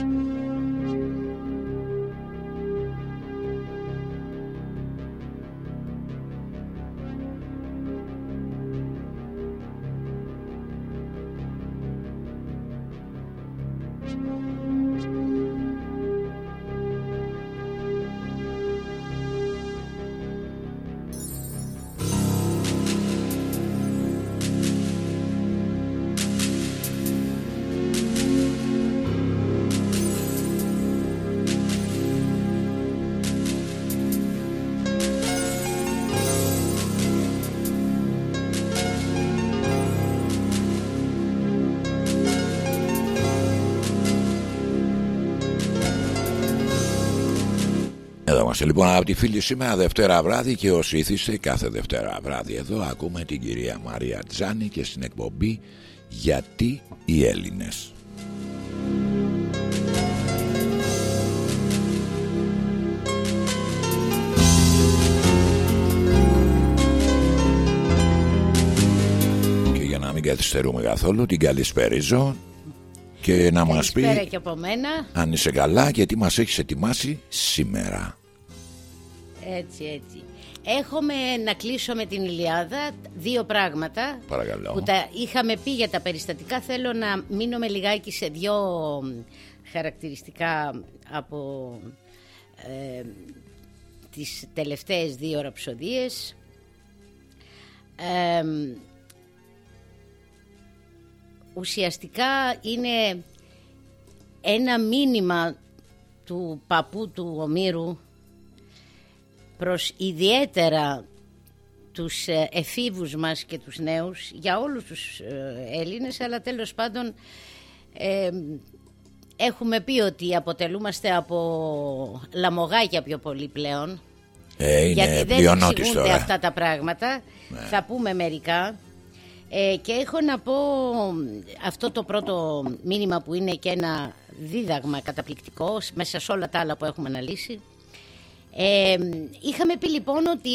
you. Είμαστε λοιπόν από τη φίλη σήμερα Δευτέρα βράδυ και όσοι ήθιστε κάθε Δευτέρα βράδυ εδώ ακούμε την κυρία Μαρία Τζάνη και στην εκπομπή Γιατί οι Έλληνες. Και για να μην καθυστερούμε καθόλου την καλησπέριζω και να μας πει αν είσαι καλά και τι μας έχεις ετοιμάσει σήμερα. Έτσι, έτσι. Έχουμε να κλείσω με την Ιλιάδα δύο πράγματα Παρακαλώ. που τα είχαμε πει για τα περιστατικά. Θέλω να μείνω λιγάκι σε δύο χαρακτηριστικά από ε, τις τελευταίες δύο ραψοδίες. ουσιαστικά είναι ένα μήνυμα του παππού του Ομήρου προς ιδιαίτερα τους ε, εφήβους μας και τους νέους, για όλους τους ε, Έλληνες, αλλά τέλος πάντων ε, έχουμε πει ότι αποτελούμαστε από λαμογάκια πιο πολύ πλέον. Ε, είναι γιατί δεν εξηγούνται αυτά τα πράγματα. Ναι. Θα πούμε μερικά. και έχω να πω αυτό το πρώτο μήνυμα που είναι και ένα δίδαγμα καταπληκτικό μέσα σε όλα τα άλλα που έχουμε αναλύσει είχαμε πει λοιπόν ότι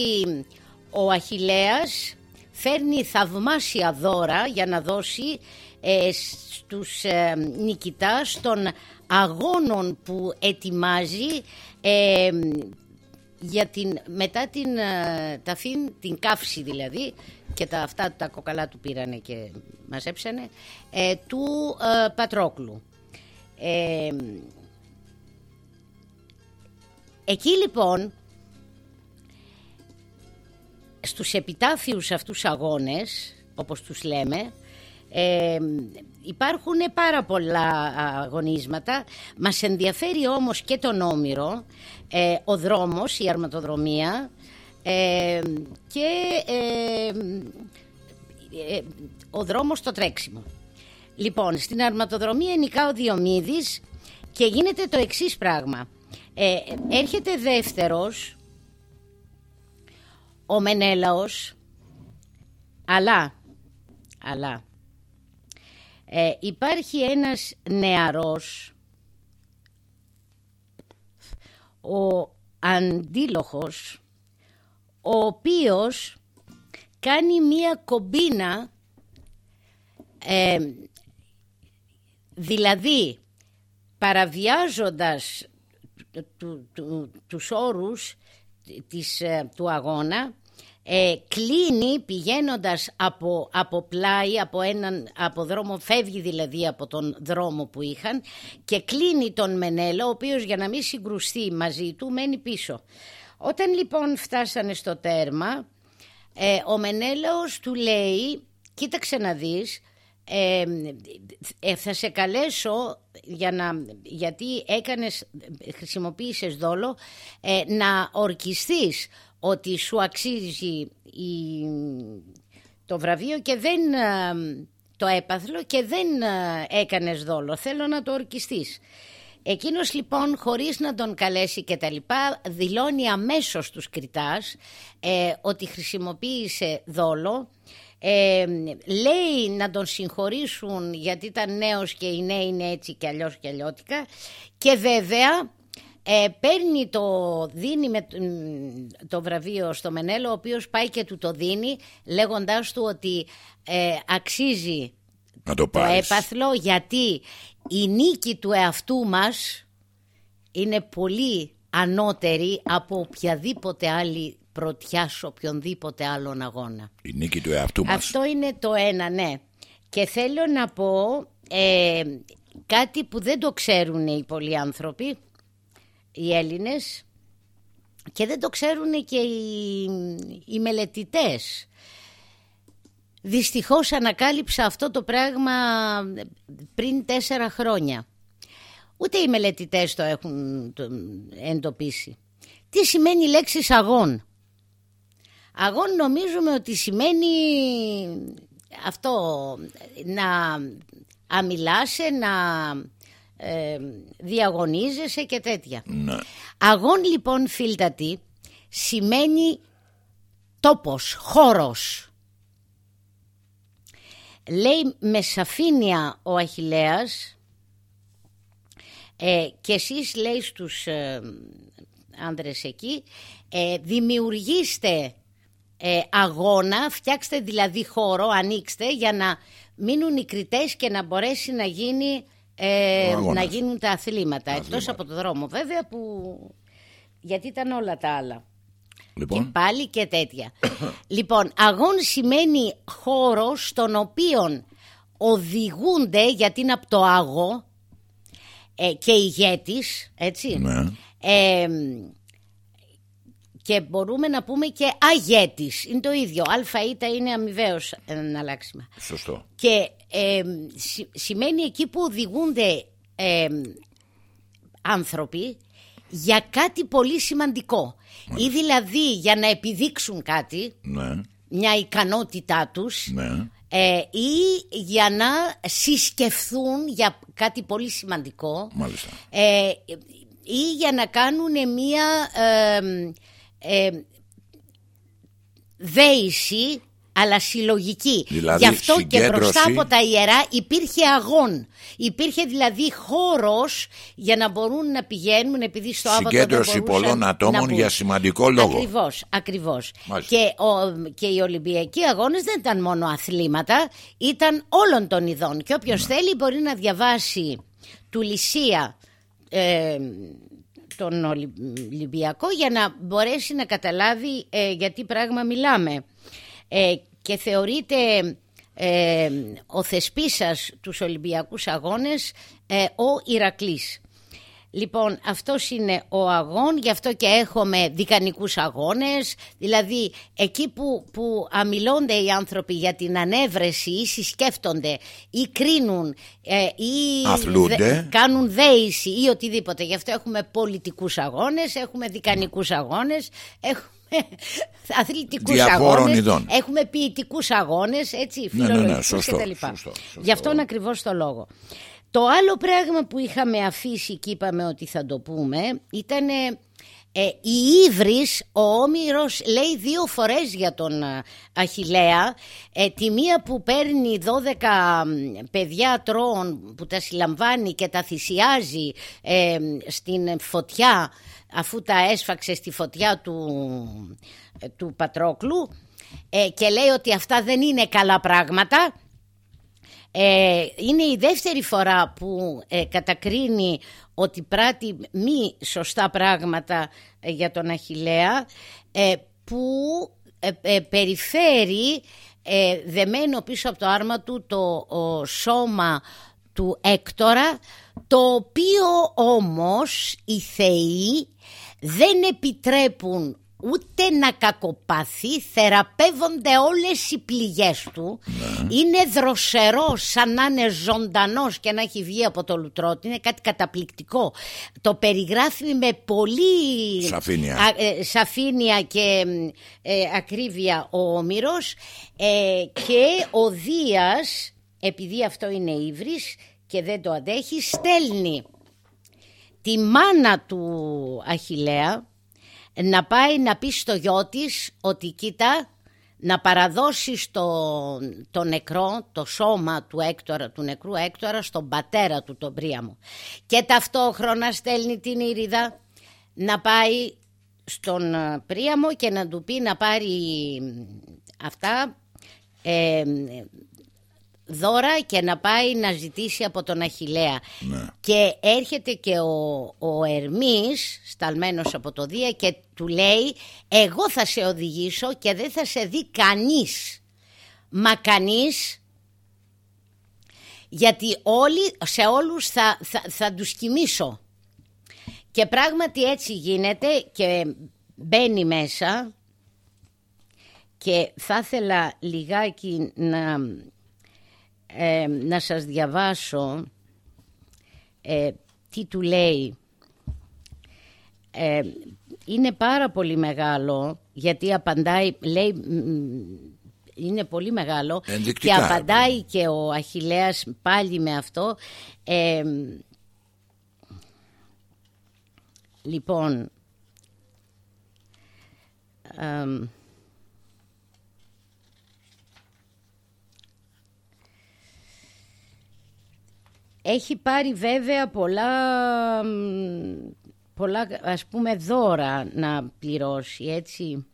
ο Αχιλέας φέρνει θαυμάσια δώρα για να δώσει ε, στους ε, νικητάς των αγώνων που ετοιμάζει για την, μετά την ε, ταφήν, την καύση δηλαδή και τα, αυτά τα κοκαλά του πήρανε και μαζέψανε ε, του ε, Πατρόκλου. Εκεί λοιπόν στους επιτάφιους αυτούς αγώνες, όπως τους λέμε, ε, υπάρχουν πάρα πολλά αγωνίσματα. Μας ενδιαφέρει όμως και τον Όμηρο, ε, ο δρόμος, η αρματοδρομία ε, και ε, ε, ο δρόμος το τρέξιμο. Λοιπόν, στην αρματοδρομία νικά ο Διομήδης και γίνεται το εξής πράγμα. Ε, έρχεται δεύτερος ο Μενέλαος αλλά, αλλά ε, υπάρχει ένας νεαρός ο Αντίλοχος ο οποίος κάνει μία κομπίνα ε, δηλαδή παραβιάζοντας του, του, τους όρους της, ε, του αγώνα ε, κλείνει πηγαίνοντας από, από πλάι, από έναν από δρόμο, φεύγει δηλαδή από τον δρόμο που είχαν και κλείνει τον Μενέλο, ο οποίος για να μην συγκρουστεί μαζί του μένει πίσω. Όταν λοιπόν φτάσανε στο τέρμα, ε, ο Μενέλαος του λέει, κοίταξε να δεις, ε, ε, θα σε καλέσω για να, γιατί έκανες, χρησιμοποίησες δόλο ε, να ορκιστείς ότι σου αξίζει η, το βραβείο και δεν το έπαθλο και δεν έκανες δόλο. Θέλω να το ορκιστείς. Εκείνος λοιπόν χωρίς να τον καλέσει και τα λοιπά δηλώνει αμέσως τους κριτάς ότι χρησιμοποίησε δόλο ε, λέει να τον συγχωρήσουν γιατί ήταν νέος και οι νέοι είναι έτσι και αλλιώς και αλλιώτικα. Και βέβαια ε, παίρνει το, δίνει με, το βραβείο στο Μενέλο ο οποίος πάει και του το δίνει λέγοντάς του ότι ε, αξίζει να το, το έπαθλο γιατί η νίκη του εαυτού μας είναι πολύ ανώτερη από οποιαδήποτε άλλη πρωτιά σε οποιονδήποτε άλλον αγώνα. Η νίκη του εαυτού μας. Αυτό είναι το ένα, ναι. Και θέλω να πω ε, κάτι που δεν το ξέρουν οι πολλοί άνθρωποι, οι Έλληνες, και δεν το ξέρουν και οι, οι μελετητές. Δυστυχώς ανακάλυψα αυτό το πράγμα πριν τέσσερα χρόνια. Ούτε οι μελετητές το έχουν εντοπίσει. Τι σημαίνει η λέξη αγών. Αγών νομίζουμε ότι σημαίνει αυτό να αμιλάσαι, να ε, διαγωνίζεσαι και τέτοια. Ναι. Αγών λοιπόν φίλτατη σημαίνει τόπος, χώρος. Λέει με σαφήνεια ο Αχιλέας ε, και εσείς λέει στους ε, άνδρες εκεί ε, δημιουργήστε ε, αγώνα, φτιάξτε δηλαδή χώρο, ανοίξτε για να μείνουν οι κριτές και να μπορέσει να γίνει ε, να γίνουν τα αθλήματα. Εκτός από το δρόμο βέβαια που... γιατί ήταν όλα τα άλλα. Λοιπόν. Και πάλι και τέτοια. λοιπόν, αγών σημαίνει χώρο στον οποίο οδηγούνται, γιατί είναι από το άγο ε, και ηγέτης, έτσι. Ναι. Ε, και μπορούμε να πούμε και αγέτης. Είναι το ίδιο. Α, ή είναι αμοιβαίως εναλλάξιμα. Σωστό. Και ε, σημαίνει εκεί που οδηγούνται ε, άνθρωποι για κάτι πολύ σημαντικό. Ή δηλαδή για να επιδείξουν κάτι, ναι. μια ικανότητά τους, ναι. ε, ή για να συσκεφθούν για κάτι πολύ σημαντικό. Μάλιστα. Ε, ή για να κάνουν μια ε, δέηση αλλά συλλογική. Δηλαδή, Γι' αυτό συγκέντρωση... και μπροστά από τα ιερά υπήρχε αγών. Υπήρχε δηλαδή χώρος για να μπορούν να πηγαίνουν επειδή στο Άβατο Συγκέντρωση πολλών ατόμων για σημαντικό λόγο. Ακριβώς, ακριβώς. Και, ο, και οι Ολυμπιακοί αγώνες δεν ήταν μόνο αθλήματα, ήταν όλων των ειδών. Και όποιος ναι. θέλει μπορεί να διαβάσει του Λυσία... Ε, τον Ολυμπιακό για να μπορέσει να καταλάβει ε, γιατί πράγμα μιλάμε. Ε, και θεωρείται ε, ο θεσπίσας τους Ολυμπιακούς Αγώνες ε, ο Ηρακλής. Λοιπόν, αυτός είναι ο αγών, γι' αυτό και έχουμε δικανικούς αγώνες, δηλαδή εκεί που, που αμιλώνται οι άνθρωποι για την ανέβρεση ή συσκέφτονται ή κρίνουν ε, ή κάνουν δέηση ή οτιδήποτε. Γι' αυτό έχουμε πολιτικούς αγώνες, έχουμε δικανικούς αγώνες, έχουμε αθλητικούς αγώνες, ειδών. έχουμε ποιητικούς αγώνες, έτσι, φιλολογικούς ναι, ναι, ναι, κτλ. Γι' αυτόν ακριβώς το λόγο. Το άλλο πράγμα που είχαμε αφήσει και είπαμε ότι θα το πούμε ήταν ε, η Ήβρης, ο Όμηρος λέει δύο φορές για τον ε, Αχιλέα ε, τη μία που παίρνει 12 παιδιά τρών που τα συλλαμβάνει και τα θυσιάζει ε, στην φωτιά αφού τα έσφαξε στη φωτιά του, του Πατρόκλου και λέει ότι αυτά δεν είναι καλά πράγματα ε, είναι η δεύτερη φορά που ε, κατακρίνει ότι πράττει μη σωστά πράγματα ε, για τον Αχιλέα που περιφέρει δεμένο πίσω από το άρμα του το σώμα του Έκτορα το οποίο όμως οι θεοί δεν επιτρέπουν ούτε να κακοπάθει, θεραπεύονται όλες οι πληγές του, ναι. είναι δροσερός σαν να είναι ζωντανός και να έχει βγει από το λουτρότι, είναι κάτι καταπληκτικό. Το περιγράφει με πολύ σαφήνεια, ε, και ε, ακρίβεια ο Όμηρος ε, και ο Δίας, επειδή αυτό είναι ύβρις και δεν το αντέχει, στέλνει τη μάνα του Αχιλέα να πάει να πει στο γιο της ότι κοίτα να παραδώσει το, νεκρό, το σώμα του Έκτορα, του νεκρού Έκτορα στον πατέρα του τον Πρίαμο. Και ταυτόχρονα στέλνει την Ήριδα να πάει στον ε, Πρίαμο και να του πει να πάρει αυτά ε, δώρα και να πάει να ζητήσει από τον Αχιλέα. Ναι. Και έρχεται και ο, ο Ερμής, σταλμένος από το Δία και του λέει εγώ θα σε οδηγήσω και δεν θα σε δει κανείς. Μα κανείς γιατί όλοι, σε όλους θα, θα, θα τους κοιμήσω. Και πράγματι έτσι γίνεται και μπαίνει μέσα και θα ήθελα λιγάκι να, ε, να σας διαβάσω ε, τι του λέει. Ε, είναι πάρα πολύ μεγάλο γιατί απαντάει, λέει, είναι πολύ μεγάλο και απαντάει και ο Αχιλέας πάλι με αυτό. λοιπόν, έχει πάρει βέβαια πολλά, πολλά ας πούμε δώρα να πληρώσει έτσι.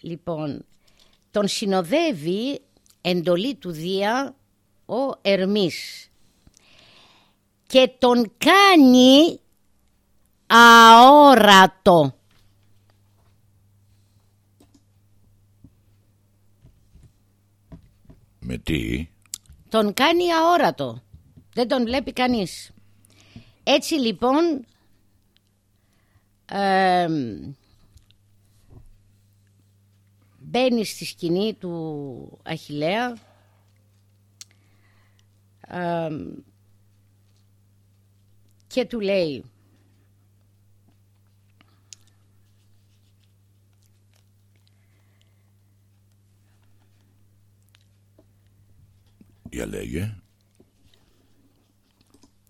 Λοιπόν, τον συνοδεύει εντολή του Δία ο Ερμής και τον κάνει αόρατο. Με τι; Τον κάνει αόρατο. Δεν τον βλέπει κανείς. Έτσι λοιπόν ε, μπαίνεις στη σκηνή του Αχιλέα ε, και του λέει Για λέγε.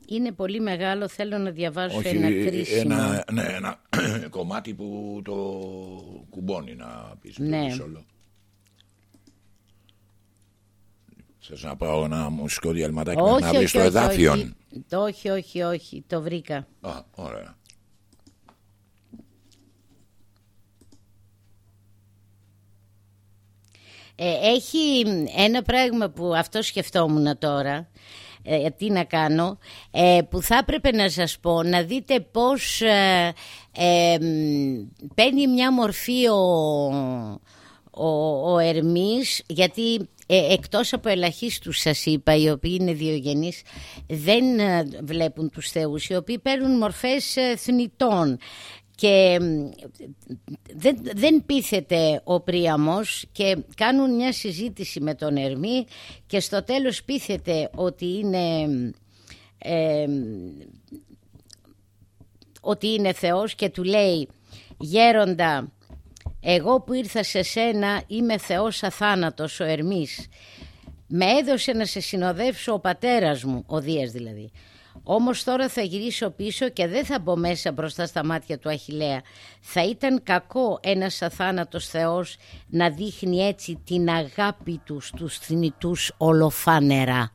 Είναι πολύ μεγάλο, θέλω να διαβάσω ένα κρίσιμο. Ένα, ναι, ένα κομμάτι που το κουμπώνει να πεις ναι. όλο. Θες να πάω ένα μουσικό διαλματάκι όχι, να βρεις το εδάφιο. Όχι, όχι, όχι, όχι, το βρήκα. Α, ωραία. Ε, έχει ένα πράγμα που αυτό σκεφτόμουν τώρα ε, τι να κάνω ε, που θα έπρεπε να σας πω να δείτε πως ε, ε παίρνει μια μορφή ο, ο, ο Ερμής γιατί ε, εκτός από ελαχίστους σας είπα οι οποίοι είναι διογενείς δεν βλέπουν τους θεούς οι οποίοι παίρνουν μορφές θνητών και δεν, δεν πείθεται ο Πρίαμος και κάνουν μια συζήτηση με τον Ερμή και στο τέλος πείθεται ότι είναι ότι είναι Θεός και του λέει γέροντα εγώ που ήρθα σε σένα είμαι Θεός αθάνατος ο Ερμής. Με έδωσε να σε συνοδεύσω ο πατέρας μου ο Δίας δηλαδή όμως τώρα θα γυρίσω πίσω και δεν θα μπω μέσα μπροστά στα μάτια του Αχιλέα. Θα ήταν κακό ένας αθάνατος Θεός να δείχνει έτσι την αγάπη τους στους θνητούς ολοφάνερα.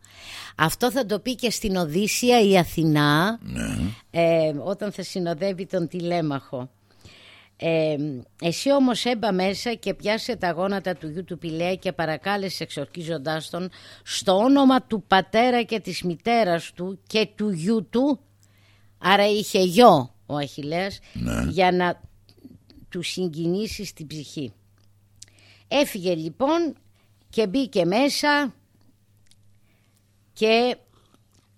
Αυτό θα το πει και στην Οδύσσια η Αθηνά ναι. ε, όταν θα συνοδεύει τον Τηλέμαχο. Ε, εσύ όμως έμπα μέσα και πιάσε τα γόνατα του γιου του Πηλαία και παρακάλεσες εξορκίζοντάς τον στο όνομα του πατέρα και της μητέρας του και του γιου του άρα είχε γιο ο Αχιλέας ναι. για να του συγκινήσει στην ψυχή. Έφυγε λοιπόν και μπήκε μέσα και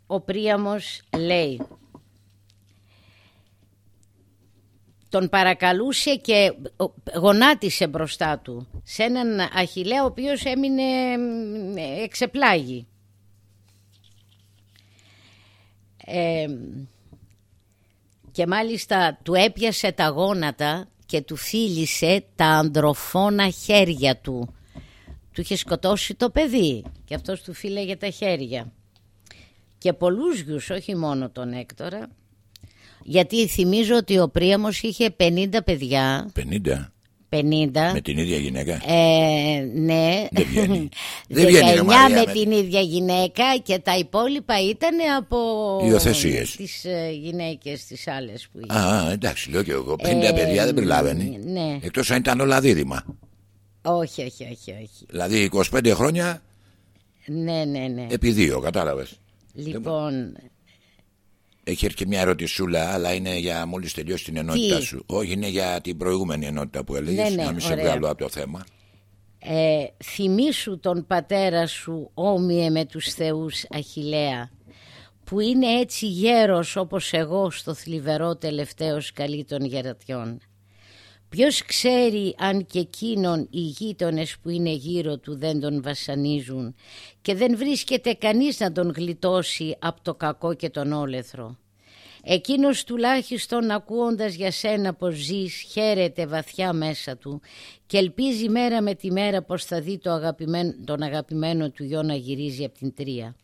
ο Πρίαμος λέει τον παρακαλούσε και γονάτισε μπροστά του σε έναν Αχιλέα ο οποίος έμεινε εξεπλάγη. Ε, και μάλιστα του έπιασε τα γόνατα και του φίλησε τα ανδροφόνα χέρια του. Του είχε σκοτώσει το παιδί και αυτός του φίλεγε τα χέρια. Και πολλούς γιους, όχι μόνο τον Έκτορα, γιατί θυμίζω ότι ο Πρίαμος είχε 50 παιδιά. 50. 50. Με την ίδια γυναίκα. Ε, ναι. Δεν βγαίνει. 19 με, την ίδια γυναίκα και τα υπόλοιπα ήταν από Υιοθεσίες. τις ε, γυναίκες τις άλλες που είχε. Α, εντάξει, λέω και εγώ. 50 ε, παιδιά δεν προλάβαινε. Ναι. Εκτός αν ήταν όλα δίδυμα. Όχι, όχι, όχι, όχι. Δηλαδή 25 χρόνια Ναι, ναι, ναι. Επί δύο, κατάλαβες. Λοιπόν, Έχει έρθει και μια ερωτησούλα, αλλά είναι για μόλις τελειώσει την ενότητα Τι; σου. Όχι, είναι για την προηγούμενη ενότητα που έλεγες. Ναι, ναι, να μην σε ωραία. βγάλω από το θέμα. ε, θυμήσου τον πατέρα σου όμοιε με τους θεούς Αχιλέα που είναι έτσι γέρος όπως εγώ στο θλιβερό τελευταίο σκαλί των γερατιών. Ποιος ξέρει αν και εκείνον οι γείτονες που είναι γύρω του δεν τον βασανίζουν και δεν βρίσκεται κανείς να τον γλιτώσει από το κακό και τον όλεθρο. Εκείνος τουλάχιστον ακούοντας για σένα πως ζεις χαίρεται βαθιά μέσα του και ελπίζει μέρα με τη μέρα πως θα δει το αγαπημένο, τον αγαπημένο του γιο να γυρίζει από την τρία.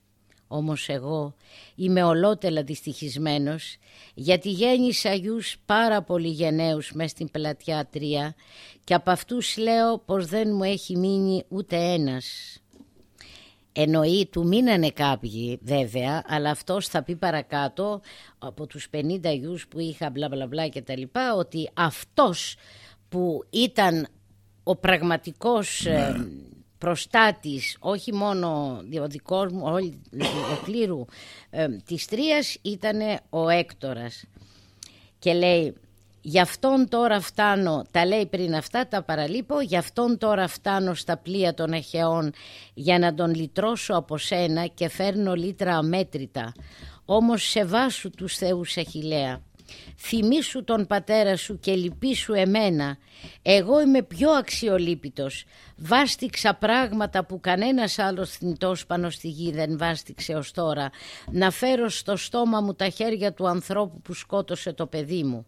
Όμως εγώ είμαι ολότελα δυστυχισμένος γιατί γέννησα γιους πάρα πολύ γενναίους μες στην πλατιά τρία και από αυτούς λέω πως δεν μου έχει μείνει ούτε ένας. Εννοεί του μείνανε κάποιοι βέβαια, αλλά αυτός θα πει παρακάτω από τους 50 γιους που είχα μπλα μπλα μπλα και τα λοιπά ότι αυτός που ήταν ο πραγματικός ε, προστάτης όχι μόνο ο δικός μου, όλη ολοκλήρου ε, της Τρίας ήταν ο Έκτορας και λέει Γι' αυτόν τώρα φτάνω, τα λέει πριν αυτά, τα παραλείπω, γι' αυτόν τώρα φτάνω στα πλοία των Αχαιών για να τον λυτρώσω από σένα και φέρνω λίτρα αμέτρητα. Όμως σεβάσου τους θεούς Αχιλέα. Θυμήσου τον πατέρα σου και λυπήσου εμένα. Εγώ είμαι πιο αξιολύπητος. Βάστηξα πράγματα που κανένας άλλος θνητός πάνω στη γη δεν βάστηξε ως τώρα. Να φέρω στο στόμα μου τα χέρια του ανθρώπου που σκότωσε το παιδί μου.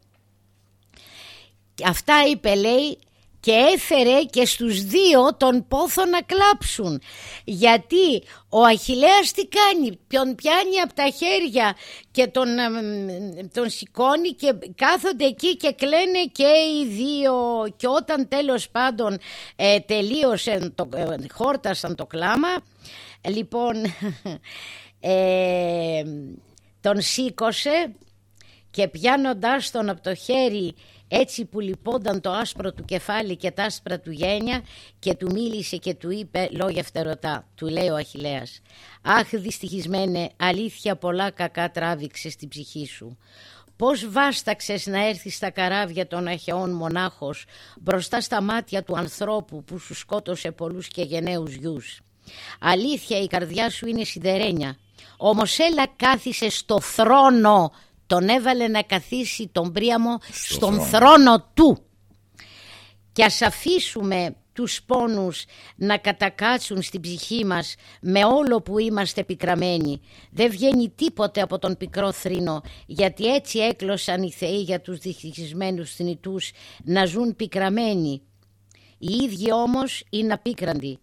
Αυτά είπε λέει και έφερε και στους δύο τον πόθο να κλάψουν. Γιατί ο Αχιλέας τι κάνει, τον πιάνει από τα χέρια και τον, εμ, τον σηκώνει και κάθονται εκεί και κλαίνε και οι δύο και όταν τέλος πάντων ε, τελείωσε, το, ε, χόρτασαν το κλάμα, λοιπόν ε, τον σήκωσε και πιάνοντάς τον από το χέρι έτσι που λυπόνταν το άσπρο του κεφάλι και τα άσπρα του γένια και του μίλησε και του είπε λόγια φτερωτά. Του λέει ο Αχιλέας «Αχ δυστυχισμένε, αλήθεια πολλά κακά τράβηξες στην ψυχή σου». Πώς βάσταξες να έρθεις στα καράβια των Αχαιών μονάχος μπροστά στα μάτια του ανθρώπου που σου σκότωσε πολλούς και γενναίους γιους. Αλήθεια η καρδιά σου είναι σιδερένια. Όμως έλα κάθισε στο θρόνο τον έβαλε να καθίσει τον Πρίαμο Στο στον θρόνο. θρόνο του. Και ας αφήσουμε τους πόνους να κατακάτσουν στην ψυχή μας με όλο που είμαστε πικραμένοι. Δεν βγαίνει τίποτε από τον πικρό θρήνο, γιατί έτσι έκλωσαν οι θεοί για τους δυστυχισμένους θνητούς να ζουν πικραμένοι. Οι ίδιοι όμως είναι απίκραντοι.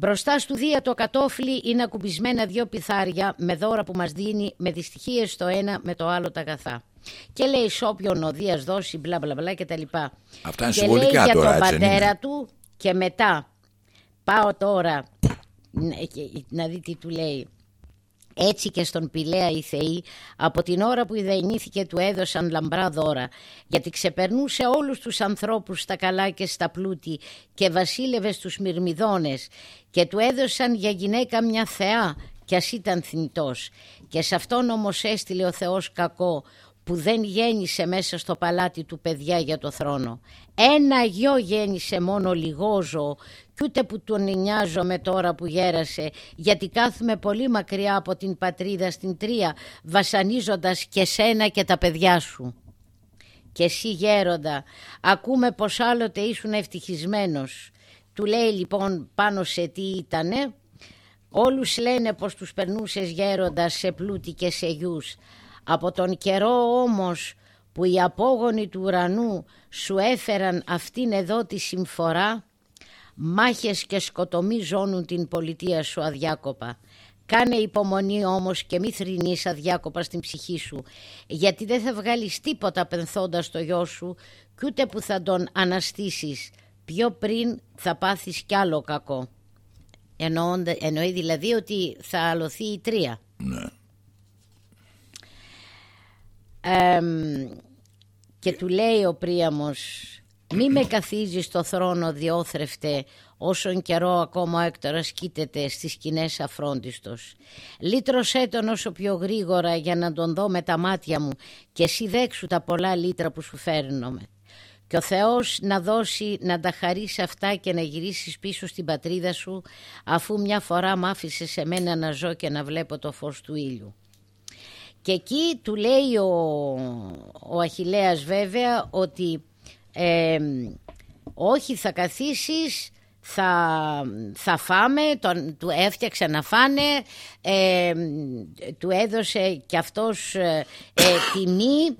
Μπροστά στου Δία το κατόφλι είναι ακουμπισμένα δυο πιθάρια με δώρα που μας δίνει με δυστυχίες το ένα με το άλλο τα αγαθά. Και λέει σ' όποιον ο Δίας δώσει μπλα μπλα μπλα και τα λοιπά. Αυτά είναι και λέει συμβολικά για τώρα, τον έτσι δεν πατέρα είναι; του και μετά πάω τώρα να- και- να δει τι του λέει. Έτσι και στον Πηλαία οι θεοί από την ώρα που ιδεηνήθηκε του έδωσαν λαμπρά δώρα γιατί ξεπερνούσε όλους τους ανθρώπους στα καλά και στα πλούτη και βασίλευε στους μυρμιδόνες και του έδωσαν για γυναίκα μια θεά κι ας ήταν θνητός. Και σε αυτόν όμως έστειλε ο Θεός κακό που δεν γέννησε μέσα στο παλάτι του παιδιά για το θρόνο. Ένα γιο γέννησε μόνο λιγόζω κι ούτε που τον νοιάζομαι τώρα που γέρασε γιατί κάθομαι πολύ μακριά από την πατρίδα στην Τρία βασανίζοντας και σένα και τα παιδιά σου. Και εσύ γέροντα, ακούμε πως άλλοτε ήσουν ευτυχισμένος. Του λέει λοιπόν πάνω σε τι ήτανε. Όλους λένε πως τους περνούσες γέροντα σε πλούτη και σε γιους. Από τον καιρό όμως που οι απόγονοι του ουρανού σου έφεραν αυτήν εδώ τη συμφορά, μάχες και σκοτωμοί ζώνουν την πολιτεία σου αδιάκοπα. Κάνε υπομονή όμως και μη θρηνείς αδιάκοπα στην ψυχή σου, γιατί δεν θα βγάλεις τίποτα πενθώντας το γιο σου κι ούτε που θα τον αναστήσεις. Πιο πριν θα πάθεις κι άλλο κακό. Εννοώντα- εννοεί δηλαδή ότι θα αλωθεί η τρία. Ναι. Εμ, και του λέει ο Πρίαμος μη με καθίζεις στο θρόνο διόθρευτε όσον καιρό ακόμα ο Έκτορας κοίταται στις σκηνές αφρόντιστος. Λύτρωσέ τον όσο πιο γρήγορα για να τον δω με τα μάτια μου και εσύ δέξου τα πολλά λίτρα που σου φέρνομαι. Και ο Θεός να δώσει να τα χαρίσει αυτά και να γυρίσεις πίσω στην πατρίδα σου αφού μια φορά μ' άφησες σε μένα να ζω και να βλέπω το φως του ήλιου. Και εκεί του λέει ο, ο Αχιλέας βέβαια ότι όχι θα καθίσεις θα, θα φάμε, τον, του έφτιαξε να φάνε, του έδωσε και αυτός ε, ε τιμή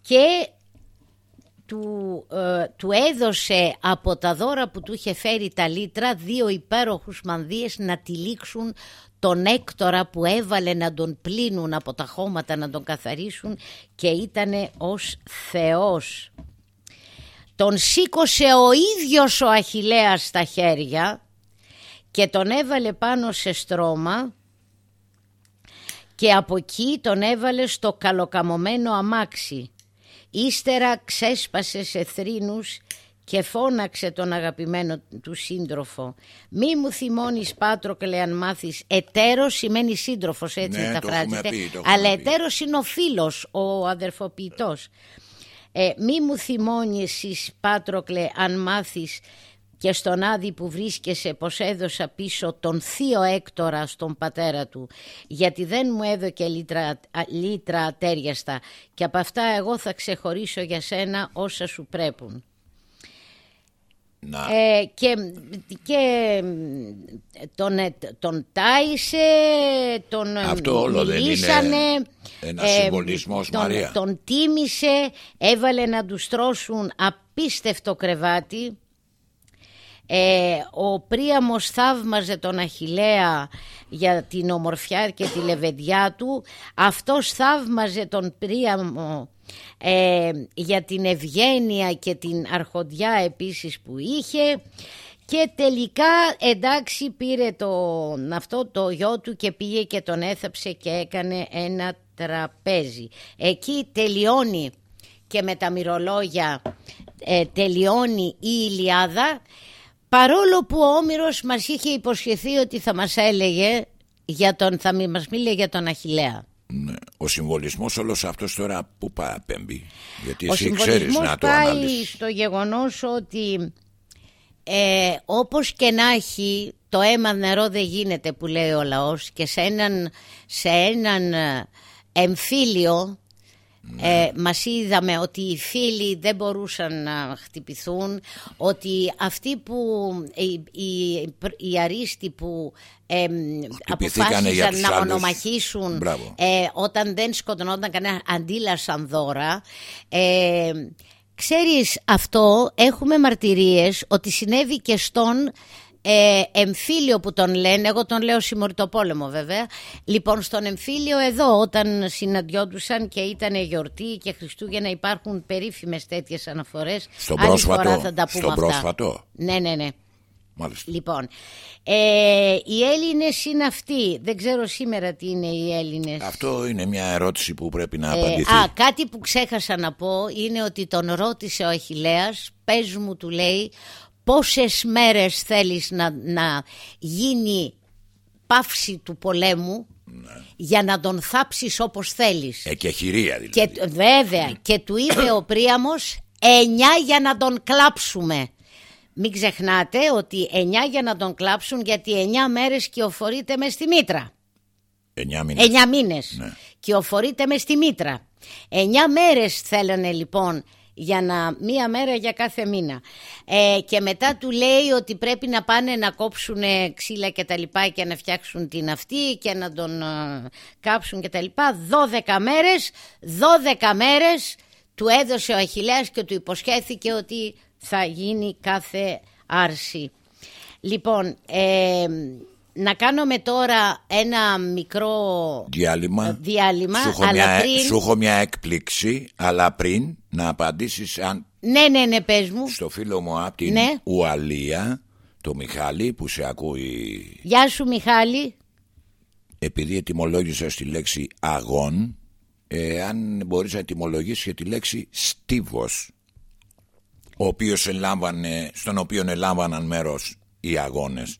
και του, ε, του έδωσε από τα δώρα που του είχε φέρει τα λίτρα δύο υπέροχους μανδύες να τυλίξουν τον Έκτορα που έβαλε να τον πλύνουν από τα χώματα να τον καθαρίσουν και ήτανε ως Θεός. Τον σήκωσε ο ίδιος ο Αχιλέας στα χέρια και τον έβαλε πάνω σε στρώμα και από εκεί τον έβαλε στο καλοκαμωμένο αμάξι. Ύστερα ξέσπασε σε θρήνους και φώναξε τον αγαπημένο του σύντροφο. Μη μου θυμώνεις Πάτροκλε αν μάθεις. Ετέρος σημαίνει σύντροφος έτσι ναι, μεταφράζεται. Αλλά ετέρος είναι ο φίλος, ο αδερφοποιητός. Ε, μη μου θυμώνεις Πάτροκλε αν μάθεις και στον Άδη που βρίσκεσαι πως έδωσα πίσω τον θείο Έκτορα στον πατέρα του γιατί δεν μου έδωκε λίτρα, λίτρα ατέριαστα και από αυτά εγώ θα ξεχωρίσω για σένα όσα σου πρέπουν. Ε, και, και τον, τον τάισε, τον Αυτό όλο μιλήσανε, δεν είναι ένα ε, συμβολισμός τον, Μαρία. Τον τίμησε, έβαλε να τους στρώσουν απίστευτο κρεβάτι. Ε, ο Πρίαμος θαύμαζε τον Αχιλέα για την ομορφιά και τη λεβεδιά του. Αυτός θαύμαζε τον Πρίαμο ε, για την ευγένεια και την αρχοντιά επίσης που είχε και τελικά εντάξει πήρε το, αυτό το γιο του και πήγε και τον έθαψε και έκανε ένα τραπέζι. Εκεί τελειώνει και με τα μυρολόγια ε, τελειώνει η Ηλιάδα παρόλο που ο Όμηρος μας είχε υποσχεθεί ότι θα μας έλεγε για τον, θα μας μίλε για τον Αχιλέα. Ναι. Ο συμβολισμός όλος αυτός τώρα που πάει πέμπει. Γιατί εσύ ξέρεις να το πάει στο γεγονός ότι ε, όπως και να έχει το αίμα νερό δεν γίνεται που λέει ο λαός και σε έναν, σε έναν ε, εμφύλιο ναι. Ε, μας είδαμε ότι οι φίλοι δεν μπορούσαν να χτυπηθούν ότι αυτοί που οι, οι, οι αρίστοι που ε, αποφάσισαν να μονομαχήσουν ε, όταν δεν σκοτωνόταν κανένα αντίλασαν δώρα. Ε, Ξέρεις αυτό έχουμε μαρτυρίες ότι συνέβη και στον ε, εμφύλιο που τον λένε, εγώ τον λέω συμμορτοπόλεμο βέβαια. Λοιπόν, στον εμφύλιο εδώ, όταν συναντιόντουσαν και ήταν γιορτή και Χριστούγεννα, υπάρχουν περίφημες τέτοιες αναφορές. Στον πρόσφατο. θα τα πούμε στον πρόσφατο. Ναι, ναι, ναι. Μάλιστα. Λοιπόν, ε, οι Έλληνες είναι αυτοί. Δεν ξέρω σήμερα τι είναι οι Έλληνες. Αυτό είναι μια ερώτηση που πρέπει να ε, απαντηθεί. Α, κάτι που ξέχασα να πω είναι ότι τον ρώτησε ο Αχιλέας, πες μου του λέει, πόσες μέρες θέλεις να, να γίνει πάυση του πολέμου ναι. για να τον θάψεις όπως θέλεις; Ε, και χειρία δηλαδή. Και, βέβαια. και του είπε ο Πρίαμος εννιά για να τον κλάψουμε. Μην ξεχνάτε ότι εννιά για να τον κλάψουν γιατί εννιά μέρες κυοφορείται μες στη μήτρα. Εννιά μήνες. Εννιά μήνες. Ναι. Κυοφορείται μες στη μήτρα. Εννιά μέρες θέλανε λοιπόν για να, μία μέρα για κάθε μήνα. Ε, και μετά του λέει ότι πρέπει να πάνε να κόψουν ξύλα και τα λοιπά και να φτιάξουν την αυτή και να τον ε, κάψουν και τα λοιπά. 12 μέρες, 12 μέρες του έδωσε ο Αχιλέας και του υποσχέθηκε ότι θα γίνει κάθε άρση. Λοιπόν, ε, να κάνουμε τώρα ένα μικρό διάλειμμα. διάλειμμα σου, έχω μια, πριν... σου έχω μια έκπληξη, αλλά πριν να απαντήσεις αν... Ναι, ναι, ναι, πες μου. Στο φίλο μου από την ναι. Ουαλία, το Μιχάλη που σε ακούει... Γεια σου Μιχάλη. Επειδή ετοιμολόγησα στη λέξη αγών, ε, αν μπορείς να ετοιμολογήσεις και τη λέξη στίβος. ο οποίος ελάμβανε, στον οποίο ελάμβαναν μέρος οι αγώνες.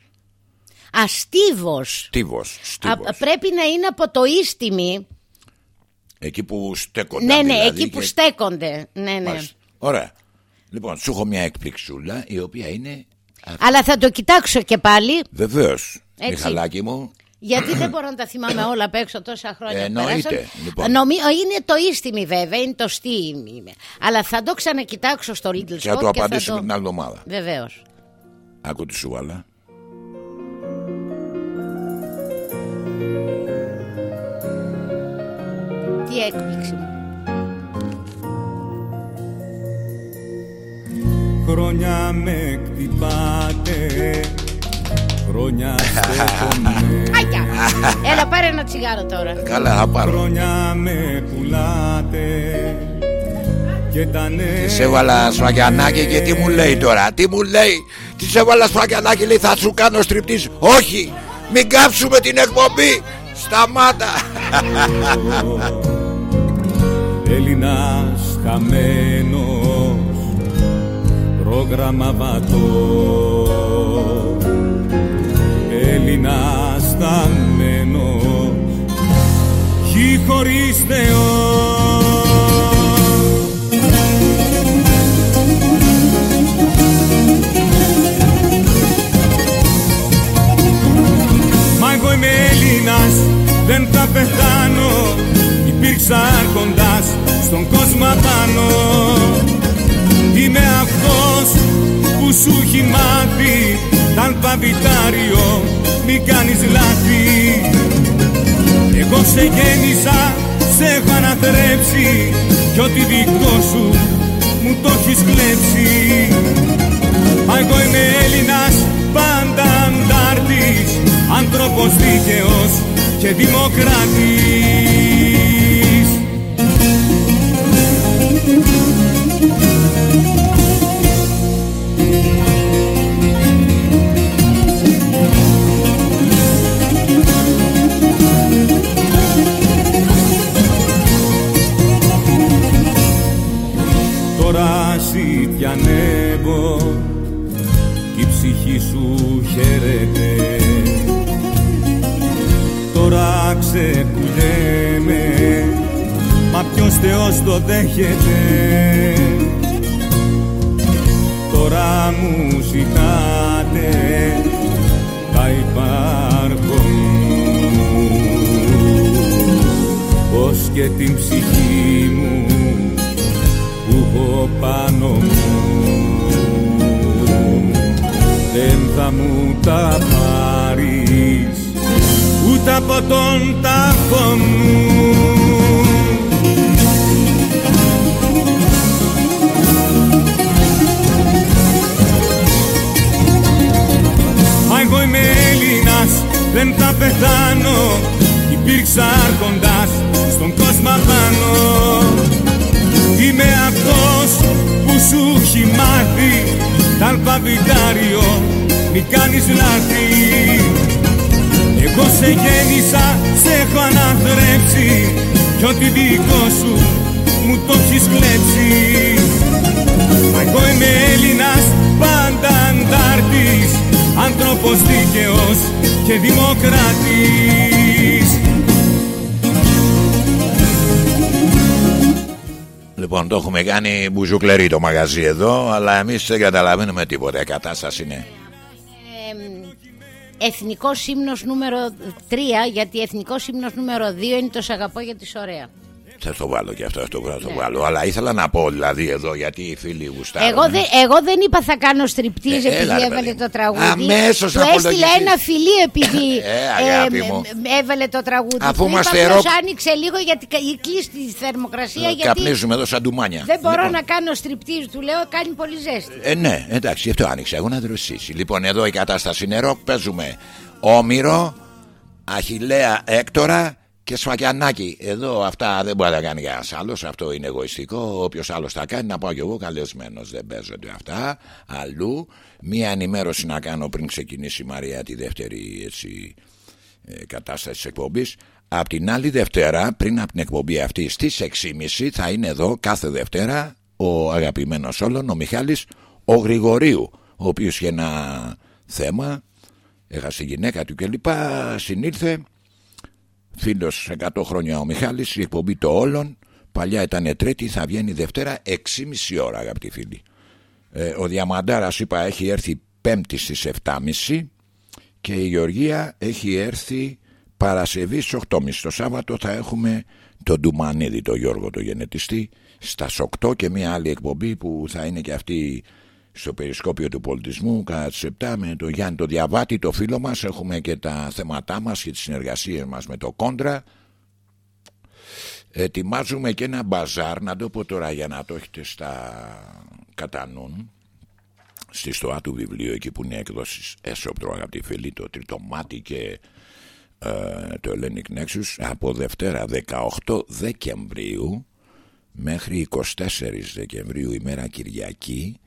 Αστίβος. Στίβος. πρέπει να είναι από το ίστιμη. Εκεί που στέκονται. Ναι, ναι, δηλαδή, εκεί που στέκονται. Ναι, ναι. Ωραία. Λοιπόν, σου έχω μια εκπληξούλα η οποία είναι. Αλλά θα το κοιτάξω και πάλι. Βεβαίως. Μιχαλάκι μου. Γιατί δεν μπορώ να τα θυμάμαι όλα απ' έξω τόσα χρόνια. Εννοείται. Λοιπόν. είναι το ίστιμη βέβαια, είναι το στήμη. Αλλά θα το ξανακοιτάξω στο Little Spot. Και θα το απαντήσουμε την άλλη εβδομάδα. Βεβαίως. Άκου τη σουβάλα. Τι έκπληξη. Μου. Χρόνια με κτυπάτε Χρόνια στέκομαι. Έλα πάρε ένα τσιγάρο τώρα. Καλά θα πάρω. Χρόνια με πουλάτε και τα Της έβαλα σφαγιανάκι και τι μου λέει τώρα Τι μου λέει; Της έβαλα σφαγιανάκι λέει θα σου κάνω στριπτής. Όχι μην κάψουμε την εκπομπή. Σταμάτα. Έλληνας χαμένος Πρόγραμμα βατό Έλληνας χαμένος Χι χωρίς Θεός Έλληνας δεν θα πεθάνω. Υπήρξα άρχοντας στον κόσμο απάνω. Είμαι αυτός που σου έχει μάθει Τ' αλφαβητάριο μη κάνεις λάθη. Εγώ σε γέννησα, σε έχω αναθρέψει Κι ό,τι δικό σου μου το έχεις κλέψει. Μα εγώ είμαι Έλληνας πάντα αντάρτης Άνθρωπος δίκαιος και δημοκράτης Τώρα ζητιανεύω κι η ψυχή σου χαίρεται Τώρα ξεκουλέμαι μα ποιος Θεός το δέχεται. Τώρα μου ζητάτε τα υπάρχω Ως και την ψυχή μου που έχω πάνω μου. Δεν θα μου τα πάρεις ούτε από τον τάφο μου. Μα εγώ είμαι Έλληνας, δεν θα πεθάνω. Υπήρξα άρχοντας στον κόσμο πάνω Είμαι αυτός που σου έχει μάθει Τ' αλφαβητάριο μη κάνεις λάθη Εγώ σε γέννησα, σε έχω αναθρέψει Κι ό,τι δικό σου μου το έχεις κλέψει Μα εγώ είμαι Έλληνας, πάντα αντάρτης Άνθρωπος δίκαιος και δημοκράτης Λοιπόν, το έχουμε κάνει μπουζουκλερί το μαγαζί εδώ, αλλά εμείς δεν καταλαβαίνουμε τίποτα. Η κατάσταση είναι. Εθνικός ύμνος νούμερο 3, γιατί εθνικός ύμνος νούμερο 2 είναι το Σ' αγαπώ γιατί είσαι ωραία. Θα το βάλω και αυτό, αυτό θα το ναι. βάλω. Αλλά ήθελα να πω δηλαδή εδώ γιατί οι φίλοι γουστάρουν. Εγώ, δε, εγώ δεν είπα θα κάνω στριπτίζ ε, επειδή έβαλε το τραγούδι. Αμέσως Του έστειλε ένα φιλί επειδή ε, ε, έβαλε το τραγούδι. Αφού είμαστε είπα, άνοιξε λίγο γιατί κλείσει τη θερμοκρασία. Ε, γιατί καπνίζουμε εδώ σαν ντουμάνια. Δεν μπορώ λοιπόν. να κάνω στριπτίζ, του λέω κάνει πολύ ζέστη. Ε, ναι, εντάξει, αυτό άνοιξε. Εγώ να δροσίσει. Λοιπόν, εδώ η κατάσταση είναι ροκ. Παίζουμε Όμηρο, Αχηλέα Έκτορα και σφακιανάκι. Εδώ αυτά δεν μπορεί να κάνει κανένας άλλος. Αυτό είναι εγωιστικό. Όποιος άλλος τα κάνει, να πάω κι εγώ καλεσμένος. Δεν παίζονται αυτά. Αλλού. Μία ενημέρωση να κάνω πριν ξεκινήσει η Μαρία τη δεύτερη έτσι, ε, κατάσταση της εκπομπής. Απ' την άλλη Δευτέρα, πριν από την εκπομπή αυτή στις 6.30 θα είναι εδώ κάθε Δευτέρα ο αγαπημένος όλων, ο Μιχάλης ο Γρηγορίου, ο οποίος είχε ένα θέμα, έχασε γυναίκα του κλπ. Συνήλθε, φίλος 100 χρόνια ο Μιχάλης, η εκπομπή το όλων, παλιά ήταν τρίτη, θα βγαίνει Δευτέρα 6,5 ώρα αγαπητοί φίλοι. Ε, ο Διαμαντάρας είπα έχει έρθει πέμπτη στις 7.30 και η Γεωργία έχει έρθει Παρασκευής στις 8.30 το Σάββατο θα έχουμε τον Ντουμανίδη τον Γιώργο το γενετιστή στα 8 και μια άλλη εκπομπή που θα είναι και αυτή στο περισκόπιο του πολιτισμού κατά τις 7 με τον Γιάννη το Διαβάτη το φίλο μας έχουμε και τα θέματά μας και τις συνεργασίες μας με το Κόντρα. Ετοιμάζουμε και ένα μπαζάρ να το πω τώρα για να το έχετε στα κατανούν στη στοά του βιβλίου εκεί που είναι έκδοσης έσωπτρο αγαπητοί φίλοι το τρίτο μάτι και ε, το Hellenic Nexus από Δευτέρα 18 Δεκεμβρίου μέχρι 24 Δεκεμβρίου ημέρα Κυριακή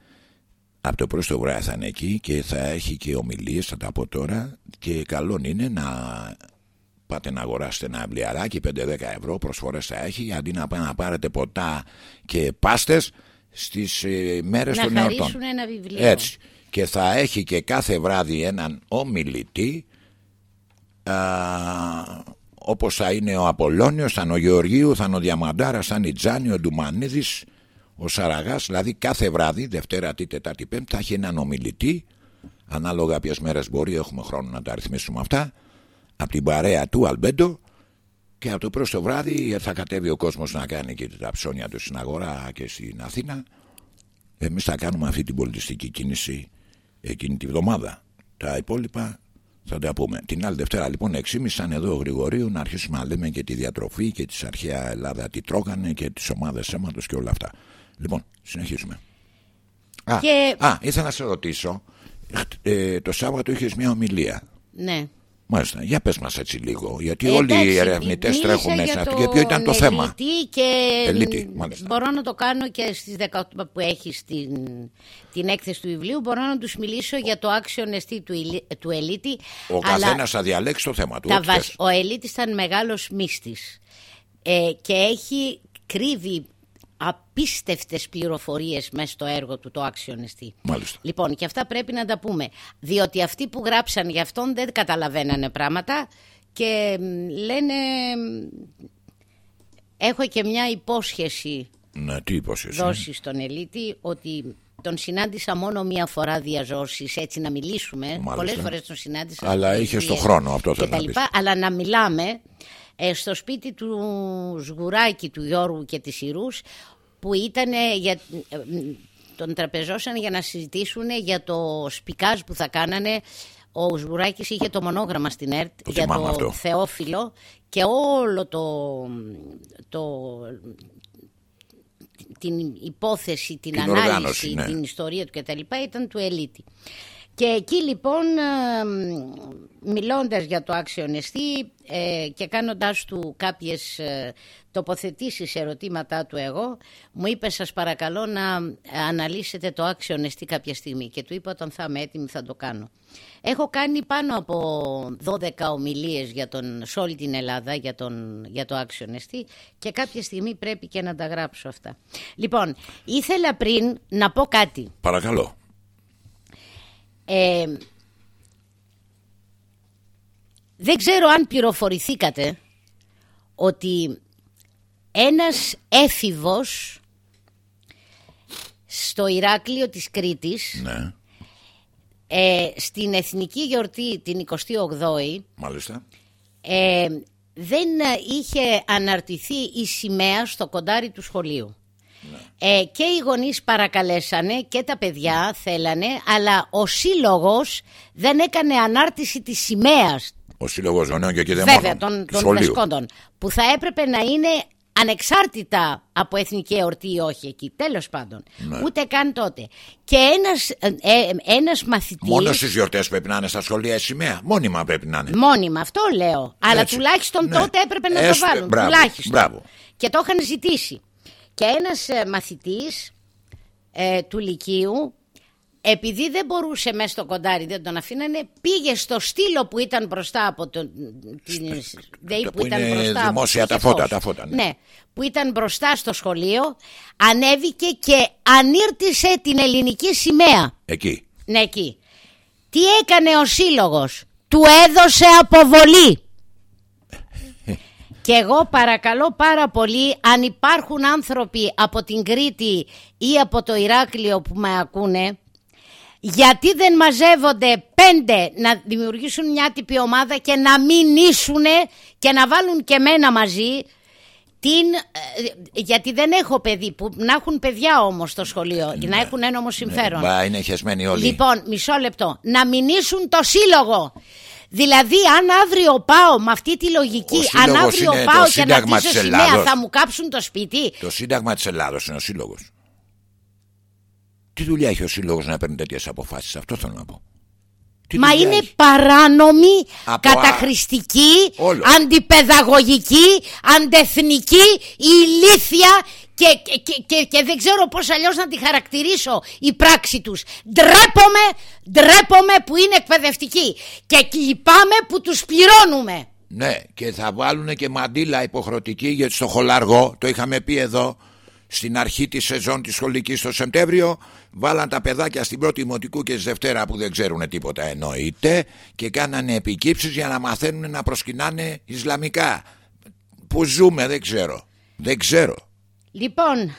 από το πρώτο βράδυ θα είναι εκεί και θα έχει και ομιλίες θα τα πω τώρα. Και καλό είναι να πάτε να αγοράσετε ένα βιβλιαράκι 5-10 ευρώ προσφορές θα έχει αντί να, να πάρετε ποτά και πάστες στις ε, μέρες των εορτών. ένα βιβλίο. έτσι. Και θα έχει και κάθε βράδυ έναν ομιλητή α, όπως θα είναι ο Απολώνιος, θα είναι ο Γεωργίου, θα είναι ο Διαμαντάρας, θα είναι η Τζάνη, ο Ντουμανίδης, ο Σαραγάς, δηλαδή κάθε βράδυ, Δευτέρα, Τετάρτη, Τετάρτη, Πέμπτη, θα έχει έναν ομιλητή, ανάλογα ποιες μέρες μπορεί, έχουμε χρόνο να τα αριθμίσουμε αυτά, από την παρέα του Αλμπέντο και από το πρώτο βράδυ θα κατέβει ο κόσμος να κάνει και τα ψώνια του στην αγορά και στην Αθήνα. Εμείς θα κάνουμε αυτή την πολιτιστική κίνηση εκείνη τη βδομάδα. Τα υπόλοιπα θα τα πούμε. Την άλλη Δευτέρα λοιπόν 6.30 σαν εδώ ο Γρηγορίου να αρχίσουμε να λέμε και τη διατροφή και της αρχαία Ελλάδα τι τρώγανε και τις ομάδες αίματος και όλα αυτά. Λοιπόν, συνεχίζουμε. Α, Και- α ήθελα να σε ρωτήσω. Ε, το Σάββατο είχες μια ομιλία. Ναι. Μάλιστα, για πες μας έτσι λίγο. Γιατί Ε, όλοι εντάξει, οι ερευνητές μίλησα τρέχουν για μέσα. τον Και ποιο ήταν το θέμα; Ελίτη και Ελίτη, μ, μάλιστα. μπορώ να το κάνω και στις 18 που έχει στην, την έκθεση του βιβλίου. Μπορώ να τους μιλήσω για το άξιο εστί του, Ηλί- του Ελίτη. Ο αλλά καθένας θα διαλέξει το θέμα του. τα ό,τι βασ- θες. Ο Ελίτης ήταν μεγάλος μύστης ε, και έχει κρύβει απίστευτες πληροφορίες μέσα στο έργο του το άξιο εστί. Μάλιστα. Λοιπόν, και αυτά πρέπει να τα πούμε. Διότι αυτοί που γράψαν για αυτόν δεν καταλαβαίνανε πράγματα και μ, λένε. μ, Έχω και μια υπόσχεση Ναι, τι υπόσχεση. δώσει στον Ελίτη ότι τον συνάντησα μόνο μία φορά διαζώσεις έτσι να μιλήσουμε. Μάλιστα. Πολλές φορές τον συνάντησα. Αλλά στις είχες το δουλειές χρόνο, αυτό και θέλω τα να λοιπά, Αλλά να μιλάμε ε, στο σπίτι του Σγουράκη, του Γιώργου και της Ιρούς που ήταν για, ε, μ, τον τραπεζώσαν για να συζητήσουν για το σπικάζ που θα κάνανε ο Σγουράκης είχε το μονόγραμμα στην ΕΡΤ Το για θυμάμαι το αυτό. Θεόφιλο και όλο το, το την υπόθεση, την, Την ανάλυση, οργάνωση, ναι. την ιστορία του κτλ. ήταν του Ελίτη. Και εκεί λοιπόν ε, μιλώντας για το άξιονεστή ε, και κάνοντάς του κάποιες ε, τοποθετήσεις ερωτήματά του εγώ μου είπε σας παρακαλώ να αναλύσετε το άξιονεστή κάποια στιγμή και του είπα όταν θα είμαι έτοιμη θα το κάνω. Έχω κάνει πάνω από 12 ομιλίες για τον, σε όλη την Ελλάδα για, τον, για το άξιονεστή και κάποια στιγμή πρέπει και να τα γράψω αυτά. Λοιπόν, ήθελα πριν να πω κάτι. Παρακαλώ. Ε, δεν ξέρω αν πληροφορηθήκατε ότι ένας έφηβος στο Ηράκλειο της Κρήτης Ναι, ε, στην εθνική γιορτή την 28η μάλιστα. ε, δεν είχε αναρτηθεί η σημαία στο κοντάρι του σχολείου. Ε, και οι γονείς παρακαλέσανε και τα παιδιά θέλανε, αλλά ο σύλλογος δεν έκανε ανάρτηση της σημαίας, Ο Σύλλογος Ζωνέων και εκεί δεν βέβαια, μόνο, των, του των σχολείου. δασκόντων, που θα έπρεπε να είναι ανεξάρτητα από εθνική εορτή ή όχι εκεί, τέλος πάντων. Ναι. Ούτε καν τότε. Και ένας, ε, ε, ένας μαθητής... Μόνο στις γιορτές πρέπει να είναι στα σχολεία η σημαία. Μόνιμα πρέπει να είναι. Μόνιμα, αυτό λέω. Αλλά Έτσι. τουλάχιστον Ναι. τότε έπρεπε να Έστω- το βάλουν. μπράβο, τουλάχιστον. μπράβο. Και το είχαν ζητήσει. Και ένας ε, μαθητής ε, του Λυκείου επειδή δεν μπορούσε μέσα στο κοντάρι, δεν τον αφήνανε, πήγε στο στήλο που ήταν μπροστά από τον. Την, ΔΕΗ που που ήταν είναι μπροστά. από- δημόσια τα είχε φώτα, φως. τα φώτα, ναι. Ναι, που ήταν μπροστά στο σχολείο, ανέβηκε και ανήρτησε την ελληνική σημαία. Εκεί. Ναι, εκεί. Τι έκανε ο σύλλογος; Του έδωσε αποβολή. Και εγώ παρακαλώ πάρα πολύ αν υπάρχουν άνθρωποι από την Κρήτη ή από το Ηράκλειο που με ακούνε γιατί δεν μαζεύονται πέντε να δημιουργήσουν μια τυπή ομάδα και να μην ήσουνε και να βάλουν και μένα μαζί την, ε, γιατί δεν έχω παιδί που να έχουν παιδιά όμως στο σχολείο να έχουν ένα όμως συμφέρον Ναι. Μπα, είναι χεσμένοι όλοι. Λοιπόν, μισό λεπτό. Να μηνύσουν το σύλλογο. Δηλαδή, αν αύριο πάω με αυτή τη λογική, Ο αν σύλλογος αύριο είναι πάω το και να Σύνταγμα ντύσω της σημαία, Ελλάδος. θα μου κάψουν το σπίτι; Το Σύνταγμα της Ελλάδος είναι ο σύλλογος. Τι δουλειά έχει ο σύλλογος να παίρνει τέτοιες αποφάσεις, αυτό θέλω να πω. Τι Μα δουλειά είναι έχει; παράνομη, Από α- καταχρηστική, Όλο. αντιπαιδαγωγική, αντεθνική, ηλίθια και, και, και, και- και δεν ξέρω πώς αλλιώς να τη χαρακτηρίσω η πράξη τους. Ντρέπομαι, ντρέπομαι που είναι εκπαιδευτικοί και λυπάμαι που τους πληρώνουμε. Ναι, και θα βάλουν και μαντήλα υποχρεωτική γιατί στο χολαργό, το είχαμε πει εδώ, στην αρχή της σεζόν της σχολικής το Σεπτέμβριο, βάλαν τα παιδάκια στην πρώτη δημοτικού και στη Δευτέρα που δεν ξέρουν τίποτα εννοείται και κάνανε επικύψεις για να μαθαίνουν να προσκυνάνε Ισλαμικά. Που ζούμε, δεν ξέρω. Δεν ξέρω. Λοιπόν,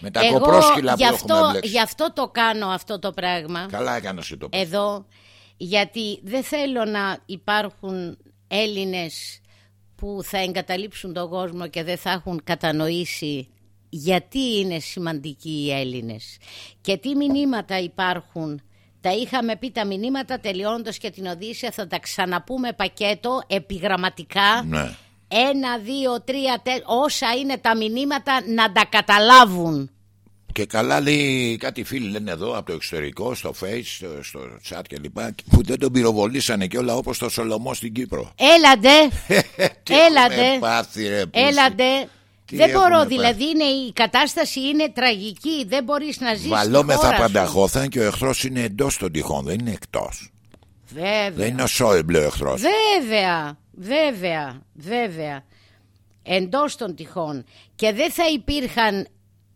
Με τα εγώ κοπρόσκυλα που γι' έχουμε αυτό, μπλέξει. γι' αυτό το κάνω αυτό το πράγμα. Καλά έκανες εσύ το πες. εδώ γιατί δεν θέλω να υπάρχουν Έλληνες που θα εγκαταλείψουν τον κόσμο και δεν θα έχουν κατανοήσει γιατί είναι σημαντικοί οι Έλληνες και τι μηνύματα υπάρχουν. Τα είχαμε πει τα μηνύματα τελειώντας και την Οδύσσια θα τα ξαναπούμε πακέτο επιγραμματικά. Ναι. Ένα, δύο, τρία, τε... όσα είναι τα μηνύματα να τα καταλάβουν. Και καλά λέει κάτι φίλοι λένε εδώ από το εξωτερικό, στο face, στο, στο chat κλπ. Που δεν τον πυροβολήσανε και όλα όπως το Σολομό στην Κύπρο. Έλαντε, Τι έλαντε. έχουμε πάθει, ρε, πούστη. Έλαντε. Τι δεν έχουμε μπορώ, πάθει. δηλαδή είναι, η κατάσταση είναι τραγική. Δεν μπορείς να ζεις Βαλόμεθα στη χώρα σου. πανταχώθαν και ο εχθρός είναι εντός των τυχών, δεν είναι εκτός. Βέβαια, Δεν είναι ο Σόιμπλε ο εχθρός. βέβαια, βέβαια, βέβαια. Εντός των τυχών. Και δεν θα υπήρχαν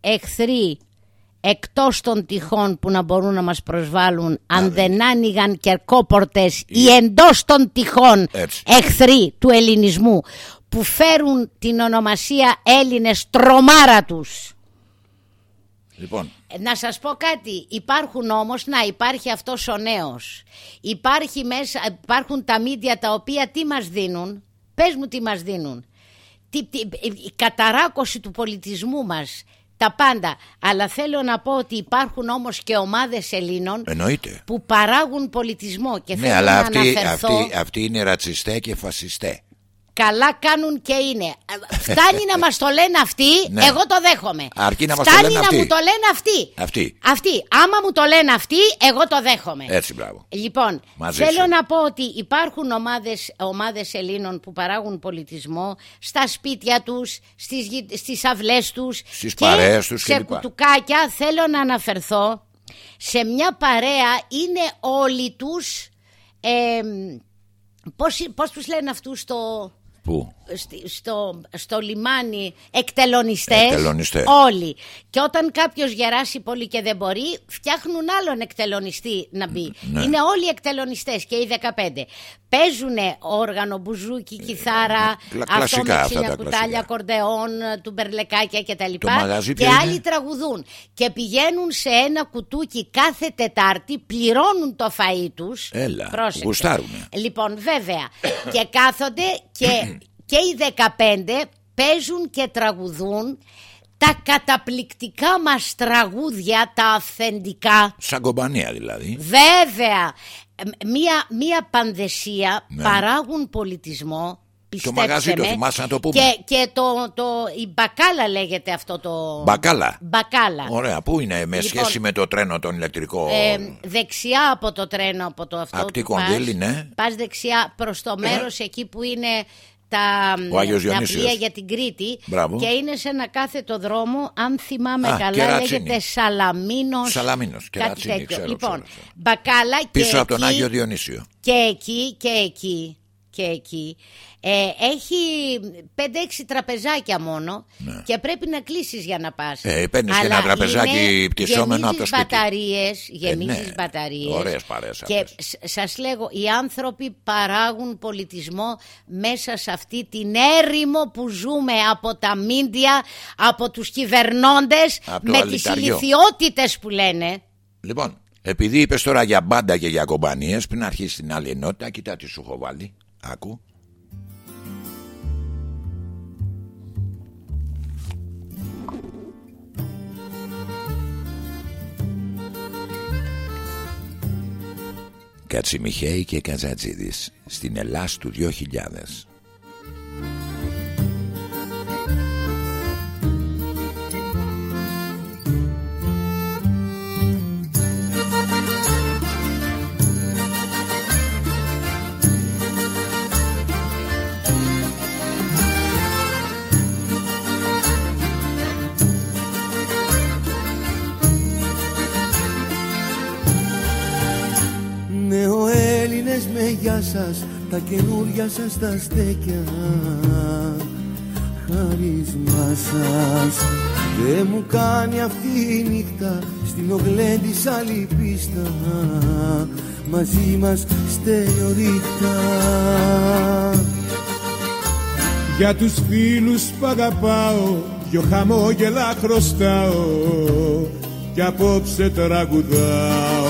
εχθροί εκτός των τυχών που να μπορούν να μας προσβάλλουν αν δεν άνοιγαν κερκόπορτες οι εντός των τυχών Έτσι. εχθροί του ελληνισμού που φέρουν την ονομασία Έλληνες τρομάρα τους. Λοιπόν, Να σας πω κάτι, υπάρχουν όμως, να υπάρχει αυτός ο νέος. Υπάρχει μέσα, υπάρχουν τα μίντια τα οποία τι μας δίνουν, πες μου τι μας δίνουν. Τι, τι, η καταράκωση του πολιτισμού μας, τα πάντα. Αλλά θέλω να πω ότι υπάρχουν όμως και ομάδες Ελλήνων εννοείται. που παράγουν πολιτισμό και Ναι, θέλω αλλά να αυτοί, αναφερθώ... αυτοί, αυτοί είναι ρατσιστές και φασιστές. Καλά κάνουν και είναι. Φτάνει να μας το λένε αυτοί, Ναι. εγώ το δέχομαι. Αρκεί να μας το Φτάνει λένε να αυτοί. μου το λένε αυτοί. Αυτοί. Αυτοί. Άμα μου το λένε αυτοί, εγώ το δέχομαι. Έτσι, μπράβο. Λοιπόν, Μαζί θέλω σου. να πω ότι υπάρχουν ομάδες, ομάδες Ελλήνων που παράγουν πολιτισμό στα σπίτια τους, στις, γει- στις αυλές τους Στις και παρέες τους σε κλπ. κουτουκάκια θέλω να αναφερθώ σε μια παρέα είναι όλοι τους ε, πώς, πώς τους λένε αυτούς στο, Πού; Στη- στο, στο λιμάνι εκτελονιστές, Εκτελονιστές. όλοι και όταν κάποιος γεράσει πολύ και δεν μπορεί φτιάχνουν άλλον εκτελονιστή να μπει Ναι. είναι όλοι εκτελονιστές και οι 15 παίζουν όργανο, μπουζούκι, κιθάρα κλα- αυτό κλασικά με αυτά ξύλια τα κουτάλια, κλασικά. κορντεόν του μπερλεκάκια και τα λοιπά μαγαζί και ποιο είναι; άλλοι τραγουδούν και πηγαίνουν σε ένα κουτούκι κάθε Τετάρτη πληρώνουν το φαΐ τους Έλα, Πρόσεξε. γουστάρουνε. Λοιπόν, βέβαια. και κάθονται και, και οι 15 παίζουν και τραγουδούν τα καταπληκτικά μας τραγούδια, τα αυθεντικά. Σαν κομπανία δηλαδή. Βέβαια, ε, μία, μία πανδεσία Ναι. παράγουν πολιτισμό. Πιστέψτε μαγαζί το με. θυμάσαι να το πούμε. Και, και το, το, η μπακάλα λέγεται αυτό το... Μπακάλα. Μπακάλα. Ωραία, πού είναι με Λοιπόν, σχέση με το τρένο τον ηλεκτρικό. Ε, δεξιά από το τρένο από το αυτό Ακτή που πας, κονδύλι, ναι. Πας δεξιά προς το μέρος εκεί που είναι τα, Ο Άγιος τα Διονύσιος. πλοία για την Κρήτη Μπράβο. και είναι σε ένα κάθετο δρόμο, αν θυμάμαι Α, καλά, Κερατσίνη. λέγεται Σαλαμίνος. Σαλαμίνος, κάτι Κερατσίνη, τέτοιο. ξέρω, λοιπόν, ξέρω, ξέρω. μπακάλα και Πίσω από τον εκεί- Άγιο Διονύσιο. και εκεί και εκεί και εκεί ε, έχει 5-6 τραπεζάκια μόνο και πρέπει να κλείσεις για να πας. Ναι. Ε, παίρνεις και ένα Αλλά τραπεζάκι είναι- πτυσσόμενο από το γεμίζεις σπίτι. μπαταρίες, γεμίζεις ναι. μπαταρίες. Ωραίες παρέες Και αυτές. σ- σας λέγω, οι άνθρωποι παράγουν πολιτισμό μέσα σε αυτή την έρημο που ζούμε από τα μίντια, από τους κυβερνώντες, Από το με τις αλυταριό. ηλικιότητες που λένε. Λοιπόν, επειδή είπες τώρα για μπάντα και για κομπανίες, πριν αρχίσει την άλλη ενότητα, κοιτά τι σου έχω βάλει. Άκου. Κατσιμιχαίη και Καζατζίδης στην Ελλάς του 2000. Νεοέλληνες με γεια σας Τα καινούρια σας τα στέκια. Χάρισμά σας. Δεν μου κάνει αυτή η νύχτα Στην ογλέ της άλλη πίστα. Μαζί μας στέλνω Για τους φίλους που αγαπάω Δυο χαμόγελα χρωστάω Κι απόψε τραγουδάω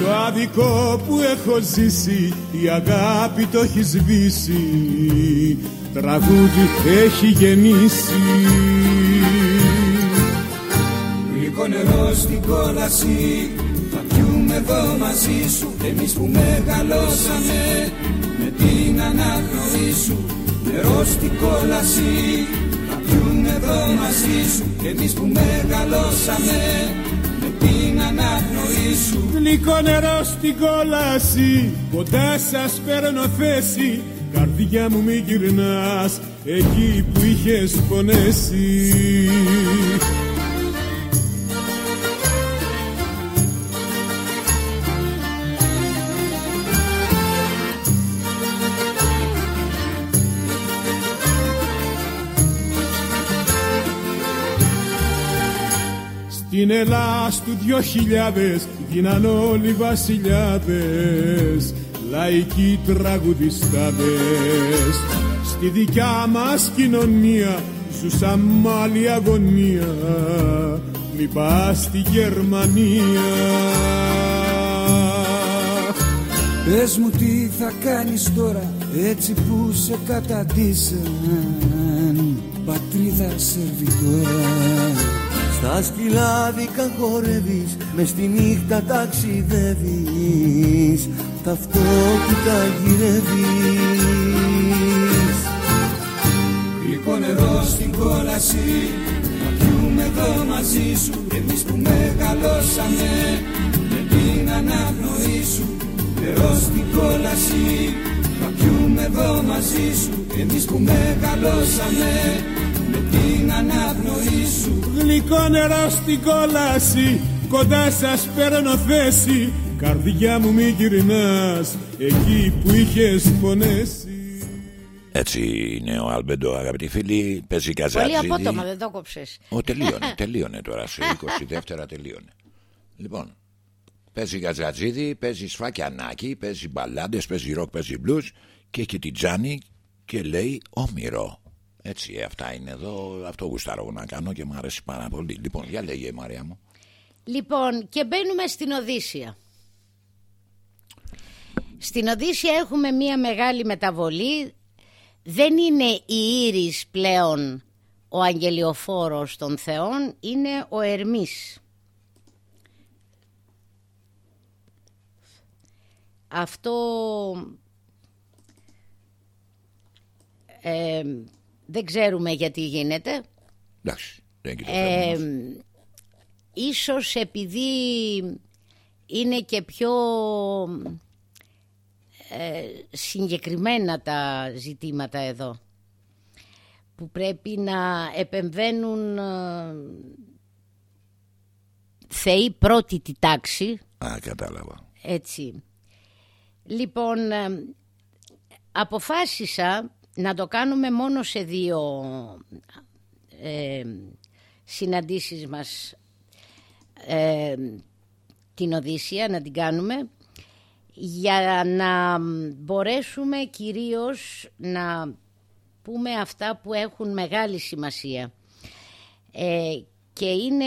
Το άδικο που έχω ζήσει Η αγάπη το έχει σβήσει. Τραγούδι έχει γεννήσει. Γλυκό νερό στην κόλαση Θα πιούμε εδώ μαζί σου. Εμείς που μεγαλώσαμε Με την αναπνοή σου. Νερός στην κόλαση Θα πιούμε εδώ μαζί σου. Εμείς που μεγαλώσαμε Με την αναπνοή σου. Γλυκό νερό στην κόλαση Κοντά σας παίρνω θέση. Καρδιά μου μη γυρνάς Εκεί που είχες πονέσει Στην Ελλάς του δυο χιλιάδες γίναν όλοι βασιλιάδες λαϊκοί τραγουδιστάδες. Στη δικιά μας κοινωνία ζούσαν μ' άλλη αγωνία μη πας στη Γερμανία. Πες μου τι θα κάνεις τώρα έτσι που σε καταντήσαν Πατρίδα σερβιτόρα Στα σκυλάδικα χορεύεις μες στη νύχτα ταξιδεύεις. Ταυτότητα γυρεύεις. Γλυκό νερό στην κόλαση Θα πιούμε εδώ μαζί σου. Εμείς που μεγαλώσαμε Με την αναπνοή σου. Νερό στην κόλαση Θα πιούμε εδώ μαζί σου. Εμείς που μεγαλώσαμε Με την αναπνοή σου Γλυκό νερό στην κόλαση Κοντά σας παίρνω θέση Καρδιά μου μη γυρνάς Εκεί που είχες πονέσει Έτσι είναι ο Αλμπεντό, αγαπητοί φίλοι. Παίζει Πολύ Καζατζίδη. απότομα, δεν το κόψες. Ω, τελείωνε, τελείωνε τώρα. Σε 22 τελείωνε. Λοιπόν, παίζει Γαζατζίδη, παίζει Σφακιανάκη, παίζει μπαλάντες, παίζει ροκ, παίζει μπλουζ και έχει την Τζάνι και λέει Όμηρο. Έτσι, αυτά είναι εδώ. Αυτό γουστάρω εγώ να κάνω και μου αρέσει πάρα πολύ. Λοιπόν, για λέγε Μαρία μου. Λοιπόν, και μπαίνουμε στην Οδύσσια. Στην Οδύσσια έχουμε μία μεγάλη μεταβολή. Δεν είναι η Ήρης πλέον ο αγγελιοφόρος των θεών, είναι ο Ερμής. Αυτό ε, δεν ξέρουμε γιατί γίνεται. Εντάξει, δεν έχει το Ε, θέμα. μας. ίσως επειδή είναι και πιο συγκεκριμένα τα ζητήματα εδώ που πρέπει να επεμβαίνουν θεοί πρώτη τη τάξη. Α, κατάλαβα. Έτσι. Λοιπόν, αποφάσισα να το κάνουμε μόνο σε δύο ε, συναντήσεις μας. Ε, την Οδύσσια να την κάνουμε για να μπορέσουμε κυρίως να πούμε αυτά που έχουν μεγάλη σημασία. Ε, και είναι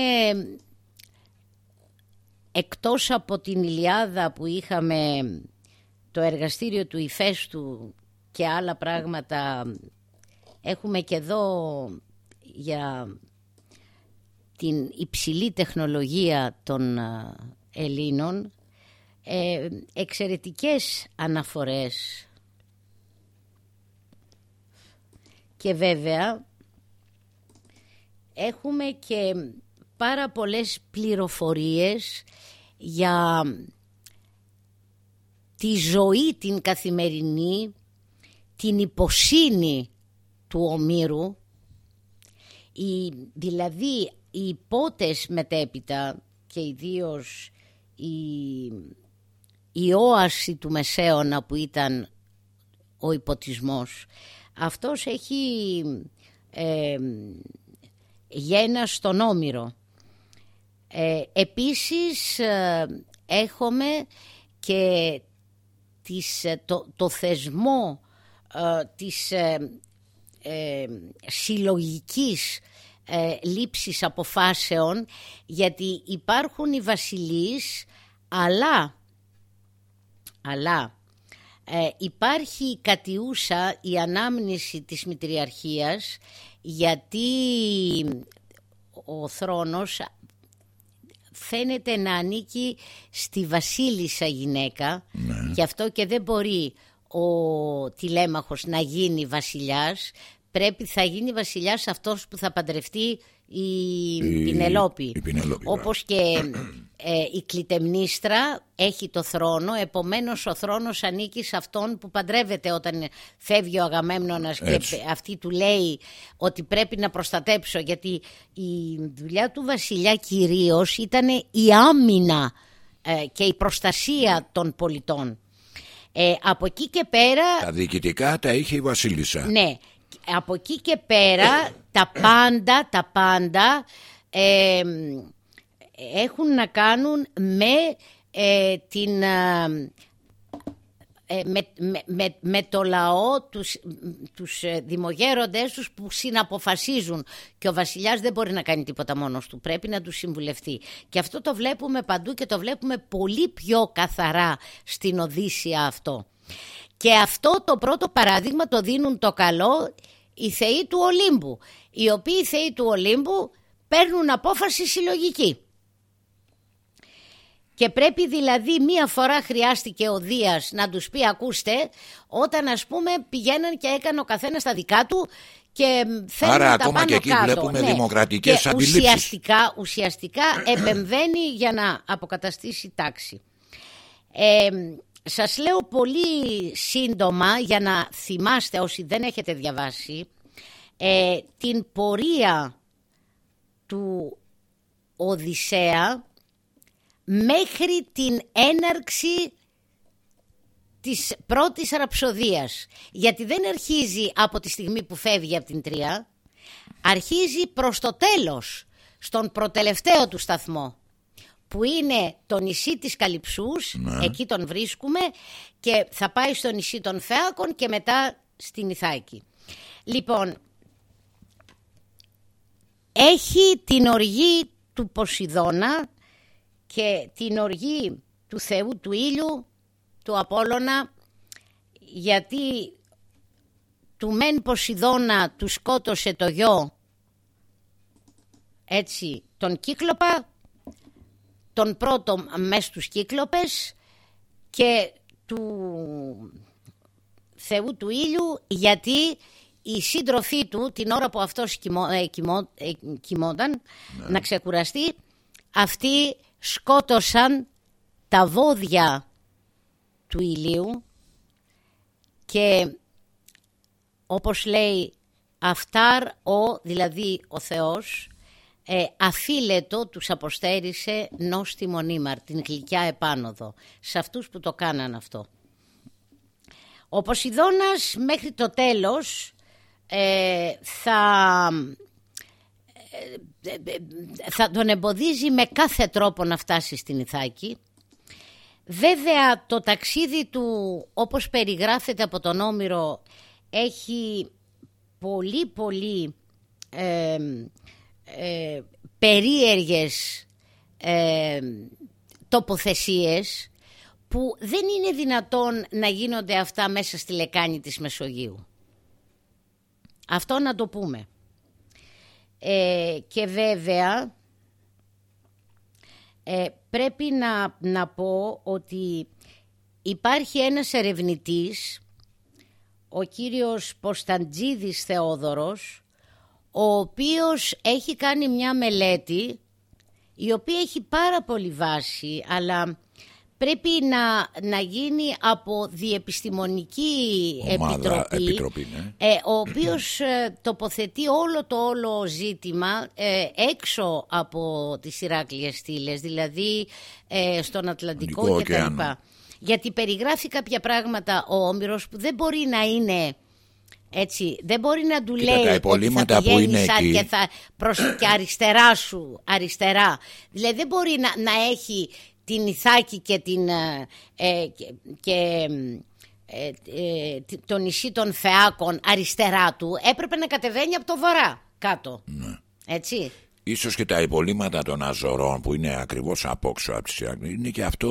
εκτός από την Ηλιάδα που είχαμε το εργαστήριο του Ιφέστου και άλλα πράγματα. Έχουμε και εδώ για την υψηλή τεχνολογία των Ελλήνων ε, εξαιρετικές αναφορές. Και βέβαια έχουμε και πάρα πολλές πληροφορίες για τη ζωή την καθημερινή, την υποσύνη του Ομήρου, η, δηλαδή οι υπότες μετέπειτα και ιδίως η, η όαση του Μεσαίωνα που ήταν ο υποτισμός, αυτός έχει ε, γένα στον Όμηρο. Ε, επίσης ε, έχουμε και τις, ε, το, το θεσμό ε, της ε, συλλογικής λήψης αποφάσεων γιατί υπάρχουν οι βασιλείς αλλά, αλλά υπάρχει κατιούσα η ανάμνηση της μητριαρχίας γιατί ο θρόνος φαίνεται να ανήκει στη βασίλισσα γυναίκα ναι. γι' αυτό και δεν μπορεί ο τηλέμαχος να γίνει βασιλιάς πρέπει θα γίνει βασιλιάς αυτός που θα παντρευτεί η, η Πινελόπη. Όπως και ε, η κλητεμνίστρα έχει το θρόνο, επομένως ο θρόνος ανήκει σε αυτόν που παντρεύεται όταν φεύγει ο Αγαμέμνονας και αυτή του λέει ότι πρέπει να προστατέψω γιατί η δουλειά του βασιλιά κυρίως ήταν η άμυνα ε, και η προστασία των πολιτών. Ε, από εκεί και πέρα... Τα διοικητικά τα είχε η βασίλισσα. Ναι, από εκεί και πέρα τα πάντα, τα πάντα ε, έχουν να κάνουν με ε, την... Ε, με, με, με, το λαό, τους, τους δημογέροντες τους που συναποφασίζουν και ο βασιλιάς δεν μπορεί να κάνει τίποτα μόνος του, πρέπει να τους συμβουλευτεί. Και αυτό το βλέπουμε παντού και το βλέπουμε πολύ πιο καθαρά στην Οδύσσια αυτό. Και αυτό το πρώτο παράδειγμα το δίνουν το καλό οι θεοί του Ολύμπου, οι οποίοι θεοί του Ολύμπου παίρνουν απόφαση συλλογική. Και πρέπει δηλαδή μία φορά χρειάστηκε ο Δίας να τους πει ακούστε όταν ας πούμε πηγαίναν και έκανε ο καθένας τα δικά του και φέρνουν Άρα τα ακόμα πάνω και εκεί κάτω. βλέπουμε Ναι. δημοκρατικές και αντιλήψεις. ουσιαστικά, ουσιαστικά επεμβαίνει για να αποκαταστήσει τάξη. Ε, σας λέω πολύ σύντομα για να θυμάστε όσοι δεν έχετε διαβάσει ε, την πορεία του Οδυσσέα μέχρι την έναρξη της πρώτης ραψοδίας. Γιατί δεν αρχίζει από τη στιγμή που φεύγει από την Τρία, αρχίζει προς το τέλος, στον προτελευταίο του σταθμό που είναι το νησί της Καλυψούς, εκεί τον βρίσκουμε και θα πάει στο νησί των Φέακων και μετά στην Ιθάκη. Λοιπόν, έχει την οργή του Ποσειδώνα και την οργή του Θεού του ήλιου, του Απόλλωνα, γιατί του μεν Ποσειδώνα του σκότωσε το γιο, έτσι, τον Κύκλοπα, τον πρώτο μες τους Κύκλοπες και του Θεού του ήλιου γιατί η σύντροφή του την ώρα που αυτός κοιμό, ε, κοιμό- ε, κοιμόταν να ξεκουραστεί αυτοί σκότωσαν τα βόδια του ηλίου και όπως λέει αυτάρ ο, δηλαδή ο Θεός, ε, αφίλετο τους αποστέρισε νόστη μονίμαρ, την γλυκιά επάνωδο, σε αυτούς που το κάναν αυτό. Ο Ποσειδώνας μέχρι το τέλος ε, θα, ε, θα τον εμποδίζει με κάθε τρόπο να φτάσει στην Ιθάκη. Βέβαια το ταξίδι του όπως περιγράφεται από τον Όμηρο έχει πολύ πολύ ε, ε, περίεργες ε, τοποθεσίες που δεν είναι δυνατόν να γίνονται αυτά μέσα στη λεκάνη της Μεσογείου. Αυτό να το πούμε. Ε, και βέβαια ε, πρέπει να, να πω ότι υπάρχει ένας ερευνητής, ο κύριος Ποσταντζίδης Θεόδωρος, ο οποίος έχει κάνει μια μελέτη η οποία έχει πάρα πολύ βάση, αλλά πρέπει να, να γίνει από διεπιστημονική επιτροπή, ναι. ε, ο οποίος ε, τοποθετεί όλο το όλο ζήτημα ε, έξω από τις Ηράκλειες στήλες, δηλαδή στον Ατλαντικό κτλ. Γιατί περιγράφει κάποια πράγματα ο Όμηρος που δεν μπορεί να είναι... Έτσι, δεν μπορεί να του λέει τα ότι θα που είναι εκεί. και θα προς και αριστερά σου, αριστερά. Δηλαδή δεν μπορεί να, να έχει την Ιθάκη και, την, ε, ε και, ε, ε, το νησί των Φεάκων αριστερά του έπρεπε να κατεβαίνει από το βορρά κάτω. Ναι. Έτσι. Ίσως και τα υπολείμματα των Αζωρών που είναι ακριβώς απόξω από τις είναι και αυτό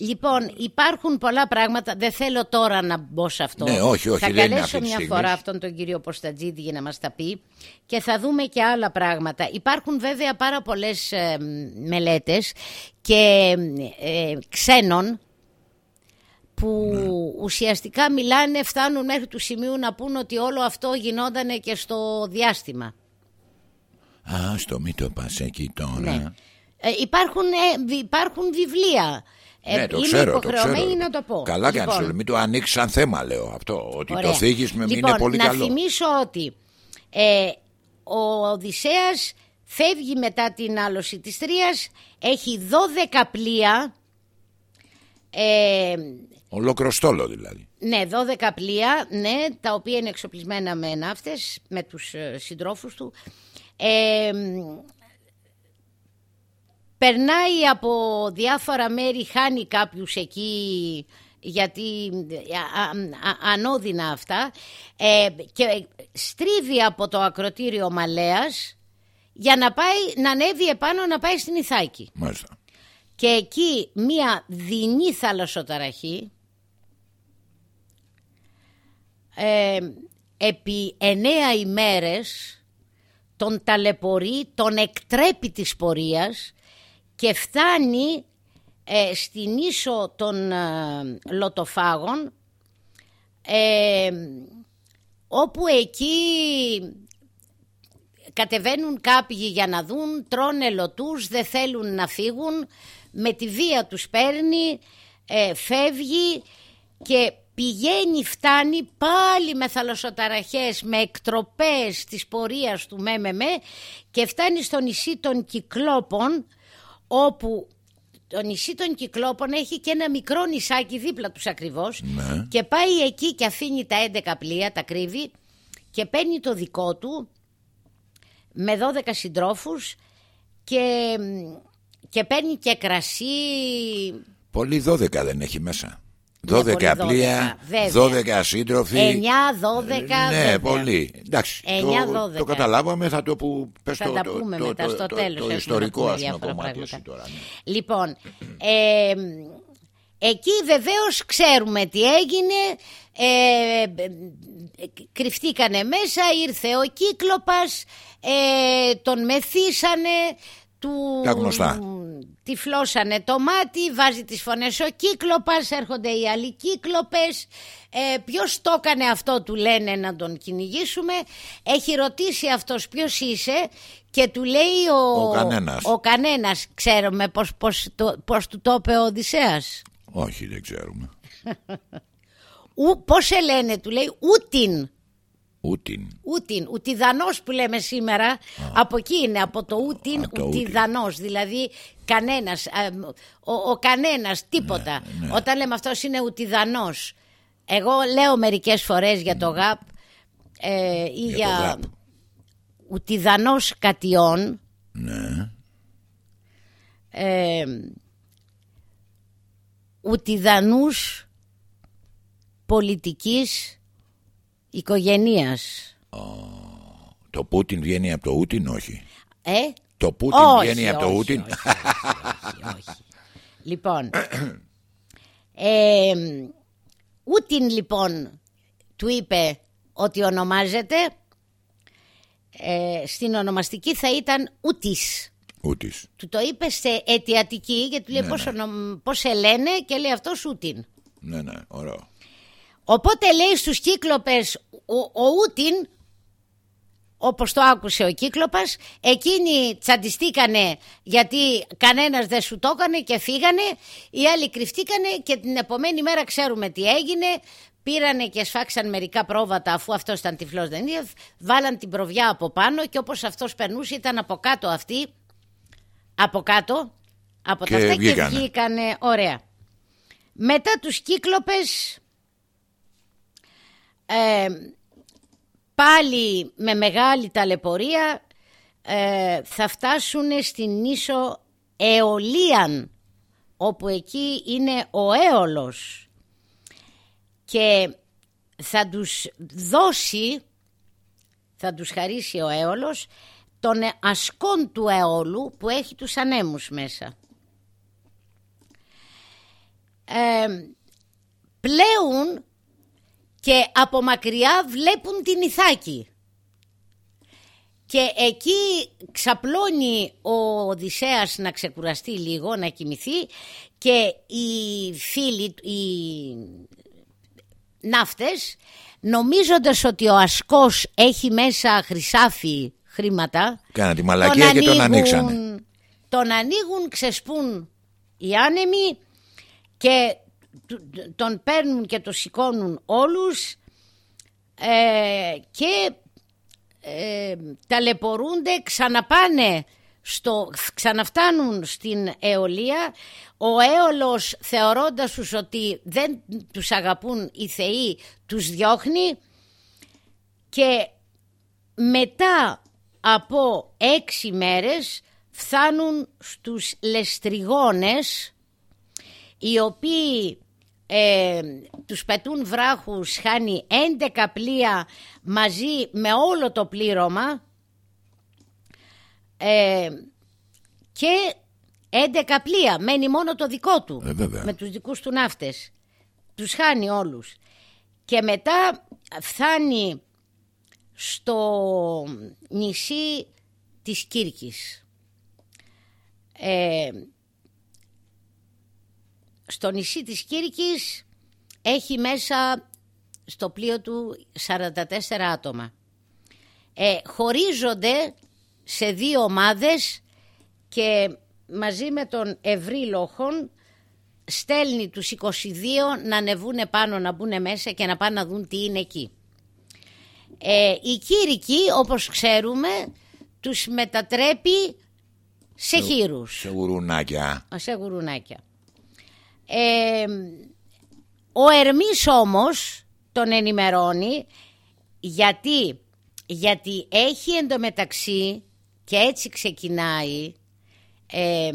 Λοιπόν, υπάρχουν πολλά πράγματα. Δεν θέλω τώρα να μπω σε αυτό. Ναι, όχι, όχι, θα καλέσω μια φορά αυτόν τον κύριο Ποστατζίδη για να μας τα πει και θα δούμε και άλλα πράγματα. Υπάρχουν βέβαια πάρα πολλές ε, μελέτες και ε, ξένων που ναι. ουσιαστικά μιλάνε, φτάνουν μέχρι του σημείου να πούν ότι όλο αυτό γινόταν και στο διάστημα. Α, στο μη το πας εκεί τώρα. Ναι. Ε, υπάρχουν, ε, υπάρχουν βιβλία ε, ναι, το ξέρω, το ξέρω. να το πω. Καλά λοιπόν, κάνεις, μην το ανοίξεις σαν θέμα λέω αυτό. Ότι το θίγεις με λοιπόν, είναι πολύ να καλό. Να θυμίσω ότι ε, ο Οδυσσέας φεύγει μετά την άλωση της Τρίας, έχει 12 πλοία. Ε, Ολόκληρο στόλο δηλαδή. Ναι, 12 πλοία, ναι, τα οποία είναι εξοπλισμένα με ναύτες, με τους ε, συντρόφους του. Ε, περνάει από διάφορα μέρη, χάνει κάποιους εκεί γιατί ανώδυνα αυτά ε, και στρίβει από το ακροτήριο Μαλέας για να πάει να ανέβει επάνω να πάει στην Ιθάκη. Μάλιστα. Και εκεί μία δεινή θαλασσοταραχή ε, επί εννέα ημέρες τον ταλαιπωρεί, τον εκτρέπει της πορείας και φτάνει ε, στην ίσο των ε, λοτοφάγων ε, όπου εκεί κατεβαίνουν κάποιοι για να δουν, τρώνε λοτούς, δεν θέλουν να φύγουν, με τη βία τους παίρνει, φεύγει και πηγαίνει, φτάνει πάλι με θαλασσοταραχές, με εκτροπές της πορείας του ΜΜΜ και φτάνει στο νησί των Κυκλόπων όπου το νησί των Κυκλόπων έχει και ένα μικρό νησάκι δίπλα τους ακριβώς ναι. και πάει εκεί και αφήνει τα 11 πλοία, τα κρύβει και παίρνει το δικό του με 12 συντρόφους και, και παίρνει και κρασί. Πολύ 12 δεν έχει μέσα. 12 πλοία, 12 σύντροφοι. 9, 12. Ναι, πολύ. Εντάξει. 9, το, 12. το καταλάβαμε, θα το που πες θα το, τα πούμε το, μετά το, στο τέλος. Το, ιστορικό ας πούμε κομμάτι τώρα. Ναι. Λοιπόν, ε, εκεί βεβαίως ξέρουμε τι έγινε. Ε, κρυφτήκανε μέσα, ήρθε ο Κύκλοπας, ε, τον μεθύσανε, του Τα γνωστά. τυφλώσανε το μάτι, βάζει τις φωνές ο κύκλοπας, έρχονται οι άλλοι κύκλοπες. Ε, ποιος το έκανε αυτό του λένε να τον κυνηγήσουμε. Έχει ρωτήσει αυτός ποιος είσαι και του λέει ο, ο κανένας. Ο κανένας. Ξέρουμε πώς, πώς, το, πώς του το είπε ο Οδυσσέας. Όχι δεν ξέρουμε. Ου, πώς σε λένε, του λέει Ούτιν. Ούτιν. Ούτιν, ουτιδανός που λέμε σήμερα, από εκεί είναι, από το ούτιν, Από το ουτιδανός, δηλαδή κανένας, ε, ο, ο κανένας, τίποτα. Ναι, Όταν λέμε αυτός είναι ουτιδανός, εγώ λέω μερικές φορές για το ΓΑΠ ε, ή Για το για, ΓΑΠ. ουτιδανός κατιών, Ναι. ε, ουτιδανούς πολιτικής οικογενείας. Το Πούτιν βγαίνει από το Ούτιν, όχι. Ε, Το Πούτιν όχι, βγαίνει από το όχι, Ούτιν. όχι, όχι, όχι, όχι. Λοιπόν, ε, Ούτιν λοιπόν του είπε ότι ονομάζεται, ε, στην ονομαστική θα ήταν Ούτις. Ούτις. Του το είπε σε αιτιατική γιατί του λέει πώς, ονο- πώς σε λένε και λέει αυτός Ούτιν. Ναι, ναι, ωραίο. Οπότε λέει στους κύκλοπες ο, ο Ούτιν, όπως το άκουσε ο κύκλοπας, εκείνοι τσαντιστήκανε γιατί κανένας δεν σου το έκανε και φύγανε, οι άλλοι κρυφτήκανε και την επομένη μέρα ξέρουμε τι έγινε, πήρανε και σφάξαν μερικά πρόβατα αφού αυτός ήταν τυφλός δεν είναι, βάλαν την προβιά από πάνω και όπως αυτός περνούσε ήταν από κάτω αυτοί, από κάτω, από Και τα αυτά βγήκανε. και βγήκανε ωραία. Μετά τους κύκλοπες ε, πάλι με μεγάλη ταλαιπωρία ε, θα φτάσουν στην νήσο Εολίαν όπου εκεί είναι ο Έολος και θα τους δώσει θα τους χαρίσει ο Έολος τον ασκόν του Αιώλου που έχει τους ανέμους μέσα. Ε, πλέουν και από μακριά βλέπουν την Ιθάκη. Και εκεί ξαπλώνει ο Οδυσσέας να ξεκουραστεί λίγο, να κοιμηθεί και οι φίλοι, οι ναύτες νομίζοντας ότι ο ασκός έχει μέσα χρυσάφι χρήματα Κάνα τη μαλακία και τον ανοίξανε. τον ανοίγουν, ξεσπούν οι άνεμοι και του- τον παίρνουν και το σηκώνουν όλους ε, και ε, ταλαιπωρούνται, ξαναπάνε στο, ξαναφτάνουν στην αιωλία. Ο έολος θεωρώντας τους ότι δεν τους αγαπούν οι θεοί τους διώχνει. Και μετά από έξι μέρες φτάνουν στους λεστριγόνες οι οποίοι ε, τους πετούν βράχους χάνει 11 πλοία μαζί με όλο το πλήρωμα ε, και 11 πλοία. Μένει μόνο το δικό του Ε, βέβαια. με τους δικούς του ναύτες. Τους χάνει όλους. Και μετά φτάνει στο νησί της Κύρκης. Ε, στο νησί της Κύρκης έχει μέσα στο πλοίο του 44 άτομα. Ε, χωρίζονται σε δύο ομάδες και μαζί με τον Ευρύ Λόχον στέλνει τους 22 να ανεβούν πάνω να μπουν μέσα και να πάνε να δουν τι είναι εκεί. Ε, η Κύρικη όπως ξέρουμε τους μετατρέπει σε χείρους Σε γουρουνάκια. σε γουρουνάκια. Ε, ο Ερμής όμως τον ενημερώνει γιατί, γιατί έχει εντωμεταξύ και έτσι ξεκινάει ε,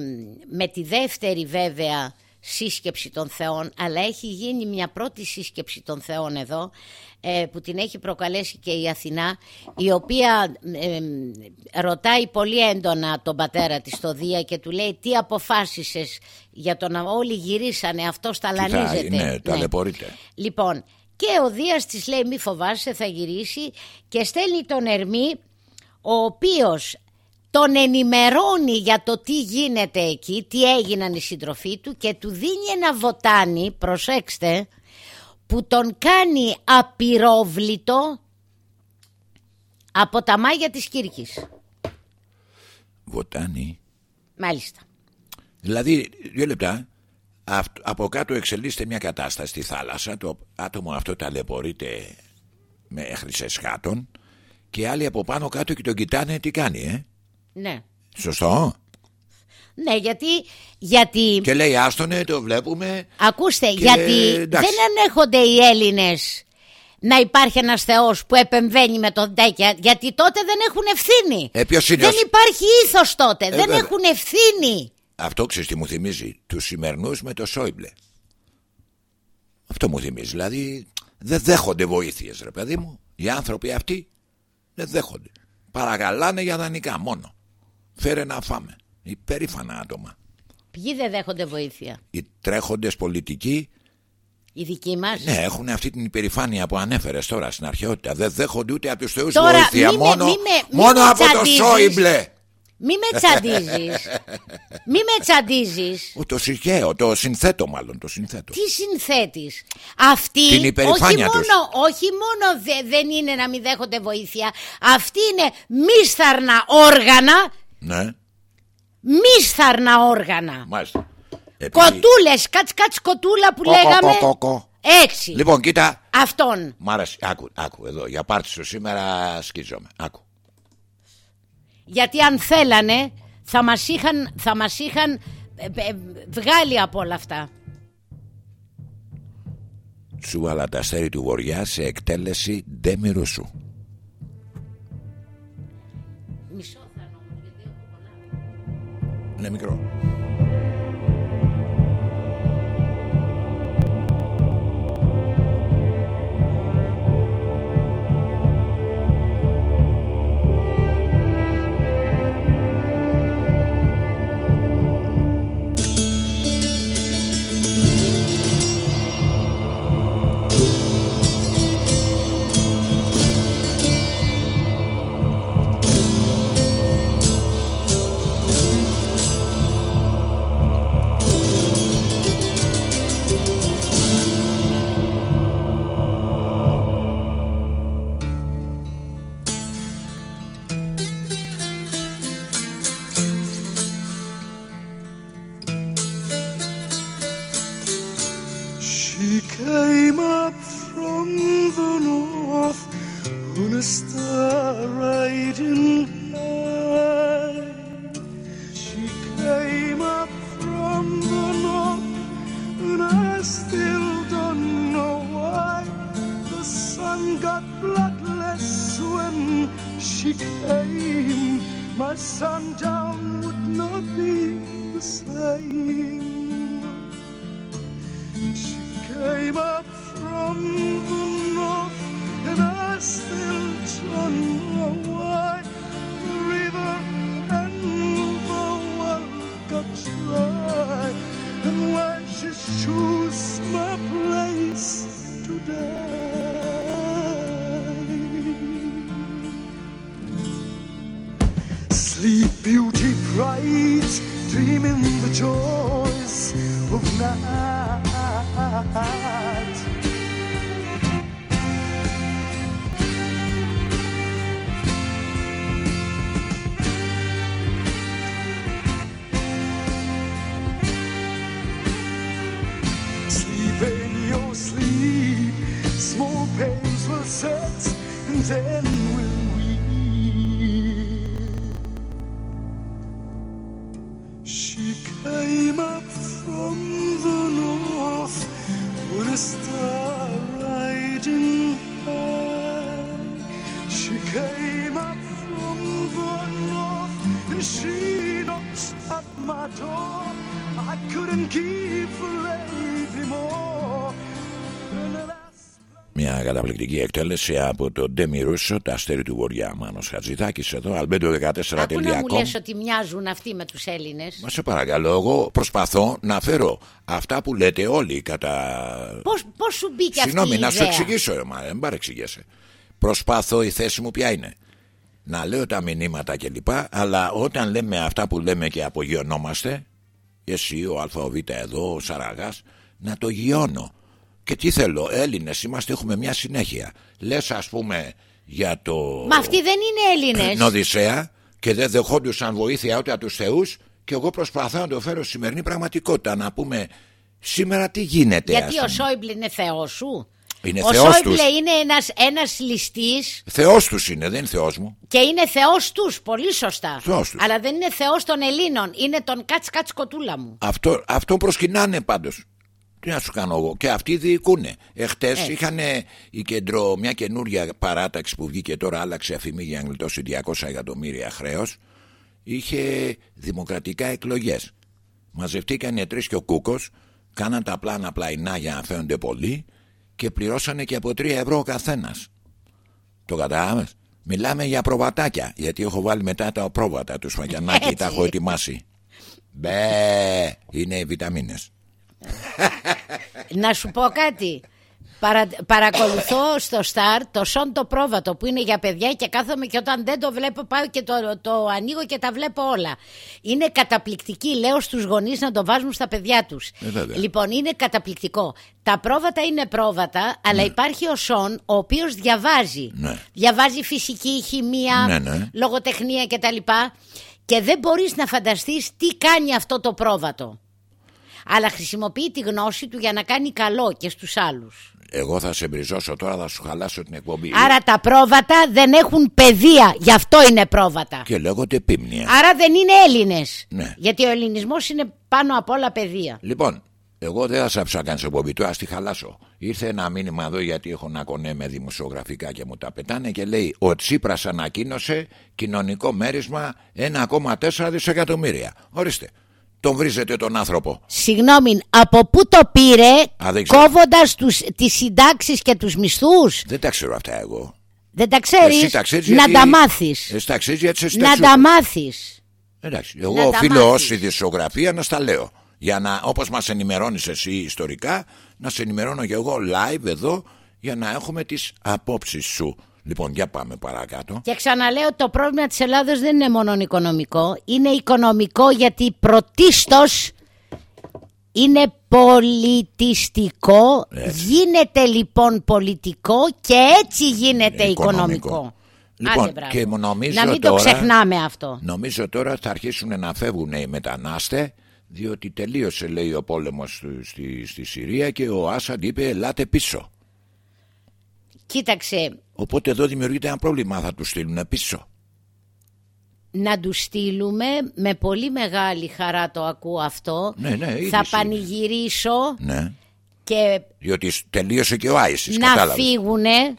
με τη δεύτερη βέβαια σύσκεψη των θεών αλλά έχει γίνει μια πρώτη σύσκεψη των θεών εδώ ε, που την έχει προκαλέσει και η Αθηνά η οποία ε, ρωτάει πολύ έντονα τον πατέρα της στο Δία και του λέει τι αποφάσισες για το να όλοι γυρίσανε αυτός Τι θα- ταλανίζεται Ναι, ταλαιπωρείται. Λοιπόν, και ο Δίας της λέει μη φοβάσαι θα γυρίσει και στέλνει τον Ερμή ο οποίος τον ενημερώνει για το τι γίνεται εκεί, τι έγιναν οι συντροφοί του και του δίνει ένα βοτάνι, προσέξτε, που τον κάνει απειρόβλητο από τα μάγια της Κύρκης. Βοτάνι. Μάλιστα. Δηλαδή, δύο λεπτά. από κάτω εξελίσσεται μια κατάσταση στη θάλασσα. Το άτομο αυτό ταλαιπωρείται με χρυσές χάτων και άλλοι από πάνω κάτω και τον κοιτάνε τι κάνει, ε. Ναι. Σωστό. Ναι, γιατί, γιατί... Και λέει άστονε, το βλέπουμε. Ακούστε, γιατί δεν ανέχονται οι Έλληνες να υπάρχει ένας Θεός που επεμβαίνει με τον Ντέκια, γιατί τότε δεν έχουν ευθύνη. Ε, δεν υπάρχει ήθος τότε, ε, δεν έχουν ευθύνη. Αυτό ξέρεις τι μου θυμίζει, τους σημερινούς με το Σόιμπλε. Αυτό μου θυμίζει. Δηλαδή δεν δέχονται βοήθειες, ρε παιδί μου. Οι άνθρωποι αυτοί δεν δέχονται. Παρακαλάνε για δανεικά μόνο. Φέρε να φάμε. Υπερήφανα άτομα. Ποιοι δεν δέχονται βοήθεια; Οι τρέχοντες πολιτικοί. Οι δικοί μας; Ναι, έχουν αυτή την υπερηφάνεια που ανέφερες τώρα στην αρχαιότητα. Δεν δέχονται ούτε από τους θεούς βοήθεια. Μη μόνο, μη μόνο από το Σόιμπλε. Μη με τσαντίζεις. Μη με τσαντίζεις. Το συγχαίω, το συνθέτω μάλλον. Το συνθέτω. Τι συνθέτεις; Αυτή Την υπερηφάνεια όχι, μόνο, όχι μόνο δεν είναι να μην δέχονται βοήθεια. Αυτή είναι μίσθαρνα όργανα. Ναι. Μίσθαρνα όργανα. Μάλιστα. Επειδή... Κοτούλες, κάτς κάτς κοτούλα που λέγαμε. Κο, κο, Έτσι. Λοιπόν, κοίτα. Αυτόν. Μ' άρεσε. Άκου, άκου εδώ. Για πάρτι σου σήμερα σκίζομαι. Άκου. Γιατί αν θέλανε θα μας είχαν, θα μας είχαν ε, ε, βγάλει από όλα αυτά. Σου βάλα τα αστέρι του βοριά σε εκτέλεση ντέμιρου σου. Let me grow. in your sleep. Small pains will set and end. Καταπληκτική εκτέλεση από τον Ντέμι Ρούσο, τα αστέρι του Βορειά. Μάνος Χατζηδάκης εδώ, αλμπέντο14.com. Ακού να μου λες ότι μοιάζουν αυτοί με τους Έλληνες. Μα σε παρακαλώ, εγώ προσπαθώ να φέρω αυτά που λέτε όλοι κατά. Πώς σου μπήκε αυτή Συγγνώμη, να σου εξηγήσω, μα δεν παρεξηγέσαι. Προσπάθω, η θέση μου ποια είναι. Να λέω τα μηνύματα κλπ. Αλλά όταν λέμε αυτά που λέμε και απογειωνόμαστε, εσύ, ο ΑΒ εδώ, ο Σαραγάς, να το γιώνω. Και τι θέλω, Έλληνες είμαστε, έχουμε μια συνέχεια. Λες, ας πούμε, για το. Μα αυτοί δεν είναι Έλληνες. Νοδυσσέα και δεν δεχόντουσαν βοήθεια ούτε από τους Θεούς. Και εγώ προσπαθώ να το φέρω στη σημερινή πραγματικότητα. Να πούμε Σήμερα τι γίνεται Γιατί ας ο πούμε. Σόιμπλε είναι θεός σου; Είναι ο θεός Σόιμπλε τους. είναι ένας, ένας ληστής Θεός τους είναι δεν είναι θεός μου και είναι θεός τους, πολύ σωστά. Θεός τους. Αλλά δεν είναι θεός των Ελλήνων, είναι τον κάτς κάτς κοτούλα μου. Αυτό, αυτό προσκυνάνε πάντως τι να σου κάνω εγώ. Και αυτοί διοικούνε. Εχθές είχαν η κεντρο, μια καινούρια παράταξη που βγήκε τώρα, άλλαξε αφημί για να γλιτώσει 200 εκατομμύρια χρέος. Είχε δημοκρατικά εκλογές. Μαζευτήκαν οι τρεις και ο Κούκος, κάναν τα πλάνα πλαϊνά για να φαίνονται πολλοί και πληρώσανε και από 3 ευρώ ο καθένας. Το κατάλαβες; Μιλάμε για προβατάκια, γιατί έχω βάλει μετά τα πρόβατα τους σφακιανάκι, τα Έτσι. έχω ετοιμάσει. Μπε, είναι οι βιταμίνες. Να σου πω κάτι. Παρα, παρακολουθώ στο Star το Σον το πρόβατο που είναι για παιδιά και κάθομαι και όταν δεν το βλέπω πάω και το, το ανοίγω και τα βλέπω όλα. Είναι καταπληκτική, λέω στους γονείς να το βάζουν στα παιδιά τους. Ε, βέβαια. λοιπόν, είναι καταπληκτικό. Τα πρόβατα είναι πρόβατα, αλλά υπάρχει ο Σον ο οποίος διαβάζει. Ναι. Διαβάζει φυσική, χημεία, Ναι, ναι. λογοτεχνία κτλ. Και δεν μπορείς να φανταστείς τι κάνει αυτό το πρόβατο. Αλλά χρησιμοποιεί τη γνώση του για να κάνει καλό και στους άλλους. Εγώ θα σε μπριζώσω τώρα, θα σου χαλάσω την εκπομπή. Άρα τα πρόβατα δεν έχουν παιδεία, γι' αυτό είναι πρόβατα. Και λέγονται πίμνια. Άρα δεν είναι Έλληνες. Ναι. Γιατί ο ελληνισμός είναι πάνω απ' όλα παιδεία. Λοιπόν, εγώ δεν θα σε άψα καν σε εκπομπή, τώρα τη χαλάσω. Ήρθε ένα μήνυμα εδώ γιατί έχω να κονέ με δημοσιογραφικά και μου τα πετάνε και λέει Ο Τσίπρας ανακοίνωσε κοινωνικό μέρισμα 1,4 δισεκατομμύρια. Ορίστε, τον βρίζετε τον άνθρωπο. Συγγνώμη, από πού το πήρε Α, δεν ξέρω. κόβοντας τους, τις συντάξεις και τους μισθούς; Δεν τα ξέρω αυτά εγώ. Δεν τα ξέρεις, Εσύ τα ξέρεις να γιατί- τα μάθεις. Εσύ τα ξέρεις γιατί σε να συνταξιούχος. τα μάθεις. Εντάξει, Να εγώ τα οφείλω μάθεις. ως ειδησιογραφία να στα λέω. Για να, όπως μας ενημερώνεις εσύ ιστορικά, να σε ενημερώνω και εγώ live εδώ για να έχουμε τις απόψεις σου. Λοιπόν, για πάμε παρακάτω. Και ξαναλέω το πρόβλημα της Ελλάδος δεν είναι μόνο οικονομικό Είναι οικονομικό γιατί πρωτίστως είναι πολιτιστικό Γίνεται λοιπόν πολιτικό και έτσι γίνεται Οικονομικό. οικονομικό, Λοιπόν, Άντε, μπράβο. και νομίζω Να μην το τώρα- ξεχνάμε αυτό Νομίζω τώρα θα αρχίσουν να φεύγουν οι μετανάστες διότι τελείωσε λέει ο πόλεμος στη, στη, στη Συρία και ο Άσαντ είπε ελάτε πίσω. Κοίταξε Οπότε εδώ δημιουργείται ένα πρόβλημα, θα τους στείλουν πίσω. να τους στείλουμε με πολύ μεγάλη χαρά το ακούω αυτό Ναι, ναι, είδηση Θα είναι. πανηγυρίσω Ναι, και διότι τελείωσε και ο Άισις, να κατάλαβες. φύγουνε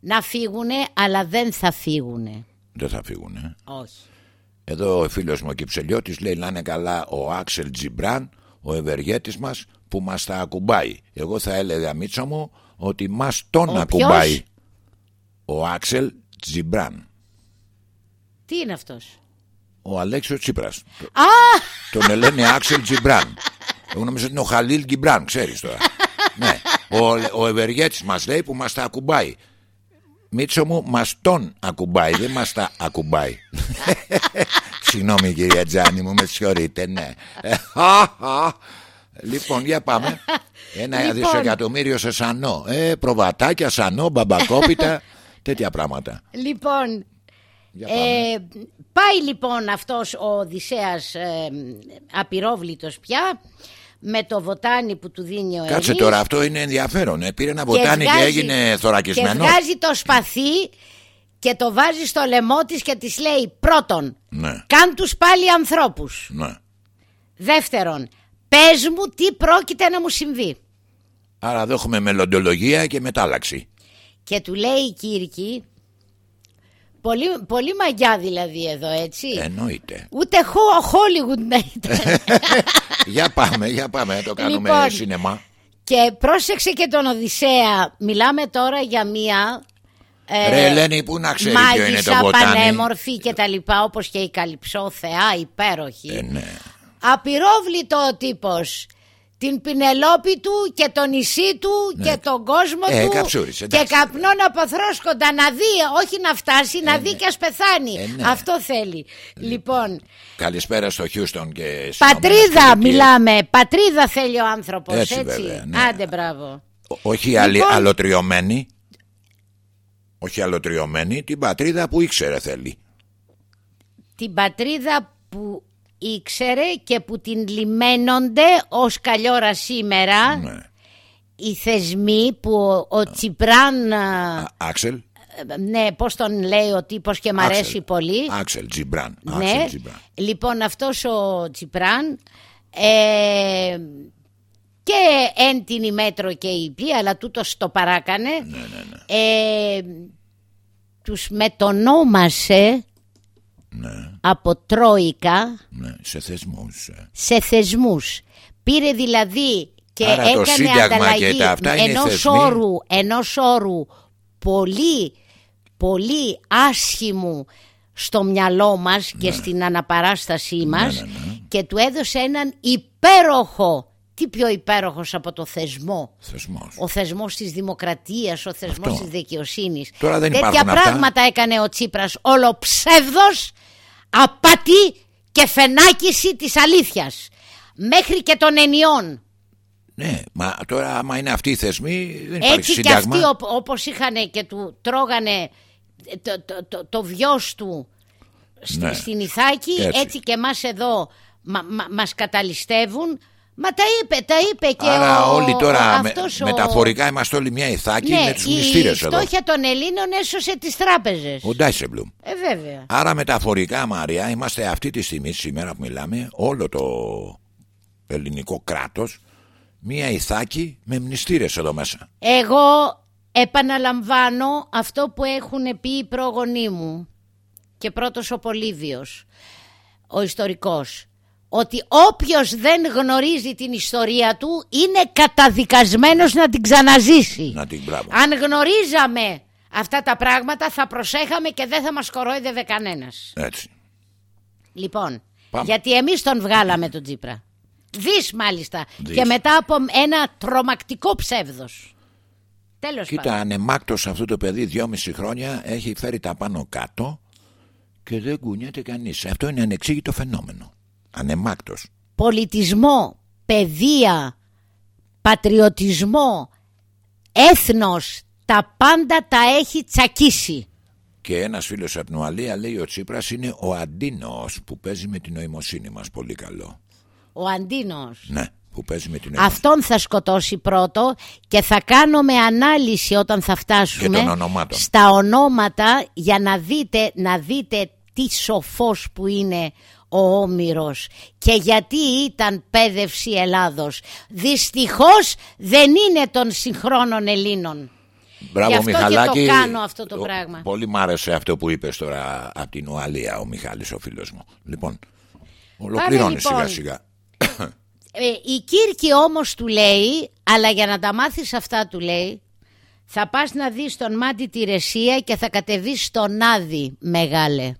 Να φύγουνε αλλά δεν θα φύγουνε Δεν θα φύγουν. Ε. Όχι Εδώ ο φίλος μου ο Κυψελιώτης λέει να είναι καλά ο Άξελ Τζιμπράν, ο ευεργέτης μας που μας τα ακουμπάει. Εγώ θα έλεγα Μίτσο μου ότι μας τον Ο ακουμπάει. ποιος; Ο Άξελ Τζιμπράν. Τι είναι αυτός; Ο Αλέξιος Τσίπρας. Α! Τον λένε Άξελ Τζιμπράν. Εγώ νομίζω ότι είναι ο Χαλίλ Γκιμπράν, ξέρεις τώρα. ναι. Ο, ο ευεργέτης μας λέει που μας τα ακουμπάει. Μίτσο μου, μας τον ακουμπάει, δεν μας τα ακουμπάει. Συγγνώμη κυρία Τζάνη μου, με συγχωρείτε, ναι. λοιπόν, για πάμε. Ένα Λοιπόν. δισεκατομμύριο σε σανό. Ε, προβατάκια, σανό, μπαμπακόπιτα, τέτοια πράγματα. Λοιπόν, Για πάμε. ε, πάει λοιπόν αυτός ο Οδυσσέας ε, απειρόβλητος πια με το βοτάνι που του δίνει ο Κάτσε Ερής τώρα, αυτό είναι ενδιαφέρον. Ε. Πήρε ένα βοτάνι και, βγάζει- έγινε θωρακισμένος. Και βγάζει το σπαθί και το βάζει στο λαιμό της και της λέει πρώτον, Ναι, κάν τους πάλι ανθρώπους. ναι. Δεύτερον, πες μου τι πρόκειται να μου συμβεί. Άρα εδώ έχουμε μελλοντολογία και μετάλλαξη. Και του λέει η Κύρκη, πολύ, πολύ μαγιά δηλαδή εδώ έτσι. Εννοείται. Ούτε χο- Hollywood να ήταν. για πάμε, για πάμε, να το κάνουμε Λοιπόν, σινεμά. και πρόσεξε και τον Οδυσσέα. Μιλάμε τώρα για μία ε, Ρε Ελένη, πού να ξέρει ποιο είναι το μάγισσα βοτάνι. πανέμορφη και τα λοιπά όπως και η Καλυψό θεά υπέροχη. Ε, ναι. Απειρόβλητο ο τύπος. Την Πινελόπη του και το νησί του και τον κόσμο Ε, του καψούρης, και εντάξει. καπνών αποθρόσκοντα να δει, όχι να φτάσει, να δει και ας πεθάνει. Ε, ναι. Αυτό θέλει. Λοιπόν, Καλησπέρα στο Χιούστον και στις πατρίδα Ηνωμένες Πολιτείες. μιλάμε, πατρίδα θέλει ο άνθρωπος, Έτσι, έτσι. βέβαια, ναι. Άντε μπράβο. Ό- Όχι αλλη- Λοιπόν. αλωτριωμένη. Όχι αλωτριωμένη, την πατρίδα που ήξερε θέλει. Την πατρίδα που ήξερε και που την λιμένονται ως καλλιόρα σήμερα Ναι. οι θεσμοί που ο, ο Τσιπράν, Α, Άξελ. ε, ναι πώς τον λέει ο τύπος και μ' αρέσει Άξελ. πολύ. Άξελ Τζιμπράν. Ναι, Άξελ Τζιμπράν. λοιπόν αυτός ο Τσιπράν ε, και εν την ημέτρο και η αλλά τούτος το παράκανε. Ναι, ναι, ναι. Ε, τους μετονόμασε ναι, από Τρόικα ναι. Σε θεσμούς. ε. σε θεσμούς. Πήρε δηλαδή και Άρα το έκανε Σύνταγμα ανταλλαγή και τα αυτά είναι ενός θεσμοί. όρου, ενός όρου πολύ, πολύ άσχημου στο μυαλό μας και στην αναπαράστασή μας ναι, ναι. και του έδωσε έναν υπέροχο, τι πιο υπέροχος από το θεσμό. Θεσμός. Ο θεσμός της δημοκρατίας, ο θεσμός Αυτό. της δικαιοσύνης. Τώρα δεν Τέτοια υπάρχουν αυτά. πράγματα έκανε ο Τσίπρας. Όλο ψεύδος, απάτη και φενάκιση της αλήθειας. Μέχρι και των ενιών. Ναι, μα τώρα άμα είναι αυτοί οι θεσμοί δεν υπάρχει Έτσι και σύνταγμα. αυτοί οπ- όπως είχαν και του τρώγανε το, το, το, το βιός του στη- Ναι. στην Ιθάκη, Έτσι. έτσι, και εμάς εδώ μα, μα- μας καταλυστεύουν. Μα τα είπε, τα είπε και Άρα ο, όλοι τώρα με- αυτός ο- μεταφορικά είμαστε όλοι μια Ιθάκη ναι, με τους η μνηστήρες εδώ. φτώχεια των Ελλήνων έσωσε τις τράπεζες. Ο Ντάισεμπλουμ. Ε, βέβαια. Άρα μεταφορικά Μαρία είμαστε αυτή τη στιγμή σήμερα που μιλάμε όλο το ελληνικό κράτος μια Ιθάκη με μνηστήρες εδώ μέσα. Εγώ επαναλαμβάνω αυτό που έχουν πει οι πρόγονοί μου και πρώτος ο Πολύβιος, ο ιστορικός, ότι όποιος δεν γνωρίζει την ιστορία του είναι καταδικασμένος να την ξαναζήσει. Να την μπράβο. Αν γνωρίζαμε αυτά τα πράγματα θα προσέχαμε και δεν θα μας κορόιδευε κανένας. Έτσι. Λοιπόν, Πάμε. γιατί εμείς τον βγάλαμε τον Τζίπρα. Δις μάλιστα. Δις. Και μετά από ένα τρομακτικό ψεύδος. Τέλος Κοίτα, πάντων. ανεμάκτος αυτό το παιδί δυόμιση χρόνια έχει φέρει τα πάνω κάτω και δεν κουνιέται κανείς. Αυτό είναι ανεξήγητο φαινόμενο. Ανεμάκτος. Πολιτισμό, παιδεία, πατριωτισμό, έθνος, τα πάντα τα έχει τσακίσει. Και ένας φίλος από την Ουαλία λέει ο Τσίπρας είναι ο αντίνος που παίζει με την νοημοσύνη μας πολύ καλό. Ο Αντίνος. Ναι, που παίζει με την νοημοσύνη. Αυτόν θα σκοτώσει πρώτο και θα κάνουμε ανάλυση όταν θα φτάσουμε Και των ονομάτων. στα ονόματα για να δείτε, να δείτε τι σοφός που είναι ο Όμηρος και γιατί ήταν πέδευση Ελλάδος. Δυστυχώς δεν είναι των συγχρόνων Ελλήνων. Μπράβο Γι' αυτό και Μιχαλάκη. το κάνω αυτό το Ο- πράγμα. Πολύ μ' άρεσε αυτό που είπες τώρα από την Ουαλία ο Μιχάλης ο φίλος μου. Λοιπόν, ολοκληρώνει λοιπόν. σιγά σιγά. Ε, η Κύρκη όμως του λέει, αλλά για να τα μάθεις αυτά του λέει, θα πας να δεις τον Μάτι τη Ρεσία και θα κατεβείς στον Άδη μεγάλε.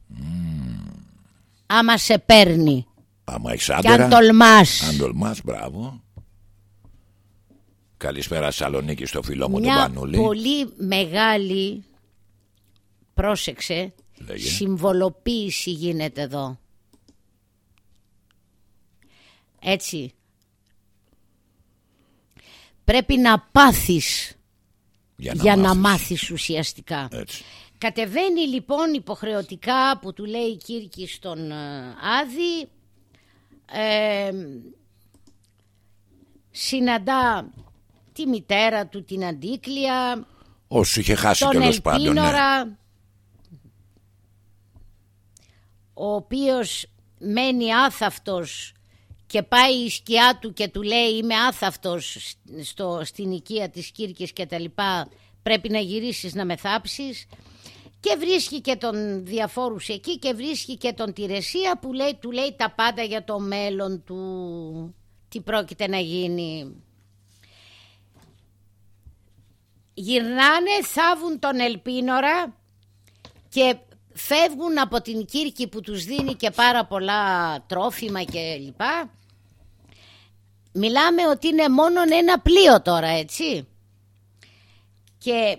Άμα σε παίρνει Άμα έχεις και άντερα, αν τολμάς. αν τολμάς, μπράβο. Καλησπέρα Σαλονίκη στο φίλο μου τον Μια Πανούλη. πολύ μεγάλη, πρόσεξε, Λέγε. συμβολοποίηση γίνεται εδώ. Έτσι. Πρέπει να πάθεις για να μάθεις ουσιαστικά. Έτσι. Κατεβαίνει λοιπόν υποχρεωτικά που του λέει η Κύρκη στον ε, Άδη ε, συναντά τη μητέρα του την Αντίκλια Όσους είχε χάσει τον τέλος πάντων. Ναι. Ελπίνορα ο οποίος μένει άθαυτος και πάει η σκιά του και του λέει είμαι άθαυτος στο, στην οικία της Κύρκης και τα λοιπά πρέπει να γυρίσεις να με θάψεις και βρίσκει και τον διαφόρους εκεί και βρίσκει και τον Τηρεσία που λέει, του λέει τα πάντα για το μέλλον του τι πρόκειται να γίνει γυρνάνε, θάβουν τον Ελπίνορα και φεύγουν από την Κύρκη που τους δίνει και πάρα πολλά τρόφιμα και λοιπά. Μιλάμε ότι είναι μόνο ένα πλοίο τώρα, έτσι. Και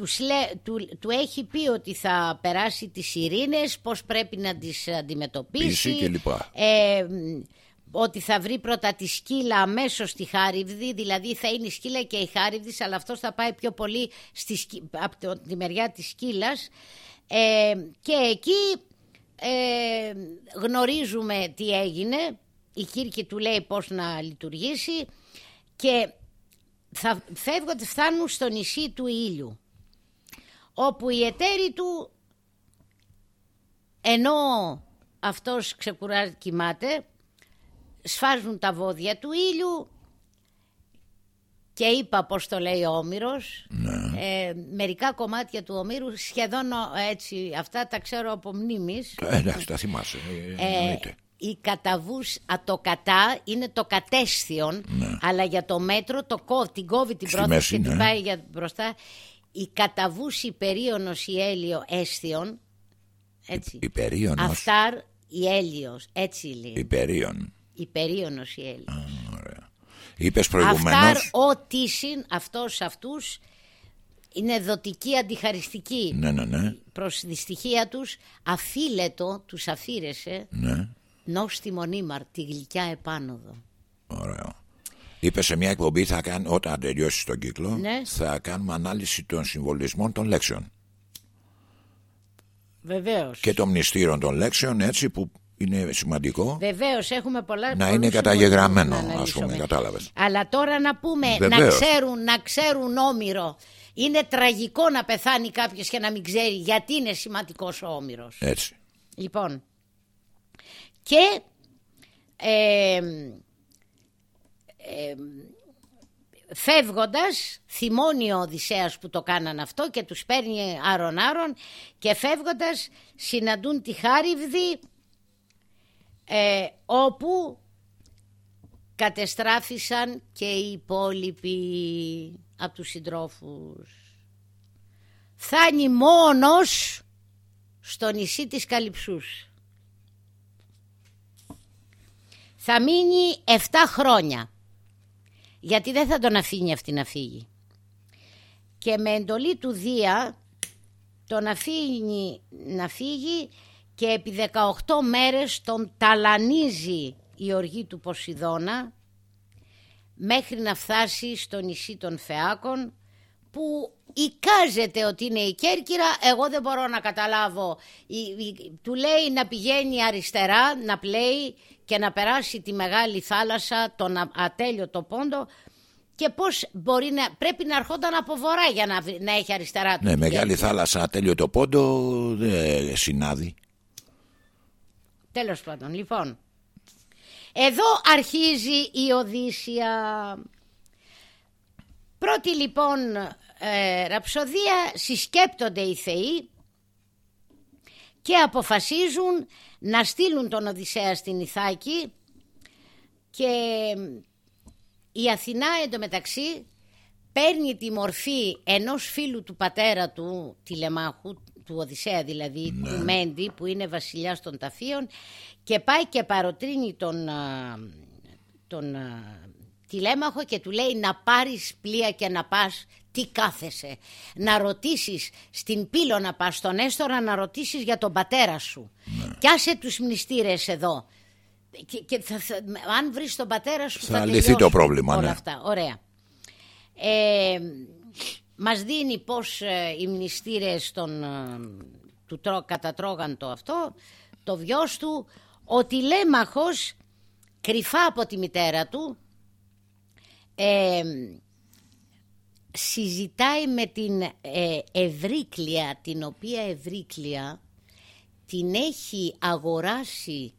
τους λέ- του, του έχει πει ότι θα περάσει τις ειρήνες, πώς πρέπει να τις αντιμετωπίσει. Πίση και λοιπά. Ε, μ, ότι θα βρει πρώτα τη σκύλα αμέσως στη Χάριβδη, δηλαδή θα είναι η σκύλα και η Χάριβδης, αλλά αυτός θα πάει πιο πολύ στη, σκυ- από το- τη μεριά της σκύλας. Ε, και εκεί ε, γνωρίζουμε τι έγινε. Η Κύρκη του λέει πώς να λειτουργήσει και θα φεύγονται, φτάνουν στο νησί του ήλιου όπου οι εταίροι του ενώ αυτός ξεκουράζει κοιμάται σφάζουν τα βόδια του ήλιου και είπα πώς το λέει ο Όμηρος Ναι. ε, μερικά κομμάτια του Ομήρου σχεδόν ε, έτσι αυτά τα ξέρω από μνήμης Ε, εντάξει, τα θυμάσαι. ε, ε, εννοείται. η καταβούς α, το κατά είναι το κατέσθιον αλλά για το μέτρο το κόβει, την κόβει την Ναι. Στη πρόθεση μέση, και την ναι. πάει για μπροστά η καταβούση περίονος η έλιο αίσθιον έτσι Υπερίωνος. Αυτάρ η έλιος έτσι λέει Υπερίων. η περίονος η έλιος Είπες Αυτάρ προηγουμένως. ο τίσιν αυτός αυτούς είναι δοτική αντιχαριστική Ναι, ναι, ναι. προς τη στοιχεία τους αφίλετο τους αφήρεσε ναι. νόστιμο νήμαρ τη γλυκιά επάνωδο Ωραίο. Είπε σε μια εκπομπή θα κάν, όταν τελειώσει τον κύκλο Ναι. θα κάνουμε ανάλυση των συμβολισμών των λέξεων Βεβαίως και των μνηστήρων των λέξεων έτσι που είναι σημαντικό Βεβαίως έχουμε πολλά να πολλούς είναι καταγεγραμμένο συμβολισμούς να ας πούμε αναλύσουμε. κατάλαβες Αλλά τώρα να πούμε να Βεβαίως. ξέρουν, να ξέρουν όμηρο Είναι τραγικό να πεθάνει κάποιος και να μην ξέρει γιατί είναι σημαντικός ο όμηρος έτσι Λοιπόν Και ε, ε, φεύγοντας θυμώνει ο Οδυσσέας που το κάναν αυτό και τους παίρνει άρον άρον και φεύγοντας συναντούν τη Χάριβδη ε, όπου κατεστράφησαν και οι υπόλοιποι από τους συντρόφους. Φτάνει μόνος στο νησί της Καλυψούς. Θα μείνει 7 χρόνια γιατί δεν θα τον αφήνει αυτή να φύγει. Και με εντολή του Δία τον αφήνει να φύγει και επί 18 μέρες τον ταλανίζει η οργή του Ποσειδώνα μέχρι να φτάσει στο νησί των Φεάκων που εικάζεται ότι είναι η Κέρκυρα, εγώ δεν μπορώ να καταλάβω. Η- η- του λέει να πηγαίνει αριστερά, να πλέει και να περάσει τη μεγάλη θάλασσα, τον α- ατέλειωτο πόντο και πώς μπορεί να, πρέπει να ερχόταν από βορρά για να, βρει- να έχει αριστερά του. Ναι την μεγάλη Κέρκυρα. θάλασσα τέλειο το πόντο δεν συνάδει Τέλος πάντων, λοιπόν. Εδώ αρχίζει η Οδύσσια. Πρώτη λοιπόν ε, ραψοδία συσκέπτονται οι θεοί και αποφασίζουν να στείλουν τον Οδυσσέα στην Ιθάκη και η Αθηνά εντωμεταξύ παίρνει τη μορφή ενός φίλου του πατέρα του τηλεμάχου, του Οδυσσέα δηλαδή, του Μέντι που είναι βασιλιάς των Ταφίων και πάει και παροτρύνει τον, α, τον α, τηλέμαχο και του λέει να πάρεις πλοία και να πας τι κάθεσαι. Να ρωτήσεις στην πύλο να πας στον Έστορα να ρωτήσεις για τον πατέρα σου. Κι άσε τους μνηστήρες εδώ. Και, και θα- θα- αν βρεις τον πατέρα σου Θα θα, λυθεί το τελειώσουν πρόβλημα, όλα ναι. αυτά. Ωραία. Ε, μας δίνει πως ε, οι μνηστήρες των, ε, του τρό, κατατρώγαν το αυτό, το βιός του, ο τηλέμαχος κρυφά από τη μητέρα του ε, συζητάει με την ε, Ευρύκλεια, την οποία Ευρύκλεια την έχει αγοράσει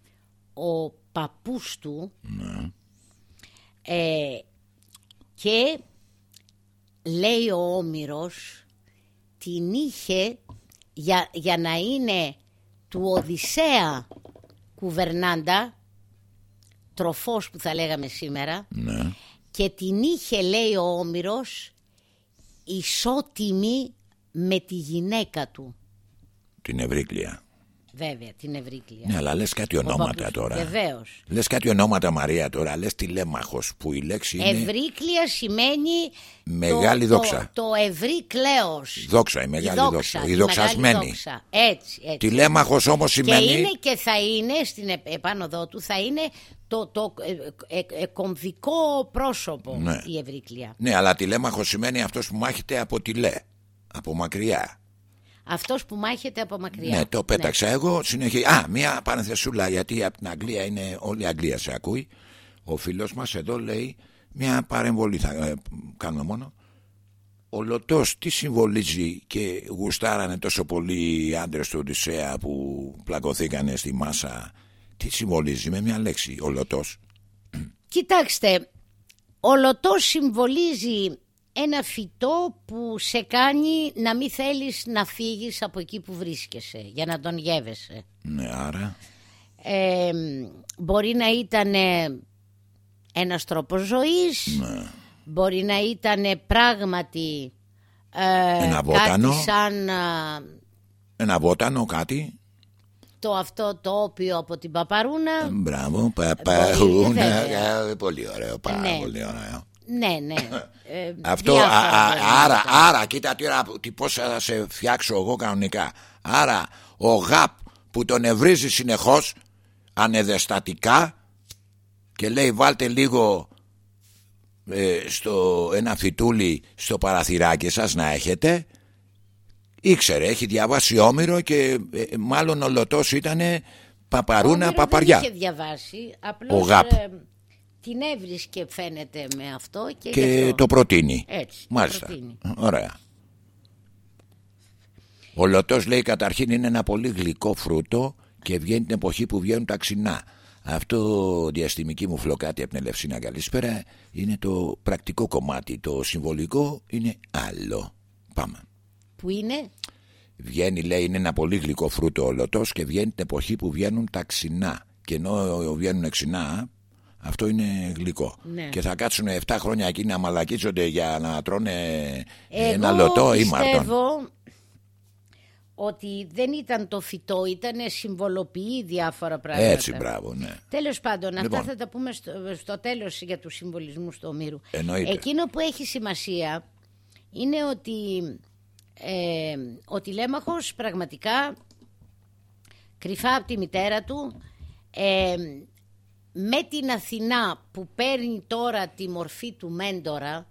ο παππούς του ε, και λέει ο Όμηρος την είχε για, για να είναι του Οδυσσέα κουβερνάντα τροφός που θα λέγαμε σήμερα ναι. και την είχε λέει ο Όμηρος ισότιμη με τη γυναίκα του. Την Ευρύκλεια. Βέβαια την Ευρύκλεια. Ναι αλλά λες κάτι Ο ονόματα παππούς- τώρα. Βεβαίως. Λες κάτι ονόματα Μαρία τώρα. Λες τηλέμαχος που η λέξη είναι Ευρύκλεια σημαίνει Μεγάλη το, δόξα. Το, το ευρύ κλέος Δόξα η μεγάλη δόξα, η μεγάλη δοξασμένη. δόξα. Έτσι, έτσι. Τηλέμαχος όμως Και σημαίνει είναι και θα είναι στην επ- επάνω του θα είναι το, το ε, ε, ε, κομβικό πρόσωπο Ναι. η Ευρύκλεια. Ναι αλλά τηλέμαχος σημαίνει αυτός που μάχεται από τηλέ Από μακριά Αυτός που μάχεται από μακριά. Ναι, το πέταξα εγώ. Συνεχίζει. Α, μια παρενθεσούλα γιατί από την Αγγλία είναι όλη η Αγγλία σε ακούει. Ο φίλος μας εδώ λέει μια παρεμβολή θα ε, κάνουμε μόνο. Ο Λωτός τι συμβολίζει και γουστάρανε τόσο πολύ οι άντρες του Οδυσσέα που πλακωθήκανε στη μάσα; Τι συμβολίζει με μια λέξη ο Λωτός; Κοιτάξτε, ο λωτός συμβολίζει ένα φυτό που σε κάνει να μην θέλεις να φύγεις από εκεί που βρίσκεσαι για να τον γεύεσαι. Ναι, άρα. Ε, μπορεί να ήταν ένας τρόπος ζωής, Ναι. μπορεί να ήταν πράγματι ε, Ένα βότανο. κάτι σαν α, Ένα βότανο, κάτι. Το αυτό το όπιο από την παπαρούνα. Μπράβο, Μπορεί, παπαούνα. βέβαια. Ε, Πολύ ωραίο, πάρα Ναι. πολύ ωραίο. Ναι, ναι. Ε, Αυτό, διάφορα α, α, μπορεί να άρα, ήταν. άρα, κοίτα τώρα τι πώς θα σε φτιάξω εγώ κανονικά. Άρα, ο γαπ που τον ευρίζει συνεχώς, ανεδεστατικά και λέει βάλτε λίγο ε, στο ένα φιτούλι στο παραθυράκι σας να έχετε ήξερε, έχει διαβάσει όμηρο και ε, μάλλον ο Λωτός ήτανε παπαρούνα Όμηρο παπαριά Δεν είχε διαβάσει. Απλώς Ο Γαπ. ε, την έβρισκε φαίνεται με αυτό και, γι' και αυτό. το προτείνει. Έτσι, το Μάλιστα. προτείνει. Ωραία. Ο λωτός λέει καταρχήν είναι ένα πολύ γλυκό φρούτο και βγαίνει την εποχή που βγαίνουν τα ξινά. Αυτό διαστημική μου φλοκάτη από την Ελευσίνα καλησπέρα είναι το πρακτικό κομμάτι. Το συμβολικό είναι άλλο. Πάμε. Που είναι Βγαίνει λέει είναι ένα πολύ γλυκό φρούτο ο λωτός και βγαίνει την εποχή που βγαίνουν τα ξινά. Και ενώ βγαίνουν ξινά αυτό είναι γλυκό. Ναι. Και θα κάτσουν 7 χρόνια εκεί να μαλακίζονται για να τρώνε Εγώ ένα λωτό ή μάρτον. πιστεύω ότι δεν ήταν το φυτό, ήταν συμβολοποιεί διάφορα πράγματα. Έτσι, μπράβο, ναι. Τέλος πάντων, Λοιπόν. αυτά θα τα πούμε στο, στο τέλος για τους συμβολισμούς του Ομήρου. Εννοείται. Εκείνο που έχει σημασία είναι ότι ε, ο Τηλέμαχος πραγματικά κρυφά από τη μητέρα του ε, με την Αθηνά που παίρνει τώρα τη μορφή του μέντορα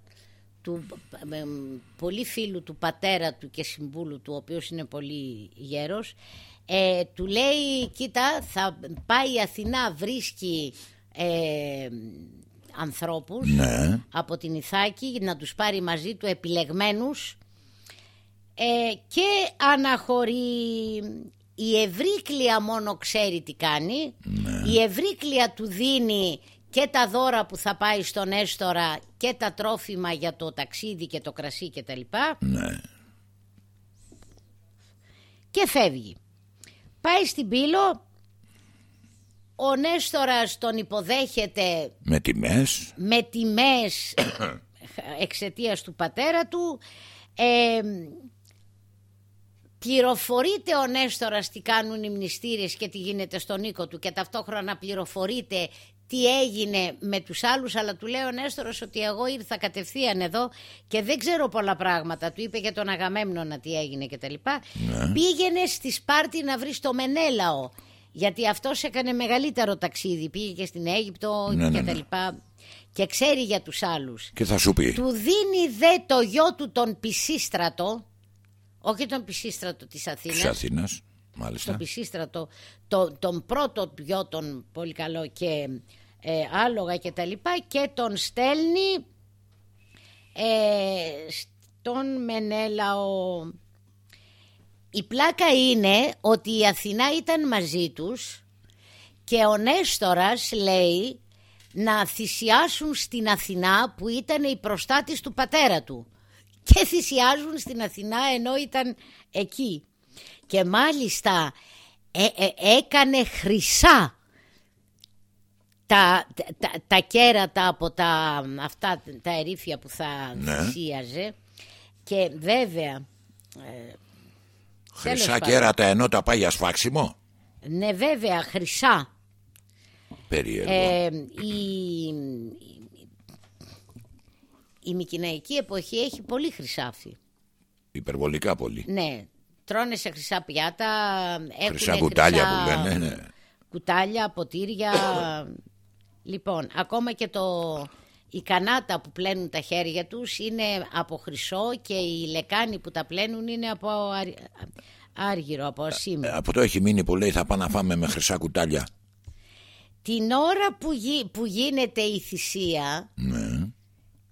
του ε, πολύ φίλου του πατέρα του και συμβούλου του ο οποίος είναι πολύ γέρος ε, του λέει κοίτα θα πάει η Αθηνά βρίσκει ε, ανθρώπους Ναι. από την Ιθάκη να τους πάρει μαζί του επιλεγμένους ε, και αναχωρεί. Η Ευρύκλεια μόνο ξέρει τι κάνει. Η Ευρύκλεια του δίνει και τα δώρα που θα πάει στον Έστορα και τα τρόφιμα για το ταξίδι και το κρασί και τα λοιπά. Ναι. και φεύγει. Πάει στην Πύλο. Ο Νέστορας τον υποδέχεται Με τιμές. με τιμές εξαιτίας του πατέρα του. Ε, πληροφορείται ο Νέστορας τι κάνουν οι μνηστήρες και τι γίνεται στον οίκο του και ταυτόχρονα πληροφορείται τι έγινε με τους άλλους αλλά του λέει ο Νέστορας ότι εγώ ήρθα κατευθείαν εδώ και δεν ξέρω πολλά πράγματα του είπε για τον Αγαμέμνονα τι έγινε και τα λοιπά. Πήγαινε στη Σπάρτη να βρεις το Μενέλαο γιατί αυτός έκανε μεγαλύτερο ταξίδι. Πήγε και στην Αίγυπτο Ναι, ναι, και τα ναι. λοιπά και ξέρει για τους άλλους. Και θα σου πει. του δίνει δε το γιο του τον Πισίστρατο όχι τον Πισίστρατο της Αθήνας Της Αθήνας. Μάλιστα. τον Πισίστρατο το, τον πρώτο γιο τον πολύ καλό και ε, άλογα και τα λοιπά και τον στέλνει ε, στον Μενέλαο η πλάκα είναι ότι η Αθηνά ήταν μαζί τους και ο Νέστορας λέει να θυσιάσουν στην Αθηνά που ήταν η προστάτης του πατέρα του και θυσιάζουν στην Αθηνά ενώ ήταν εκεί και μάλιστα ε, ε, έκανε χρυσά τα, τα, τα κέρατα από τα, αυτά τα ερήφια που θα Ναι. θυσίαζε και βέβαια Χρυσά τέλος κέρατα ενώ τα πάει για σφάξιμο; ναι βέβαια χρυσά Περίεργο. Ε, η, η Μικυναϊκή εποχή έχει πολύ χρυσάφι. Υπερβολικά πολύ. Ναι, τρώνε σε χρυσά πιάτα, έχουν Χρυσά κουτάλια που λένε. Ναι. κουτάλια, ποτήρια. λοιπόν, ακόμα και το, η κανάτα που πλένουν τα χέρια τους είναι από χρυσό και οι λεκάνοι που τα πλένουν είναι από άργυρο, από ασήμι. Ε, από το έχει μείνει που λέει θα πάμε να φάμε με χρυσά κουτάλια. Την ώρα που, που γίνεται η θυσία, ναι.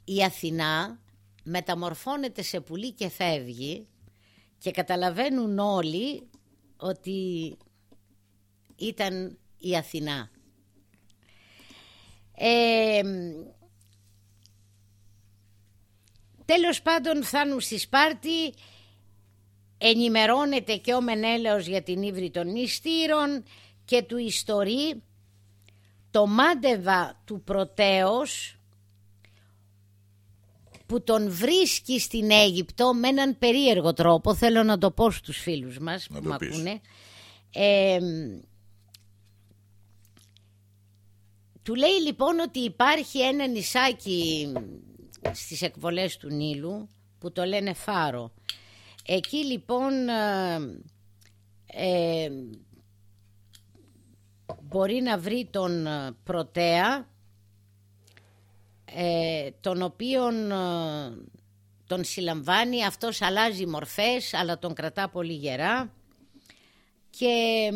Η Αθηνά μεταμορφώνεται σε πουλί και φεύγει και καταλαβαίνουν όλοι ότι ήταν η Αθηνά. Ε, τέλος πάντων φτάνουν στη Σπάρτη, ενημερώνεται και ο Μενέλαος για την ύβρη των νηστήρων και του ιστορεί το μάντεβα του Πρωτέως που τον βρίσκει στην Αίγυπτο με έναν περίεργο τρόπο, θέλω να το πω στους φίλους μας που με ακούνε, του λέει λοιπόν ότι υπάρχει ένα νησάκι στις εκβολές του Νείλου που το λένε Φάρο. Εκεί λοιπόν ε, μπορεί να βρει τον Πρωτέα ε, τον οποίον ε, τον συλλαμβάνει, αυτός αλλάζει μορφές αλλά τον κρατά πολύ γερά και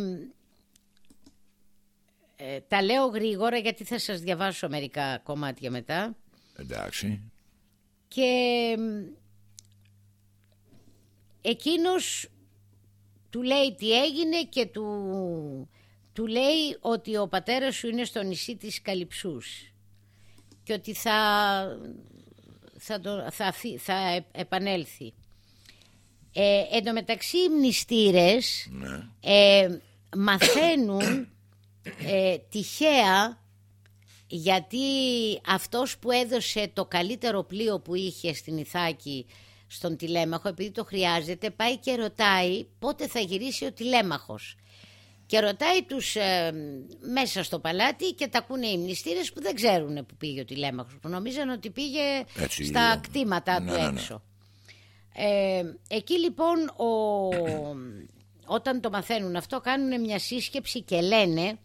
ε, τα λέω γρήγορα γιατί θα σας διαβάσω μερικά κομμάτια μετά. Εντάξει. Και εκείνος του λέει τι έγινε και του, του λέει ότι ο πατέρας σου είναι στο νησί της Καλυψούς και ότι θα, θα, θα, θα επανέλθει. Ε, εν τω μεταξύ οι μνηστήρες ναι. ε, μαθαίνουν ε, τυχαία γιατί αυτός που έδωσε το καλύτερο πλοίο που είχε στην Ιθάκη στον τηλέμαχο επειδή το χρειάζεται πάει και ρωτάει πότε θα γυρίσει ο τηλέμαχος και ρωτάει τους ε, μέσα στο παλάτι και τα ακούνε οι μνηστήρες που δεν ξέρουν που πήγε ο τηλέμαχος που νομίζαν ότι πήγε στα κτήματα του ναι, ναι, ναι. έξω. Ε, εκεί λοιπόν ο, όταν το μαθαίνουν αυτό κάνουν μια σύσκεψη και λένε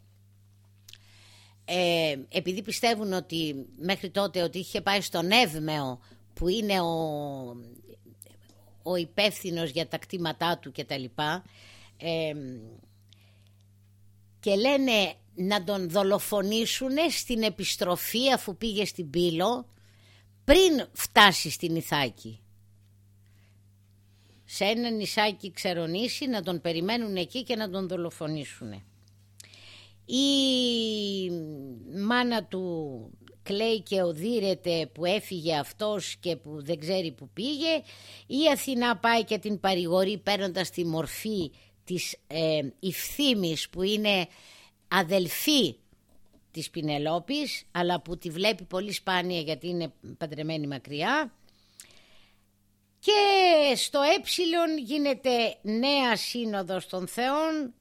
ε, επειδή πιστεύουν ότι μέχρι τότε ότι είχε πάει στον Εύμεο που είναι ο, ο υπεύθυνος για τα κτήματά του και τα λοιπά ε, και λένε να τον δολοφονήσουν στην επιστροφή αφού πήγε στην Πύλο πριν φτάσει στην Ιθάκη. Σε ένα νησάκι ξερονήσει να τον περιμένουν εκεί και να τον δολοφονήσουν. Η μάνα του κλαίει και οδύρεται που έφυγε αυτός και που δεν ξέρει που πήγε. Η Αθηνά πάει και την παρηγορεί παίρνοντας τη μορφή της ε, που είναι αδελφή της Πινελόπης αλλά που τη βλέπει πολύ σπάνια γιατί είναι παντρεμένη μακριά και στο ε γίνεται νέα σύνοδος των θεών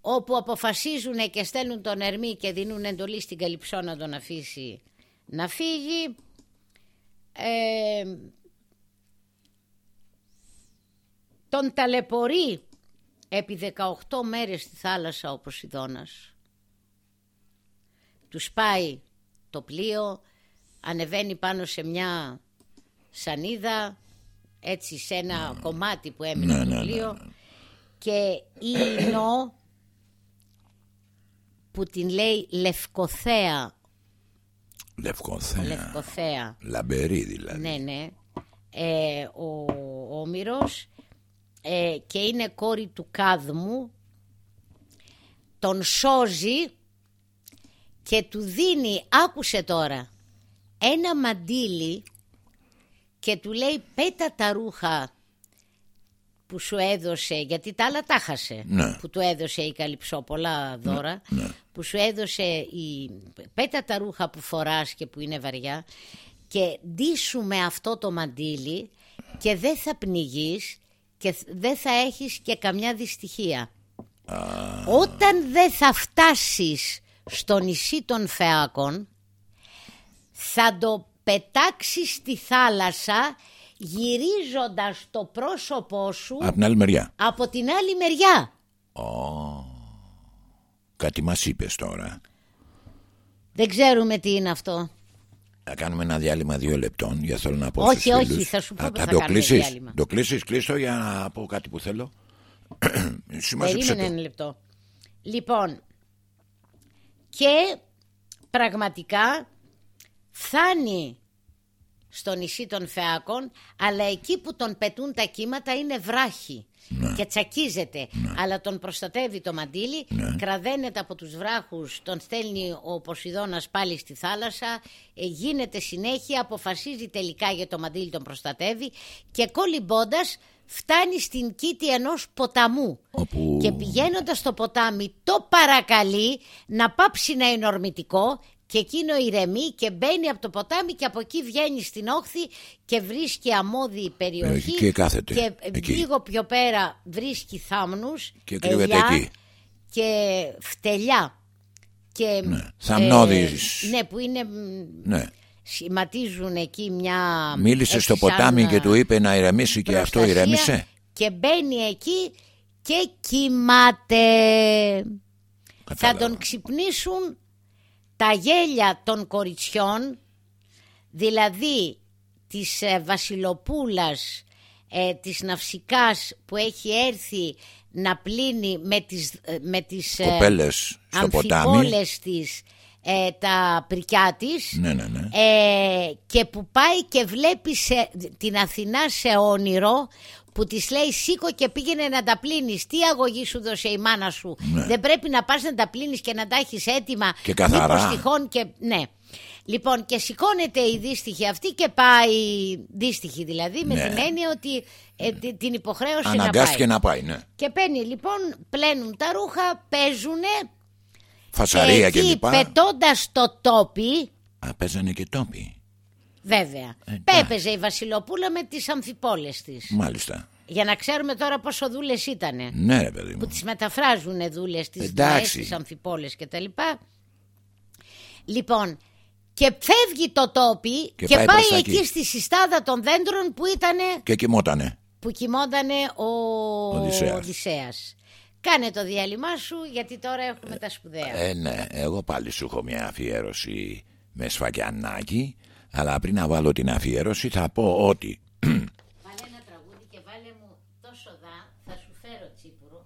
όπου αποφασίζουν και στέλνουν τον Ερμή και δίνουν εντολή στην Καλυψό να τον αφήσει να φύγει. Ε, τον ταλαιπωρεί επί 18 μέρες στη θάλασσα ο Ποσειδώνας. Τους πάει το πλοίο, ανεβαίνει πάνω σε μια σανίδα, έτσι σε ένα κομμάτι που έμεινε ναι, το ναι, πλοίο ναι, και η Ινώ που την λέει Λευκοθέα. Λευκοθέα. Λευκοθέα. Λαμπερή δηλαδή. Ναι, ναι. Ε, ο Όμηρος ε, και είναι κόρη του Κάδμου τον σώζει και του δίνει, άκουσε τώρα, ένα μαντίλι και του λέει πέτα τα ρούχα που σου έδωσε, γιατί τα άλλα τα χασε, ναι. που του έδωσε η Καλυψό πολλά δώρα, ναι, ναι. που σου έδωσε η πέτα τα ρούχα που φοράς και που είναι βαριά και ντύσου με αυτό το μαντίλι και δεν θα πνιγείς και δεν θα έχεις και καμιά δυστυχία. Όταν δεν θα φτάσεις στο νησί των Φεάκων θα το πετάξεις στη θάλασσα γυρίζοντας το πρόσωπό σου από την άλλη μεριά. Από την άλλη μεριά. Κάτι μας είπες τώρα. Δεν ξέρουμε τι είναι αυτό. Θα κάνουμε ένα διάλειμμα δύο λεπτών για θέλω να πω Όχι, στους όχι, φίλους. θα σου πω Α, πώς θα το κάνουμε κλείσεις, διάλειμμα. το κλείσεις, κλείστο για να πω κάτι που θέλω. Σημάζεψε Περίμενε το. ένα λεπτό. Λοιπόν, και πραγματικά φτάνει στο νησί των Φεάκων, αλλά εκεί που τον πετούν τα κύματα είναι βράχη Ναι. Και τσακίζεται. Αλλά τον προστατεύει το μαντίλι, Ναι. κραδένεται από τους βράχους, τον στέλνει ο Ποσειδώνας πάλι στη θάλασσα, ε, γίνεται συνέχεια, αποφασίζει τελικά για το μαντίλι τον προστατεύει και κολυμπώντας φτάνει στην κήτη ενός ποταμού. Όπου... Και πηγαίνοντας στο ποτάμι το παρακαλεί να πάψει να είναι ορμητικό και εκείνο ηρεμεί και μπαίνει από το ποτάμι και από εκεί βγαίνει στην όχθη και βρίσκει αμμώδη περιοχή Περιοχή και κάθεται και εκεί. λίγο πιο πέρα βρίσκει θάμνους Και κρύβεται ελιά εκεί. και φτελιά και Ναι, θαμνώδεις. ε, ναι που είναι μ, Ναι. σχηματίζουν εκεί μια Μίλησε στο έτσι σαν, ποτάμι και α, του είπε να ηρεμήσει και αυτό προστασία ηρέμησε; Και μπαίνει εκεί και κοιμάται. Θα Κατάλαβα. τον ξυπνήσουν τα γέλια των κοριτσιών, δηλαδή της ε, Βασιλοπούλας, ε, της Ναυσικάς που έχει έρθει να πλύνει με τις, ε, με τις ε, Κοπέλες στο ποτάμι. αμφιπόλες της ε, τα πρικιά της Ναι, ναι, ναι. ε, και που πάει και βλέπει σε, την Αθηνά σε όνειρο που της λέει σήκω και πήγαινε να τα πλύνεις τι αγωγή σου δώσε η μάνα σου Ναι. δεν πρέπει να πας να τα πλύνεις και να τα έχεις έτοιμα Και καθαρά. μήπως τυχόν και ναι Λοιπόν και σηκώνεται η δύστιχη αυτή και πάει δύστιχη δηλαδή με Ναι. την έννοια ότι ε, τη- την υποχρέωση Αναγκάστηκε να να πάει πάει, ναι. και παίρνει λοιπόν πλένουν τα ρούχα παίζουνε Φασαρία και εκεί λοιπά. πετώντας το τόπι Α, παίζανε και τόποι. Βέβαια. Ε, Πέπεζε η Βασιλοπούλα με τις αμφιπόλες της. Μάλιστα. Για να ξέρουμε τώρα πόσο δούλες ήτανε. Ναι, ρε παιδί Που μου. τις μεταφράζουν δούλες τις Εντάξει. ΔΑΕΣ, τις αμφιπόλες και τα λοιπά. Λοιπόν, και φεύγει το τόπι Και και, πάει πάει, προς τα εκεί εκεί. στη συστάδα των δέντρων που ήτανε, Και κοιμότανε. που κοιμότανε ο Οδυσσέας. Οδυσσέας. Κάνε το διάλειμμα σου γιατί τώρα έχουμε τα σπουδαία. Ε, ναι, εγώ πάλι σου έχω μια αφιέρωση με σφακιανάκι. Αλλά πριν να βάλω την αφιέρωση θα πω ότι Βάλε ένα τραγούδι και βάλε μου τόσο δά, θα σου φέρω τσίπουρο.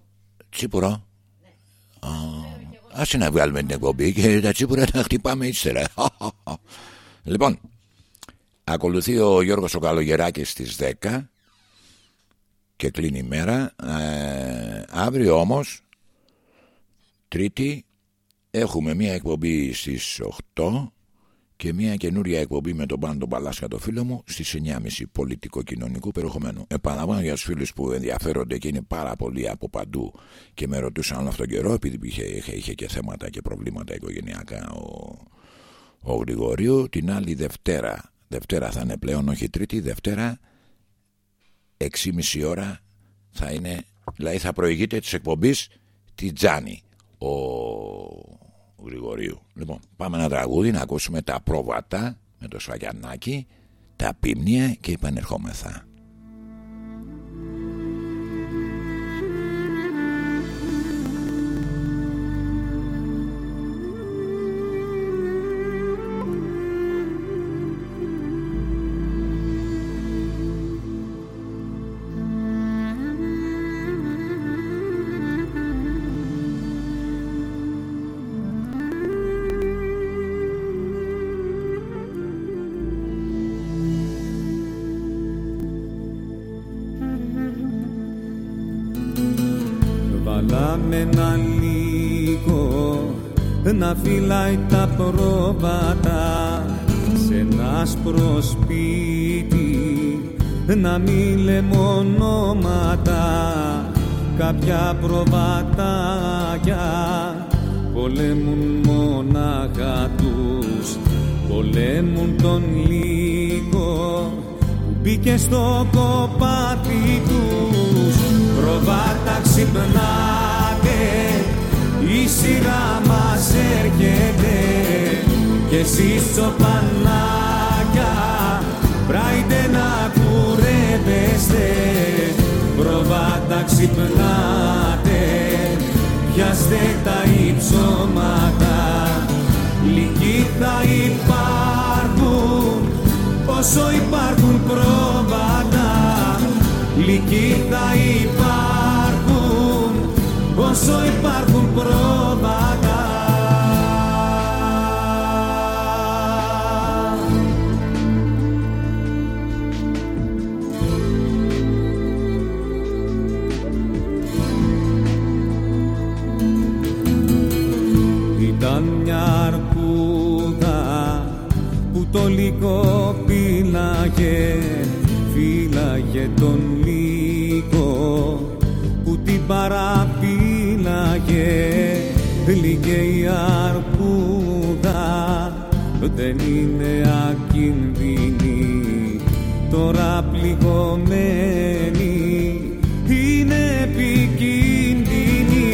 Τσίπουρο; Α, Άσε να βγάλουμε την εκπομπή και τα τσίπουρα τα χτυπάμε ύστερα. λοιπόν, ακολουθεί ο Γιώργος ο Καλογεράκης στις 10 και κλείνει η μέρα. Ε, αύριο όμως, Τρίτη, έχουμε μία εκπομπή στις 8 και μια καινούρια εκπομπή με τον Πάντο Παλάσκα το φίλο μου στις 9.30 πολιτικό-κοινωνικού περιεχομένου. Επαναλαμβάνω για τους φίλους που ενδιαφέρονται και είναι πάρα πολλοί από παντού και με ρωτούσαν όλο αυτόν τον καιρό επειδή είχε, είχε, είχε και θέματα και προβλήματα οικογενειακά ο, ο Γρηγορίου την άλλη Δευτέρα Δευτέρα θα είναι πλέον όχι Τρίτη Δευτέρα 6.30 ώρα θα είναι δηλαδή θα προηγείται της εκπομπής τη Τζάνη ο Γρηγορίου. Λοιπόν, πάμε ένα τραγούδι να ακούσουμε τα πρόβατα με το σφαγιανάκι, τα πίμνια και επανερχόμεθα. Βάλαμε ένα λίγο να φυλάει τα πρόβατα. Σε ένα άσπρο σπίτι να μην λέμε ονόματα κάποια προβατάκια πολέμουν μονάχα τους. Πολέμουν τον λίγο που μπήκε στο κοπάτι τους. Προβάτα ξυπνάτε η σειρά μας έρχεται και εσείς τσοπανάκια πράιτε να κουρεύεστε προβάτα ξυπνάτε πιάστε τα υψώματα. Λυκοί θα υπάρχουν όσο υπάρχουν πρόβατα. Λυκοί θα υπάρχουν όσο υπάρχουν πρόβατα Λίγε η αρκούδα δεν είναι ακίνδυνη. Τώρα πληγωμένη είναι επικίνδυνη.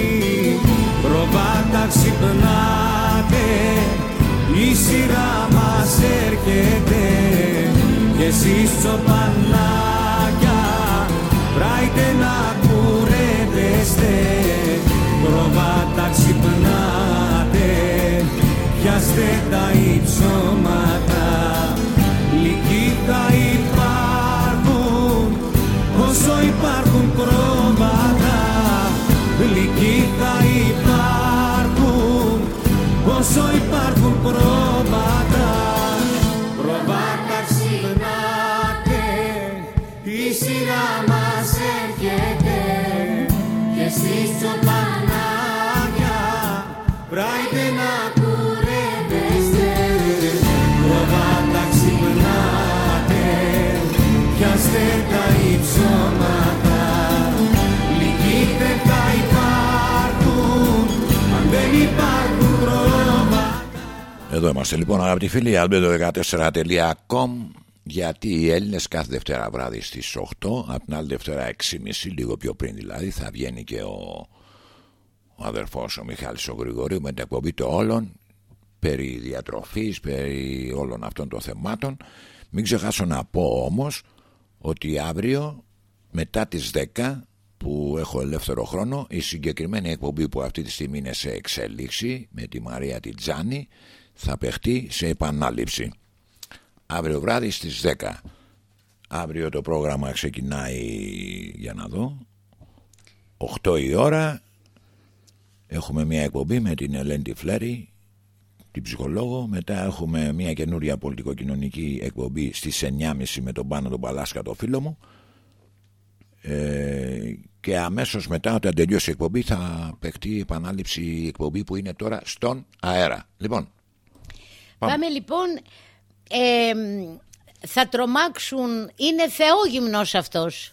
Προβάτα ξυπνάτε η σειρά μας έρχεται. Και εσείς τσοπανάκια πράιτε να κουρεύεστε. Προβάτα ξυπνάτε πιάστε τα υψώματα. Λυκοί θα υπάρχουν όσο υπάρχουν πρόβατα. Λυκοί θα υπάρχουν όσο υπάρχουν πρόβατα. Πρόβατα ξυπνάτε η σειρά μας έρχεται. Και εσείς τσοπανάκια Εδώ είμαστε λοιπόν αγαπητοί φίλοι albedo14.com γιατί οι Έλληνες κάθε Δευτέρα βράδυ στις 8 από την άλλη Δευτέρα 6.30 λίγο πιο πριν δηλαδή θα βγαίνει και ο, ο αδερφός ο Μιχάλης ο Γρηγορίου με την εκπομπή των όλων περί διατροφής, περί όλων αυτών των θεμάτων. Μην ξεχάσω να πω όμως ότι αύριο μετά τις 10 που έχω ελεύθερο χρόνο η συγκεκριμένη εκπομπή που αυτή τη στιγμή είναι σε εξέλιξη με τη Μαρία Τιτζάνη θα παιχτεί σε επανάληψη. Αύριο βράδυ στις 10 αύριο το πρόγραμμα ξεκινάει για να δω 8 η ώρα. Έχουμε μια εκπομπή με την Ελένη Φλέρη την ψυχολόγο μετά έχουμε μια καινούρια πολιτικοκοινωνική εκπομπή στις 9.30 με τον Πάνο τον Παλάσκα το φίλο μου ε, και αμέσως μετά όταν τελειώσει η εκπομπή θα παιχτεί η επανάληψη η εκπομπή που είναι τώρα στον αέρα λοιπόν Πάμε, Πάμε. λοιπόν. Ε, θα τρομάξουν. Είναι θεόγυμνος αυτός.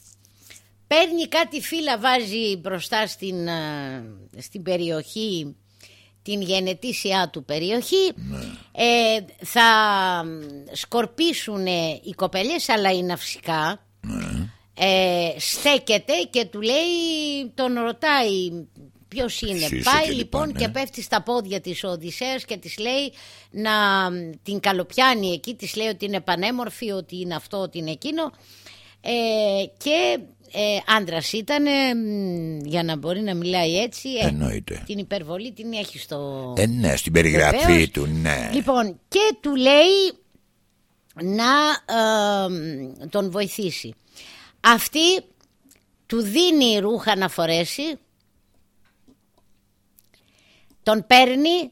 Παίρνει κάτι φύλλα, βάζει μπροστά στην, α, στην περιοχή, την γενετήσια του περιοχή. Ε, θα σκορπίσουν οι κοπελιές, αλλά είναι ναυσικά. Ε, στέκεται και του λέει, τον ρωτάει ποιος είναι. Ποιος είσαι Πάει και λοιπόν λοιπά, και ναι. πέφτει στα πόδια της ο Οδυσσέας και της λέει να την καλοπιάνει εκεί, της λέει ότι είναι πανέμορφη, ότι είναι αυτό, ότι είναι εκείνο. Ε, και ε, άντρας ήταν για να μπορεί να μιλάει έτσι. ε, Εννοείται. την υπερβολή την έχει στο... Ε, ναι, στην περιγραφή Βεβαίως. του, ναι. Λοιπόν, και του λέει να ε, τον βοηθήσει. Αυτή του δίνει ρούχα να φορέσει, τον παίρνει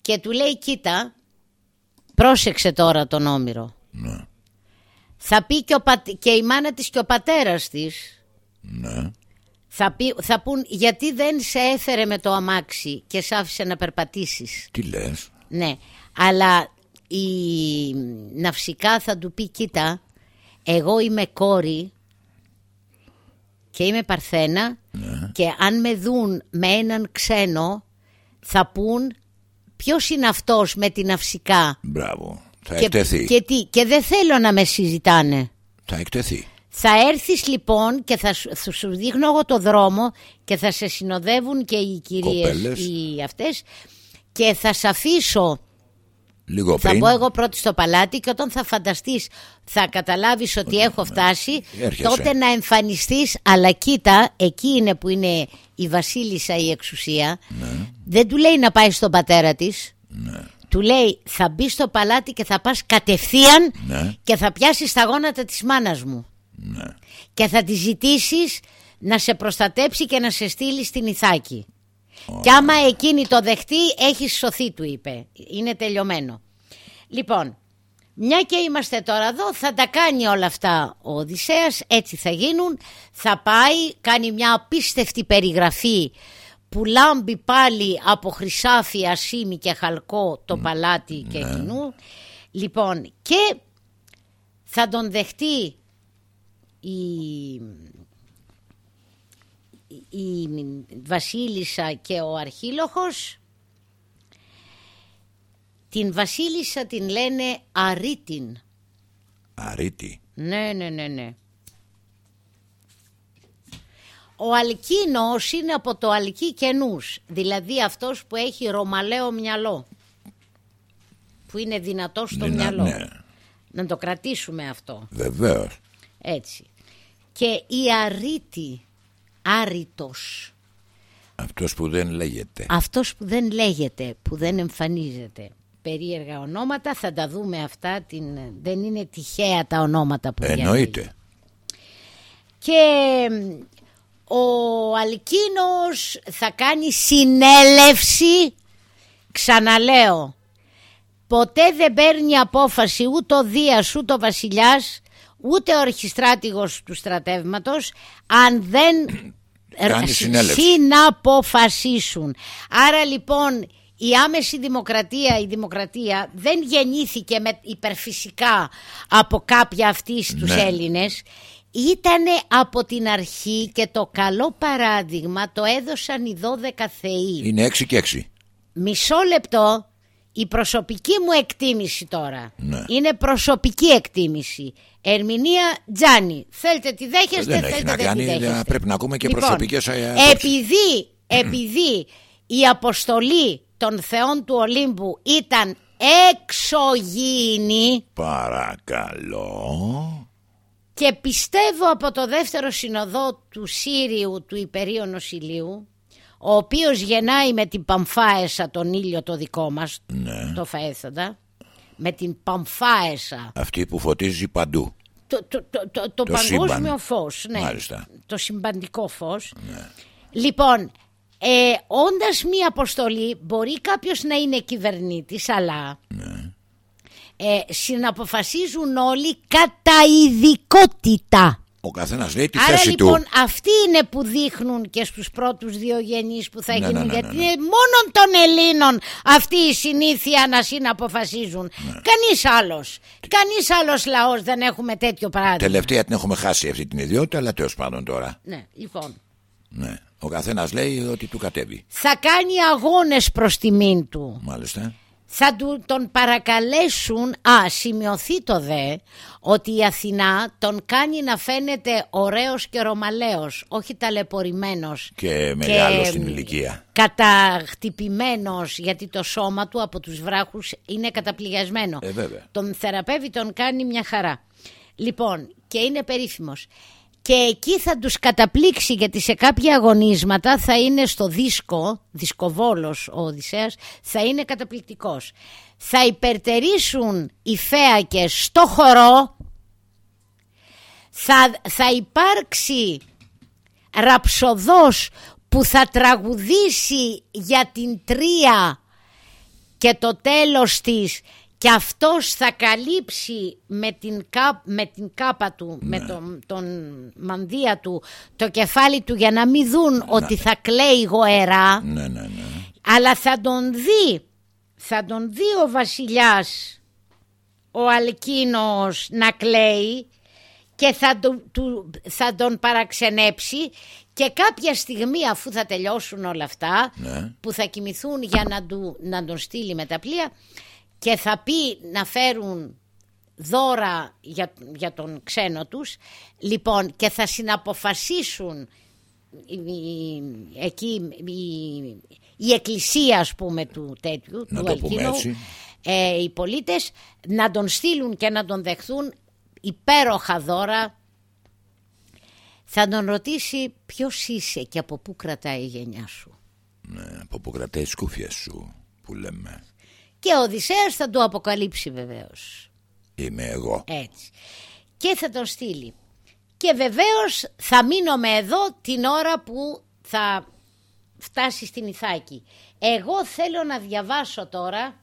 και του λέει κοίτα, πρόσεξε τώρα τον Όμηρο. Ναι, Θα πει και, ο πατ- και η μάνα της και ο πατέρας της ναι. θα, πει, θα πούν γιατί δεν σε έφερε με το αμάξι και σε άφησε να περπατήσεις; Τι λες; Ναι, αλλά η ναυσικά θα του πει κοίτα, εγώ είμαι κόρη και είμαι παρθένα και αν με δουν με έναν ξένο θα πούν ποιος είναι αυτός με την ναυσικά; Μπράβο. Θα και, εκτεθεί. και, τι, και δεν θέλω να με συζητάνε. Θα εκτεθεί. Θα έρθεις λοιπόν και θα σου, θα σου δείχνω εγώ το δρόμο και θα σε συνοδεύουν και οι κυρίες Κοπέλες. οι αυτές και θα σε αφήσω Λίγο Θα πριν. μπω εγώ πρώτη στο παλάτι και όταν θα φανταστείς, θα καταλάβεις ότι έχω φτάσει, Έρχεσαι. τότε να εμφανιστείς, αλλά κοίτα, εκεί είναι που είναι η βασίλισσα η εξουσία. Ναι. Δεν του λέει να πάει στον πατέρα της. Του λέει θα μπεις στο παλάτι και θα πας κατευθείαν Ναι. και θα πιάσεις τα γόνατα της μάνας μου. Και θα τη ζητήσεις να σε προστατέψει και να σε στείλει στην Ιθάκη. Και άμα εκείνη το δεχτεί, έχεις σωθεί, του είπε. Είναι τελειωμένο. Λοιπόν, μια και είμαστε τώρα εδώ, θα τα κάνει όλα αυτά ο Οδυσσέας, έτσι θα γίνουν. Θα πάει, κάνει μια απίστευτη περιγραφή που λάμπει πάλι από χρυσάφι, ασίμι και χαλκό το παλάτι και κοινού. Λοιπόν, και θα τον δεχτεί η, η βασίλισσα και ο αρχίλοχος την βασίλισσα την λένε Αρίτιν Αρίτη. ναι ναι ναι ναι ο Αλκίνος είναι από το Αλκί καινούς δηλαδή αυτός που έχει ρωμαλαίο μυαλό που είναι δυνατός στο Ναι, μυαλό ναι. να το κρατήσουμε αυτό Βεβαίως. έτσι και η Αρίτη Άριτος Αυτός που δεν λέγεται. Αυτός που δεν λέγεται, που δεν εμφανίζεται. Περίεργα ονόματα, θα τα δούμε αυτά. Την... Δεν είναι τυχαία τα ονόματα που διαλέγει. Εννοείται. Και μ, ο Αλκίνος θα κάνει συνέλευση, ξαναλέω, ποτέ δεν παίρνει απόφαση ούτε ο Δίας ούτε ο Βασιλιάς ούτε ο αρχιστράτηγος του στρατεύματος αν δεν Κάνει συ- συνέλευση. συναποφασίσουν. Άρα λοιπόν η άμεση δημοκρατία, η δημοκρατία δεν γεννήθηκε με υπερφυσικά από κάποια αυτής στους Ναι. Έλληνες. Ήτανε από την αρχή και το καλό παράδειγμα το έδωσαν οι 12 θεοί. Είναι 6 και 6. Μισό λεπτό, η προσωπική μου εκτίμηση τώρα. Ναι. Είναι προσωπική εκτίμηση. Ερμηνεία Τζάνι. Θέλετε τη δέχεστε, Δεν έχει θέλετε να δεν κάνει, τη δέχεστε. δεν- πρέπει να ακούμε και Λοιπόν, προσωπικές, ε, απόψεις. Επειδή, επειδή η αποστολή των θεών του Ολύμπου ήταν εξωγήινη Παρακαλώ. Και πιστεύω από το δεύτερο συνοδό του Σύριου του Υπερίωνος Ηλίου ο οποίος γεννάει με την Παμφάεσα τον ήλιο το δικό μας Ναι. το φαέθοντα με την Παμφάεσα Αυτή που φωτίζει παντού. το, το, το, το, το Το παγκόσμιο σύμπαν. φως ναι. Μάλιστα. Ναι. το συμπαντικό φως λοιπόν ε, όντας μία αποστολή μπορεί κάποιος να είναι κυβερνήτης αλλά Ναι. Ε, συναποφασίζουν όλοι κατά ειδικότητα Ο καθένας λέει τη Άρα θέση λοιπόν του. αυτοί είναι που δείχνουν και στους πρώτους δύο γενείς που θα Ναι, γίνουν ναι, ναι, γιατί ναι, ναι. είναι μόνον των Ελλήνων αυτή η συνήθεια να συναποφασίζουν. Ναι. Κανείς άλλος, κανείς άλλος λαός δεν έχουμε τέτοιο παράδειγμα. Τελευταία την έχουμε χάσει αυτή την ιδιότητα, αλλά τέλος πάντων τώρα. Ναι, λοιπόν. Ναι. Ο καθένας λέει ότι του κατέβει. Θα κάνει αγώνες προς τιμήν του. Μάλιστα. Θα του, τον παρακαλέσουν, α, σημειωθεί το δε, ότι η Αθηνά τον κάνει να φαίνεται ωραίος και ρωμαλαίος, όχι ταλαιπωρημένος. Και μεγάλος στην ηλικία. Καταχτυπημένος, γιατί το σώμα του από τους βράχους είναι καταπληγιασμένο. Ε, βέβαια. Τον θεραπεύει, τον κάνει μια χαρά. Λοιπόν, και είναι περίφημος. Και εκεί θα τους καταπλήξει γιατί σε κάποια αγωνίσματα θα είναι στο δίσκο, δισκοβόλος ο Οδυσσέας, θα είναι καταπληκτικός. Θα υπερτερήσουν οι φέακες στο χορό, θα, θα υπάρξει ραψοδός που θα τραγουδήσει για την τρία και το τέλος της και αυτός θα καλύψει με την, κά, με την κάπα του, με τον, τον μανδύα του το κεφάλι του για να μην δουν ότι θα κλαίει γοερά Ναι, ναι, ναι. αλλά θα τον δει θα τον δει ο βασιλιάς ο Αλκίνος να κλαίει και θα, του, του- θα τον παραξενέψει και κάποια στιγμή αφού θα τελειώσουν όλα αυτά Ναι. που θα κοιμηθούν για να, του, να τον στείλει με τα πλοία και θα πει να φέρουν δώρα για, για τον ξένο τους λοιπόν και θα συναποφασίσουν η- η- εκεί η, η εκκλησία ας πούμε του τέτοιου Να του το πούμε Αλκίνου έτσι. ε, οι πολίτες να τον στείλουν και να τον δεχθούν υπέροχα δώρα. Θα τον ρωτήσει ποιος είσαι και από πού κρατάει η γενιά σου. Ναι, από πού κρατάει σκούφια σου που λέμε. Και ο Οδυσσέας θα του αποκαλύψει βεβαίως. Είμαι εγώ. Έτσι. Και θα τον στείλει. Και βεβαίως θα μείνουμε εδώ την ώρα που θα φτάσει στην Ιθάκη. Εγώ θέλω να διαβάσω τώρα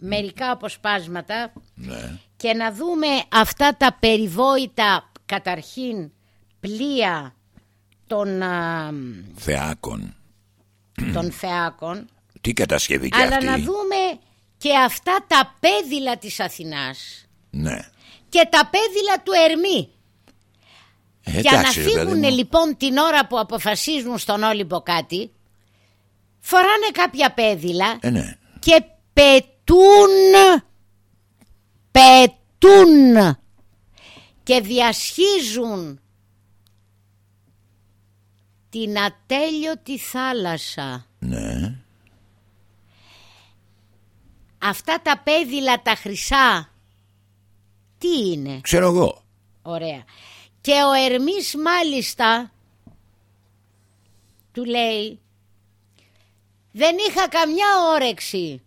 μερικά αποσπάσματα Ναι. και να δούμε αυτά τα περιβόητα καταρχήν πλοία των, α, Θεάκων. των θεάκων Τι κατασκευή και αλλά αυτή; να δούμε και αυτά τα πέδιλα της Αθηνάς Ναι. και τα πέδιλα του Ερμή. Ε, Για να εντάξει, ρε παιδί φύγουν μου. λοιπόν την ώρα που αποφασίζουν στον Όλυμπο κάτι, φοράνε κάποια πέδιλα Ε, ναι. και πετούν, πετούν και διασχίζουν την ατέλειωτη θάλασσα. Ναι. Αυτά τα πέδιλα τα χρυσά, τι είναι; Ξέρω εγώ. Ωραία. Και ο Ερμής μάλιστα του λέει δεν είχα καμιά όρεξη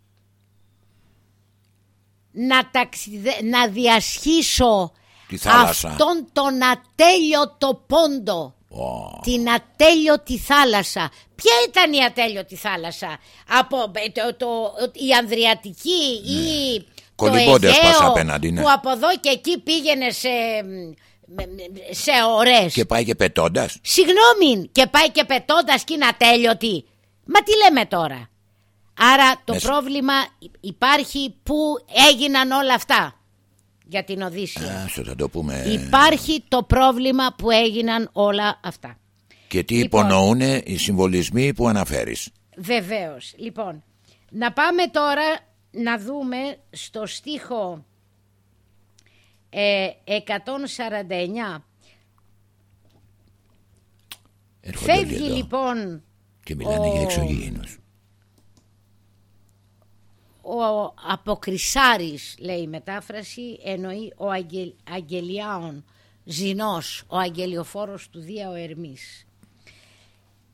να, ταξιδε... να διασχίσω Τη θάλασσα. αυτόν τον ατέλειωτο πόντο. Ω, Την ατέλειωτη θάλασσα. Ποια ήταν η ατέλειωτη θάλασσα, από ε, το, το- η Ανδριατική ή το Κολυμπώντας πας Αιγαίο απέναντι, ναι. που από εδώ και εκεί πήγαινε σε, με- με- σε ώρες. Και πάει και πετώντας. Συγγνώμη και πάει και πετώντας και είναι ατέλειωτη. Μα τι λέμε τώρα; Άρα το Μέσα. πρόβλημα υπάρχει που έγιναν όλα αυτά; Για την Οδύσσια. Άσο θα το πούμε. Υπάρχει το πρόβλημα που έγιναν όλα αυτά. Και τι Λοιπόν. υπονοούν οι συμβολισμοί που αναφέρεις. Βεβαίως. Λοιπόν, να πάμε τώρα να δούμε στο στίχο ε, 149. Έρχονται όλοι Φεύγει εδώ λοιπόν και μιλάνε ο- για εξωγήινους. Ο Αποκρισάρης λέει η μετάφραση εννοεί ο Αγγελ, Αγγελιάων Ζηνός, ο αγγελιοφόρος του Δία ο Ερμής.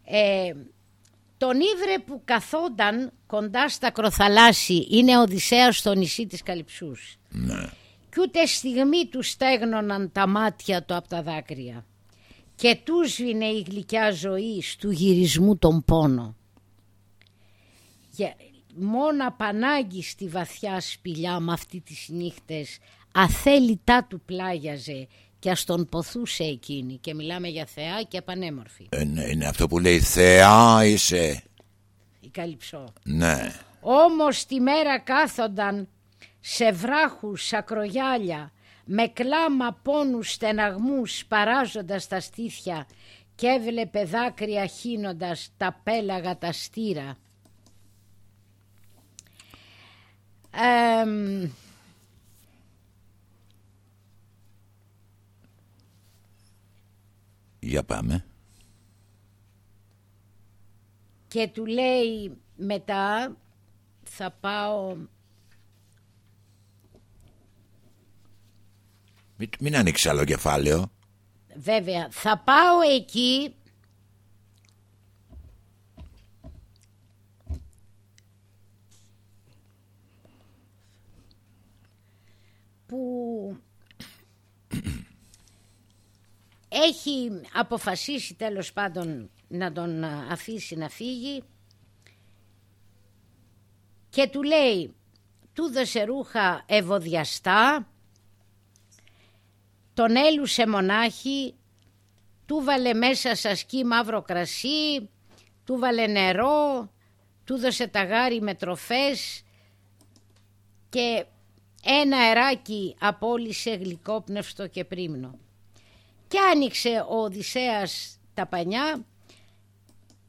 Ε, τον Ήβρε που καθόταν κοντά στα κροθαλάσσι είναι ο Οδυσσέας στο νησί της Καλυψούς. Ναι. Κι ούτε στιγμή του στέγνωναν τα μάτια του από τα δάκρυα. Και του σβήνε η γλυκιά ζωή του γυρισμού τον πόνο. Για, μόνο απανάγκη στη βαθιά σπηλιά με αυτή τις νύχτες αθέλητά του πλάγιαζε και ας τον ποθούσε εκείνη και μιλάμε για θεά και πανέμορφη Ε, ναι, είναι αυτό που λέει Θεά είσαι. η Καλυψό. Ναι. Όμως τη μέρα κάθονταν σε βράχους ακρογιάλια με κλάμα πόνους στεναγμούς παράζοντας τα στήθια και έβλεπε δάκρυα χύνοντας τα πέλαγα τα στήρα. Εμ, Για πάμε. και του λέει μετά θα πάω Μην, μην ανοίξεις άλλο κεφάλαιο. Βέβαια, θα πάω εκεί που έχει αποφασίσει τέλος πάντων να τον αφήσει να φύγει και του λέει του δώσε ρούχα ευωδιαστά τον έλουσε μονάχη, του βάλε μέσα σασκί μαύρο κρασί, του βάλε νερό, του δώσε ταγάρι με τροφές και ένα αεράκι απόλυσε γλυκόπνευστο και πρίμνο. Και άνοιξε ο Οδυσσέας τα πανιά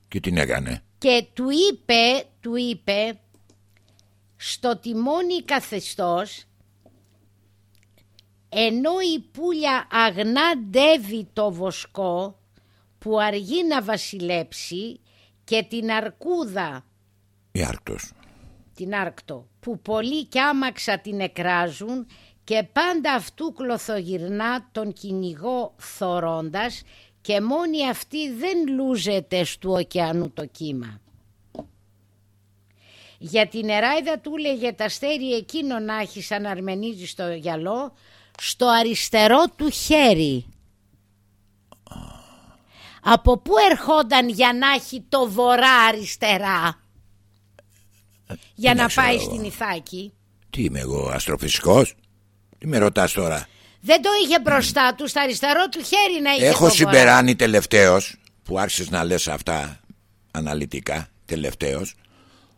Και την έκανε. και του είπε, του είπε στο τιμόνι καθεστώς ενώ η πουλια αγνάντεύει το βοσκό που αργεί να βασιλέψει και την αρκούδα Η Άρκτος. Την Άρκτο, που πολλοί κι άμαξα την εκράζουν και πάντα αυτού κλωθογυρνά τον κυνηγό θωρώντας και μόνη αυτή δεν λούζεται στου ωκεανού το κύμα. Για την νεράιδα του λέγε τα στέρι εκείνο να έχει σαν αρμενίζει στο γυαλό στο αριστερό του χέρι. Από πού ερχόταν για να έχει το βορρά αριστερά; Για να πάει στην Ιθάκη. Τι είμαι εγώ αστροφυσικός; Τι με ρωτάς τώρα; Δεν το είχε μπροστά του στα αριστερό του χέρι να είχε Έχω το συμπεράνει τελευταίως Που άρχισες να λες αυτά αναλυτικά τελευταίως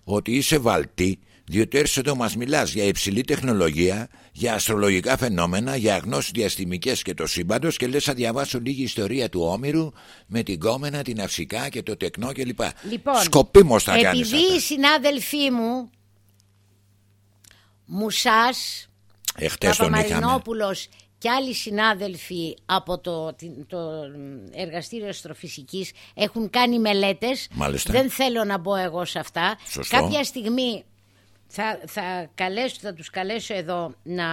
Ότι είσαι βαλτή διότι έρχεσαι εδώ μας μιλάς για υψηλή τεχνολογία, για αστρολογικά φαινόμενα, για γνώσεις διαστημικές και το σύμπαντος και λες θα διαβάσω λίγη ιστορία του Όμηρου με την κόμενα, την αυσικά και το τεκνό κλπ. Λοιπόν, Σκοπίμως θα κάνεις επειδή αυτά. οι συνάδελφοί μου Μουσάς, Εχθές τον είχαμε. Παπαμαρινόπουλος και άλλοι συνάδελφοι από το, την- το εργαστήριο αστροφυσικής έχουν κάνει μελέτες. Μάλιστα. Δεν θέλω να μπω εγώ σε αυτά. Σωστό. Κάποια στιγμή θα, θα, καλέσω, θα τους καλέσω εδώ να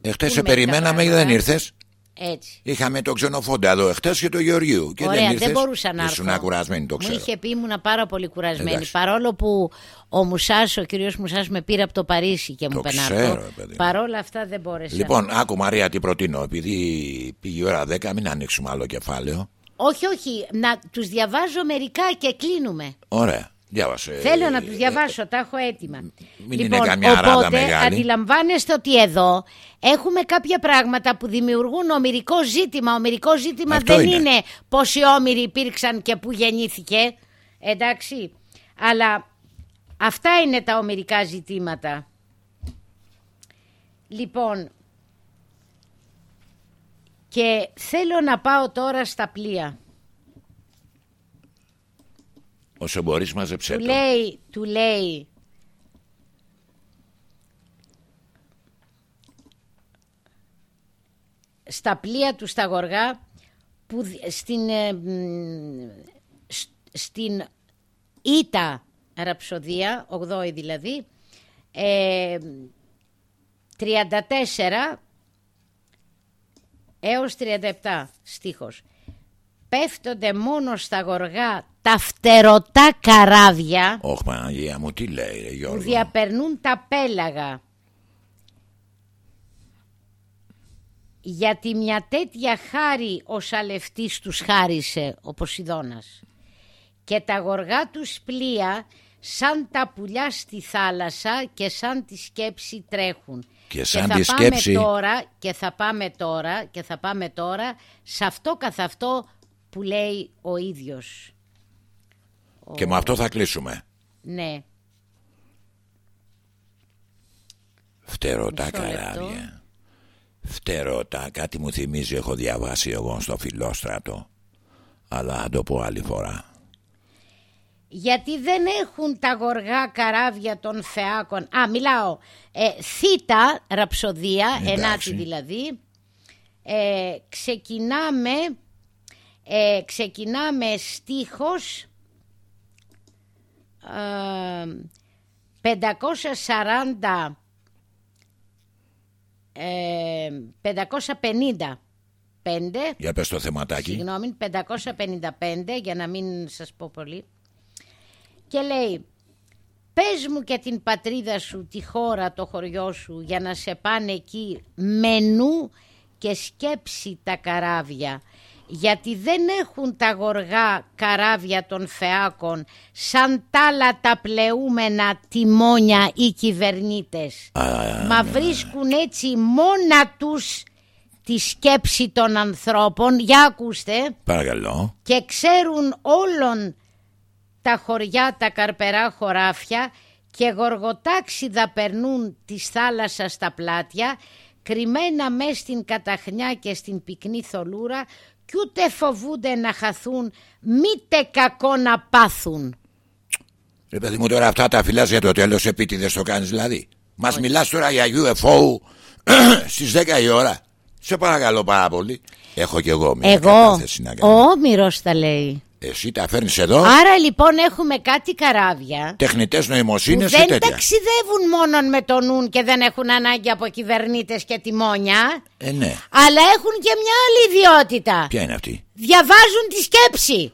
Εχθές πούν σε μερικά περιμέναμε ή δεν πράγματα. ήρθες; Έτσι. Είχαμε τον ξενοφόντα εδώ εχθές και τον Γεωργίου. Και Ωραία, δεν, δεν, ήρθες; μπορούσα να έρθω. Ήσουν κουρασμένη, το Μου ξέρω. είχε πει ήμουν πάρα πολύ κουρασμένη. Εντάξει. Παρόλο που ο Μουσάς, ο κύριος Μουσάς με πήρε από το Παρίσι και μου Το πενάρτω. ξέρω, παιδί μου. Παρόλα αυτά δεν μπόρεσα. Λοιπόν, άκου Μαρία τι προτείνω. Επειδή πήγε η ώρα 10, μην ανοίξουμε άλλο κεφάλαιο. Όχι, όχι. Να τους διαβάζω μερικά και κλείνουμε. Ωραία, διάβασε. Θέλω να τους διαβάσω, τα έχω έτοιμα. μην είναι καμιά ράδα οπότε μεγάλη. αντιλαμβάνεστε ότι εδώ έχουμε κάποια πράγματα που δημιουργούν ομυρικό ζήτημα. Ομυρικό ζήτημα Αυτό δεν είναι. είναι, πόσοι όμοιροι υπήρξαν και πού γεννήθηκε. Εντάξει. Αλλά αυτά είναι τα ομυρικά ζητήματα. Λοιπόν, και θέλω να πάω τώρα στα πλοία. Όσο μπορείς μαζεψέ Του το. λέει, του λέει στα πλοία του στα γοργά που δι- στην, ε, μ, σ- στην Ήτα ραψοδία, 8η δηλαδή, ε, 34 έως 37 στίχος. Πέφτονται μόνο στα γοργά τα φτερωτά καράβια Όχι Παναγία μου, τι λέει ρε που Γιώργο. διαπερνούν τα πέλαγα. Γιατί μια τέτοια χάρη ο σαλευτής τους χάρισε ο Ποσειδώνας. Και τα γοργά τους πλοία σαν τα πουλιά στη θάλασσα και σαν τη σκέψη τρέχουν. Και σαν θα τη πάμε σκέψη- τώρα και θα πάμε τώρα και θα πάμε τώρα σε αυτό καθ' αυτό που λέει ο ίδιος. Και με αυτό θα κλείσουμε. Ναι. Φτερωτά Μισό λεπτό. καράβια. Φτερωτά, κάτι μου θυμίζει, έχω διαβάσει εγώ στο φιλόστρατο. Αλλά θα το πω άλλη φορά. Γιατί δεν έχουν τα γοργά καράβια των φεάκων. Α, μιλάω. Ε, θήτα, ραψοδία, Εντάξει. ενάτη δηλαδή. Ε, ξεκινάμε, ε, ξεκινάμε στίχος ε, 540 ε, 555 Για πες το θεματάκι. Συγγνώμη, 555 για να μην σας πω πολύ. Και λέει, πες μου και την πατρίδα σου, τη χώρα, το χωριό σου, για να σε πάνε εκεί μενού και σκέψει τα καράβια. Γιατί δεν έχουν τα γοργά καράβια των φεάκων σαν τ' άλλα τα πλεούμενα τιμόνια οι κυβερνήτες. Μα βρίσκουν έτσι μόνα τους τη σκέψη των ανθρώπων, για ακούστε, Παρακαλώ. και ξέρουν όλων τα χωριά, τα καρπερά χωράφια και γοργοτάξιδα περνούν της θάλασσας στα πλάτια, κρυμμένα μες στην καταχνιά και στην πυκνή θολούρα κι ούτε φοβούνται να χαθούν, μήτε κακό να πάθουν. Ρε παιδί μου τώρα αυτά τα φυλάς για το τέλος επίτηδες το κάνεις δηλαδή. Μας μιλάς τώρα για UFO στις 10 η ώρα. Σε παρακαλώ πάρα πολύ. Έχω κι εγώ μια Εγώ, κατάθεση να ο κάνω. Όμηρος τα λέει. Εσύ τα φέρνεις εδώ; Άρα λοιπόν έχουμε κάτι καράβια. Τεχνητές νοημοσύνες που δεν ταξιδεύουν μόνο με το νουν και δεν έχουν ανάγκη από κυβερνήτες και τιμόνια. Ε, ναι. Αλλά έχουν και μια άλλη ιδιότητα. Ποια είναι αυτή; Διαβάζουν τη σκέψη.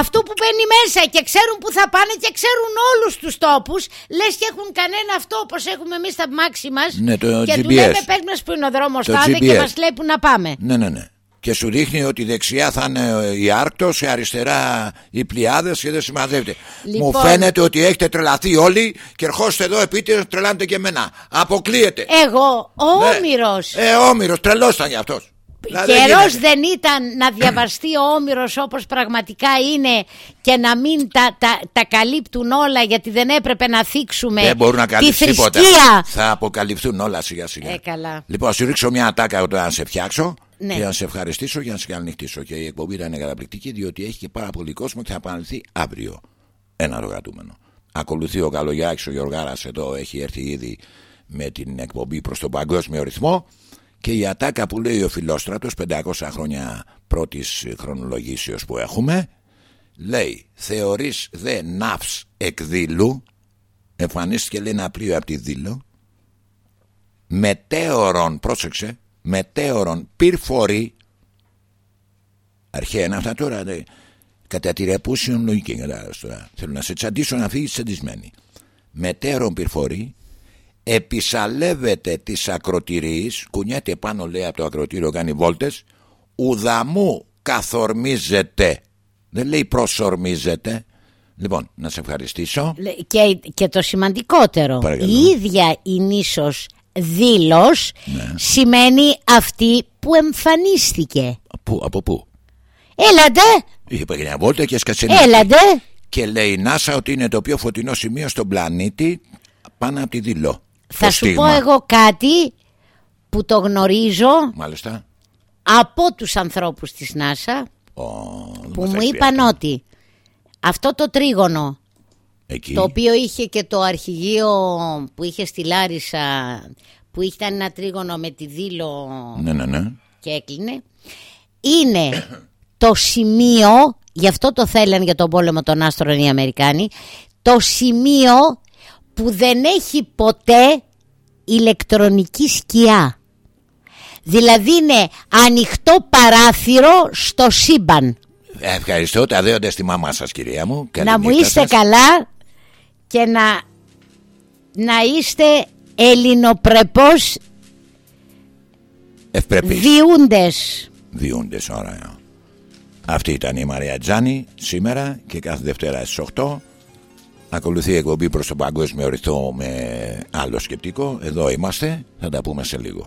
Αυτό που μπαίνει μέσα και ξέρουν που θα πάνε και ξέρουν όλους τους τόπους. Λες και έχουν κανένα αυτό όπως έχουμε εμείς στα μάξι μας. Ναι, το και GPS. του λέμε πες μας που είναι ο δρόμος τάδε και μας λέει που να πάμε. Ναι, ναι, ναι. Και σου δείχνει ότι δεξιά θα είναι η Άρκτος, αριστερά οι Πλιάδε και δεν συμμαζεύεται. Λοιπόν- Μου φαίνεται ότι έχετε τρελαθεί όλοι και ερχόστε εδώ επίτηδες τρελάνετε και εμένα. Αποκλείεται. Εγώ, ο Ναι. Όμηρος. Ε, όμοιρο, τρελό ήταν γι' αυτός. Καιρός δεν ήταν να διαβαστεί ο Όμηρος όπως πραγματικά είναι και να μην τα, τα, τα καλύπτουν όλα γιατί δεν έπρεπε να θίξουμε Δεν μπορούν να τη καλύψουν τίποτα. θρησκεία. Θα αποκαλυφθούν όλα σιγά σιγά. Ε, καλά. Λοιπόν, σου ρίξω μια ατάκα όταν να σε φτιάξω Ναι. και να σε ευχαριστήσω για να σε καληνυχτήσω. Και η εκπομπή ήταν καταπληκτική διότι έχει και πάρα πολύ κόσμο και θα επαναληφθεί αύριο. Ένα ρογατούμενο. Ακολουθεί ο Καλογιάκης, ο Γιωργάρας εδώ έχει έρθει ήδη με την εκπομπή προς τον παγκόσμιο ρυθμό και η ατάκα που λέει ο Φιλόστρατος 500 χρόνια πρώτης χρονολογήσεως που έχουμε λέει θεωρείς δε ναύς εκδήλου εμφανίστηκε λέει ένα πλοίο από τη Δήλο μετέωρον, πρόσεξε, μετέωρον πυρφορεί. Αρχαία είναι αυτά τώρα. Δε, κατά τη ρεπούσιον λογική, κατάλαβες τώρα. Θέλω να σε τσαντήσω να φύγεις τσαντισμένη. Μετέωρον πυρφορεί, επισαλεύεται της ακροτηρίης, κουνιέται πάνω λέει από το ακροτήριο, κάνει βόλτες, ουδαμού καθορμίζεται. Δεν λέει προσορμίζεται. Λοιπόν, να σε ευχαριστήσω. Λε- Και, και το σημαντικότερο, Παρακαλώ. η ίδια η νήσος δήλος Ναι. σημαίνει αυτή που εμφανίστηκε. Πού, από πού; Έλατε, Είχε πάει μια βόλτα και έσκασε έλατε. Και λέει η NASA ότι είναι το πιο φωτεινό σημείο στον πλανήτη πάνω από τη Δηλό. Θα Το σου πω στίγμα. εγώ κάτι που το γνωρίζω Μάλιστα. από τους ανθρώπους της ΝΑΣΑ Ο, που δεν μου θα είπαν πει αυτό. ότι αυτό το τρίγωνο Εκεί. το οποίο είχε και το αρχηγείο που είχε στη Λάρισα που ήταν ένα τρίγωνο με τη δήλο Ναι, ναι, ναι. και έκλεινε είναι το σημείο γι' αυτό το θέλαν για τον πόλεμο των άστρων οι Αμερικάνοι το σημείο που δεν έχει ποτέ ηλεκτρονική σκιά δηλαδή είναι ανοιχτό παράθυρο στο σύμπαν Ε, Ευχαριστώ. Τα δέοντα στη μαμά σας κυρία μου. Καλή να μου νύχτα είστε σας. καλά και να, να είστε ελληνοπρεπώς Ευπρεπείς. διούντες. Διούντες, ωραία. Αυτή ήταν η Μαρία Τζάνη σήμερα και κάθε Δευτέρα στις 8. Ακολουθεί η εκπομπή προς τον παγκόσμιο ρυθμό με άλλο σκεπτικό. Εδώ είμαστε. Θα τα πούμε σε λίγο.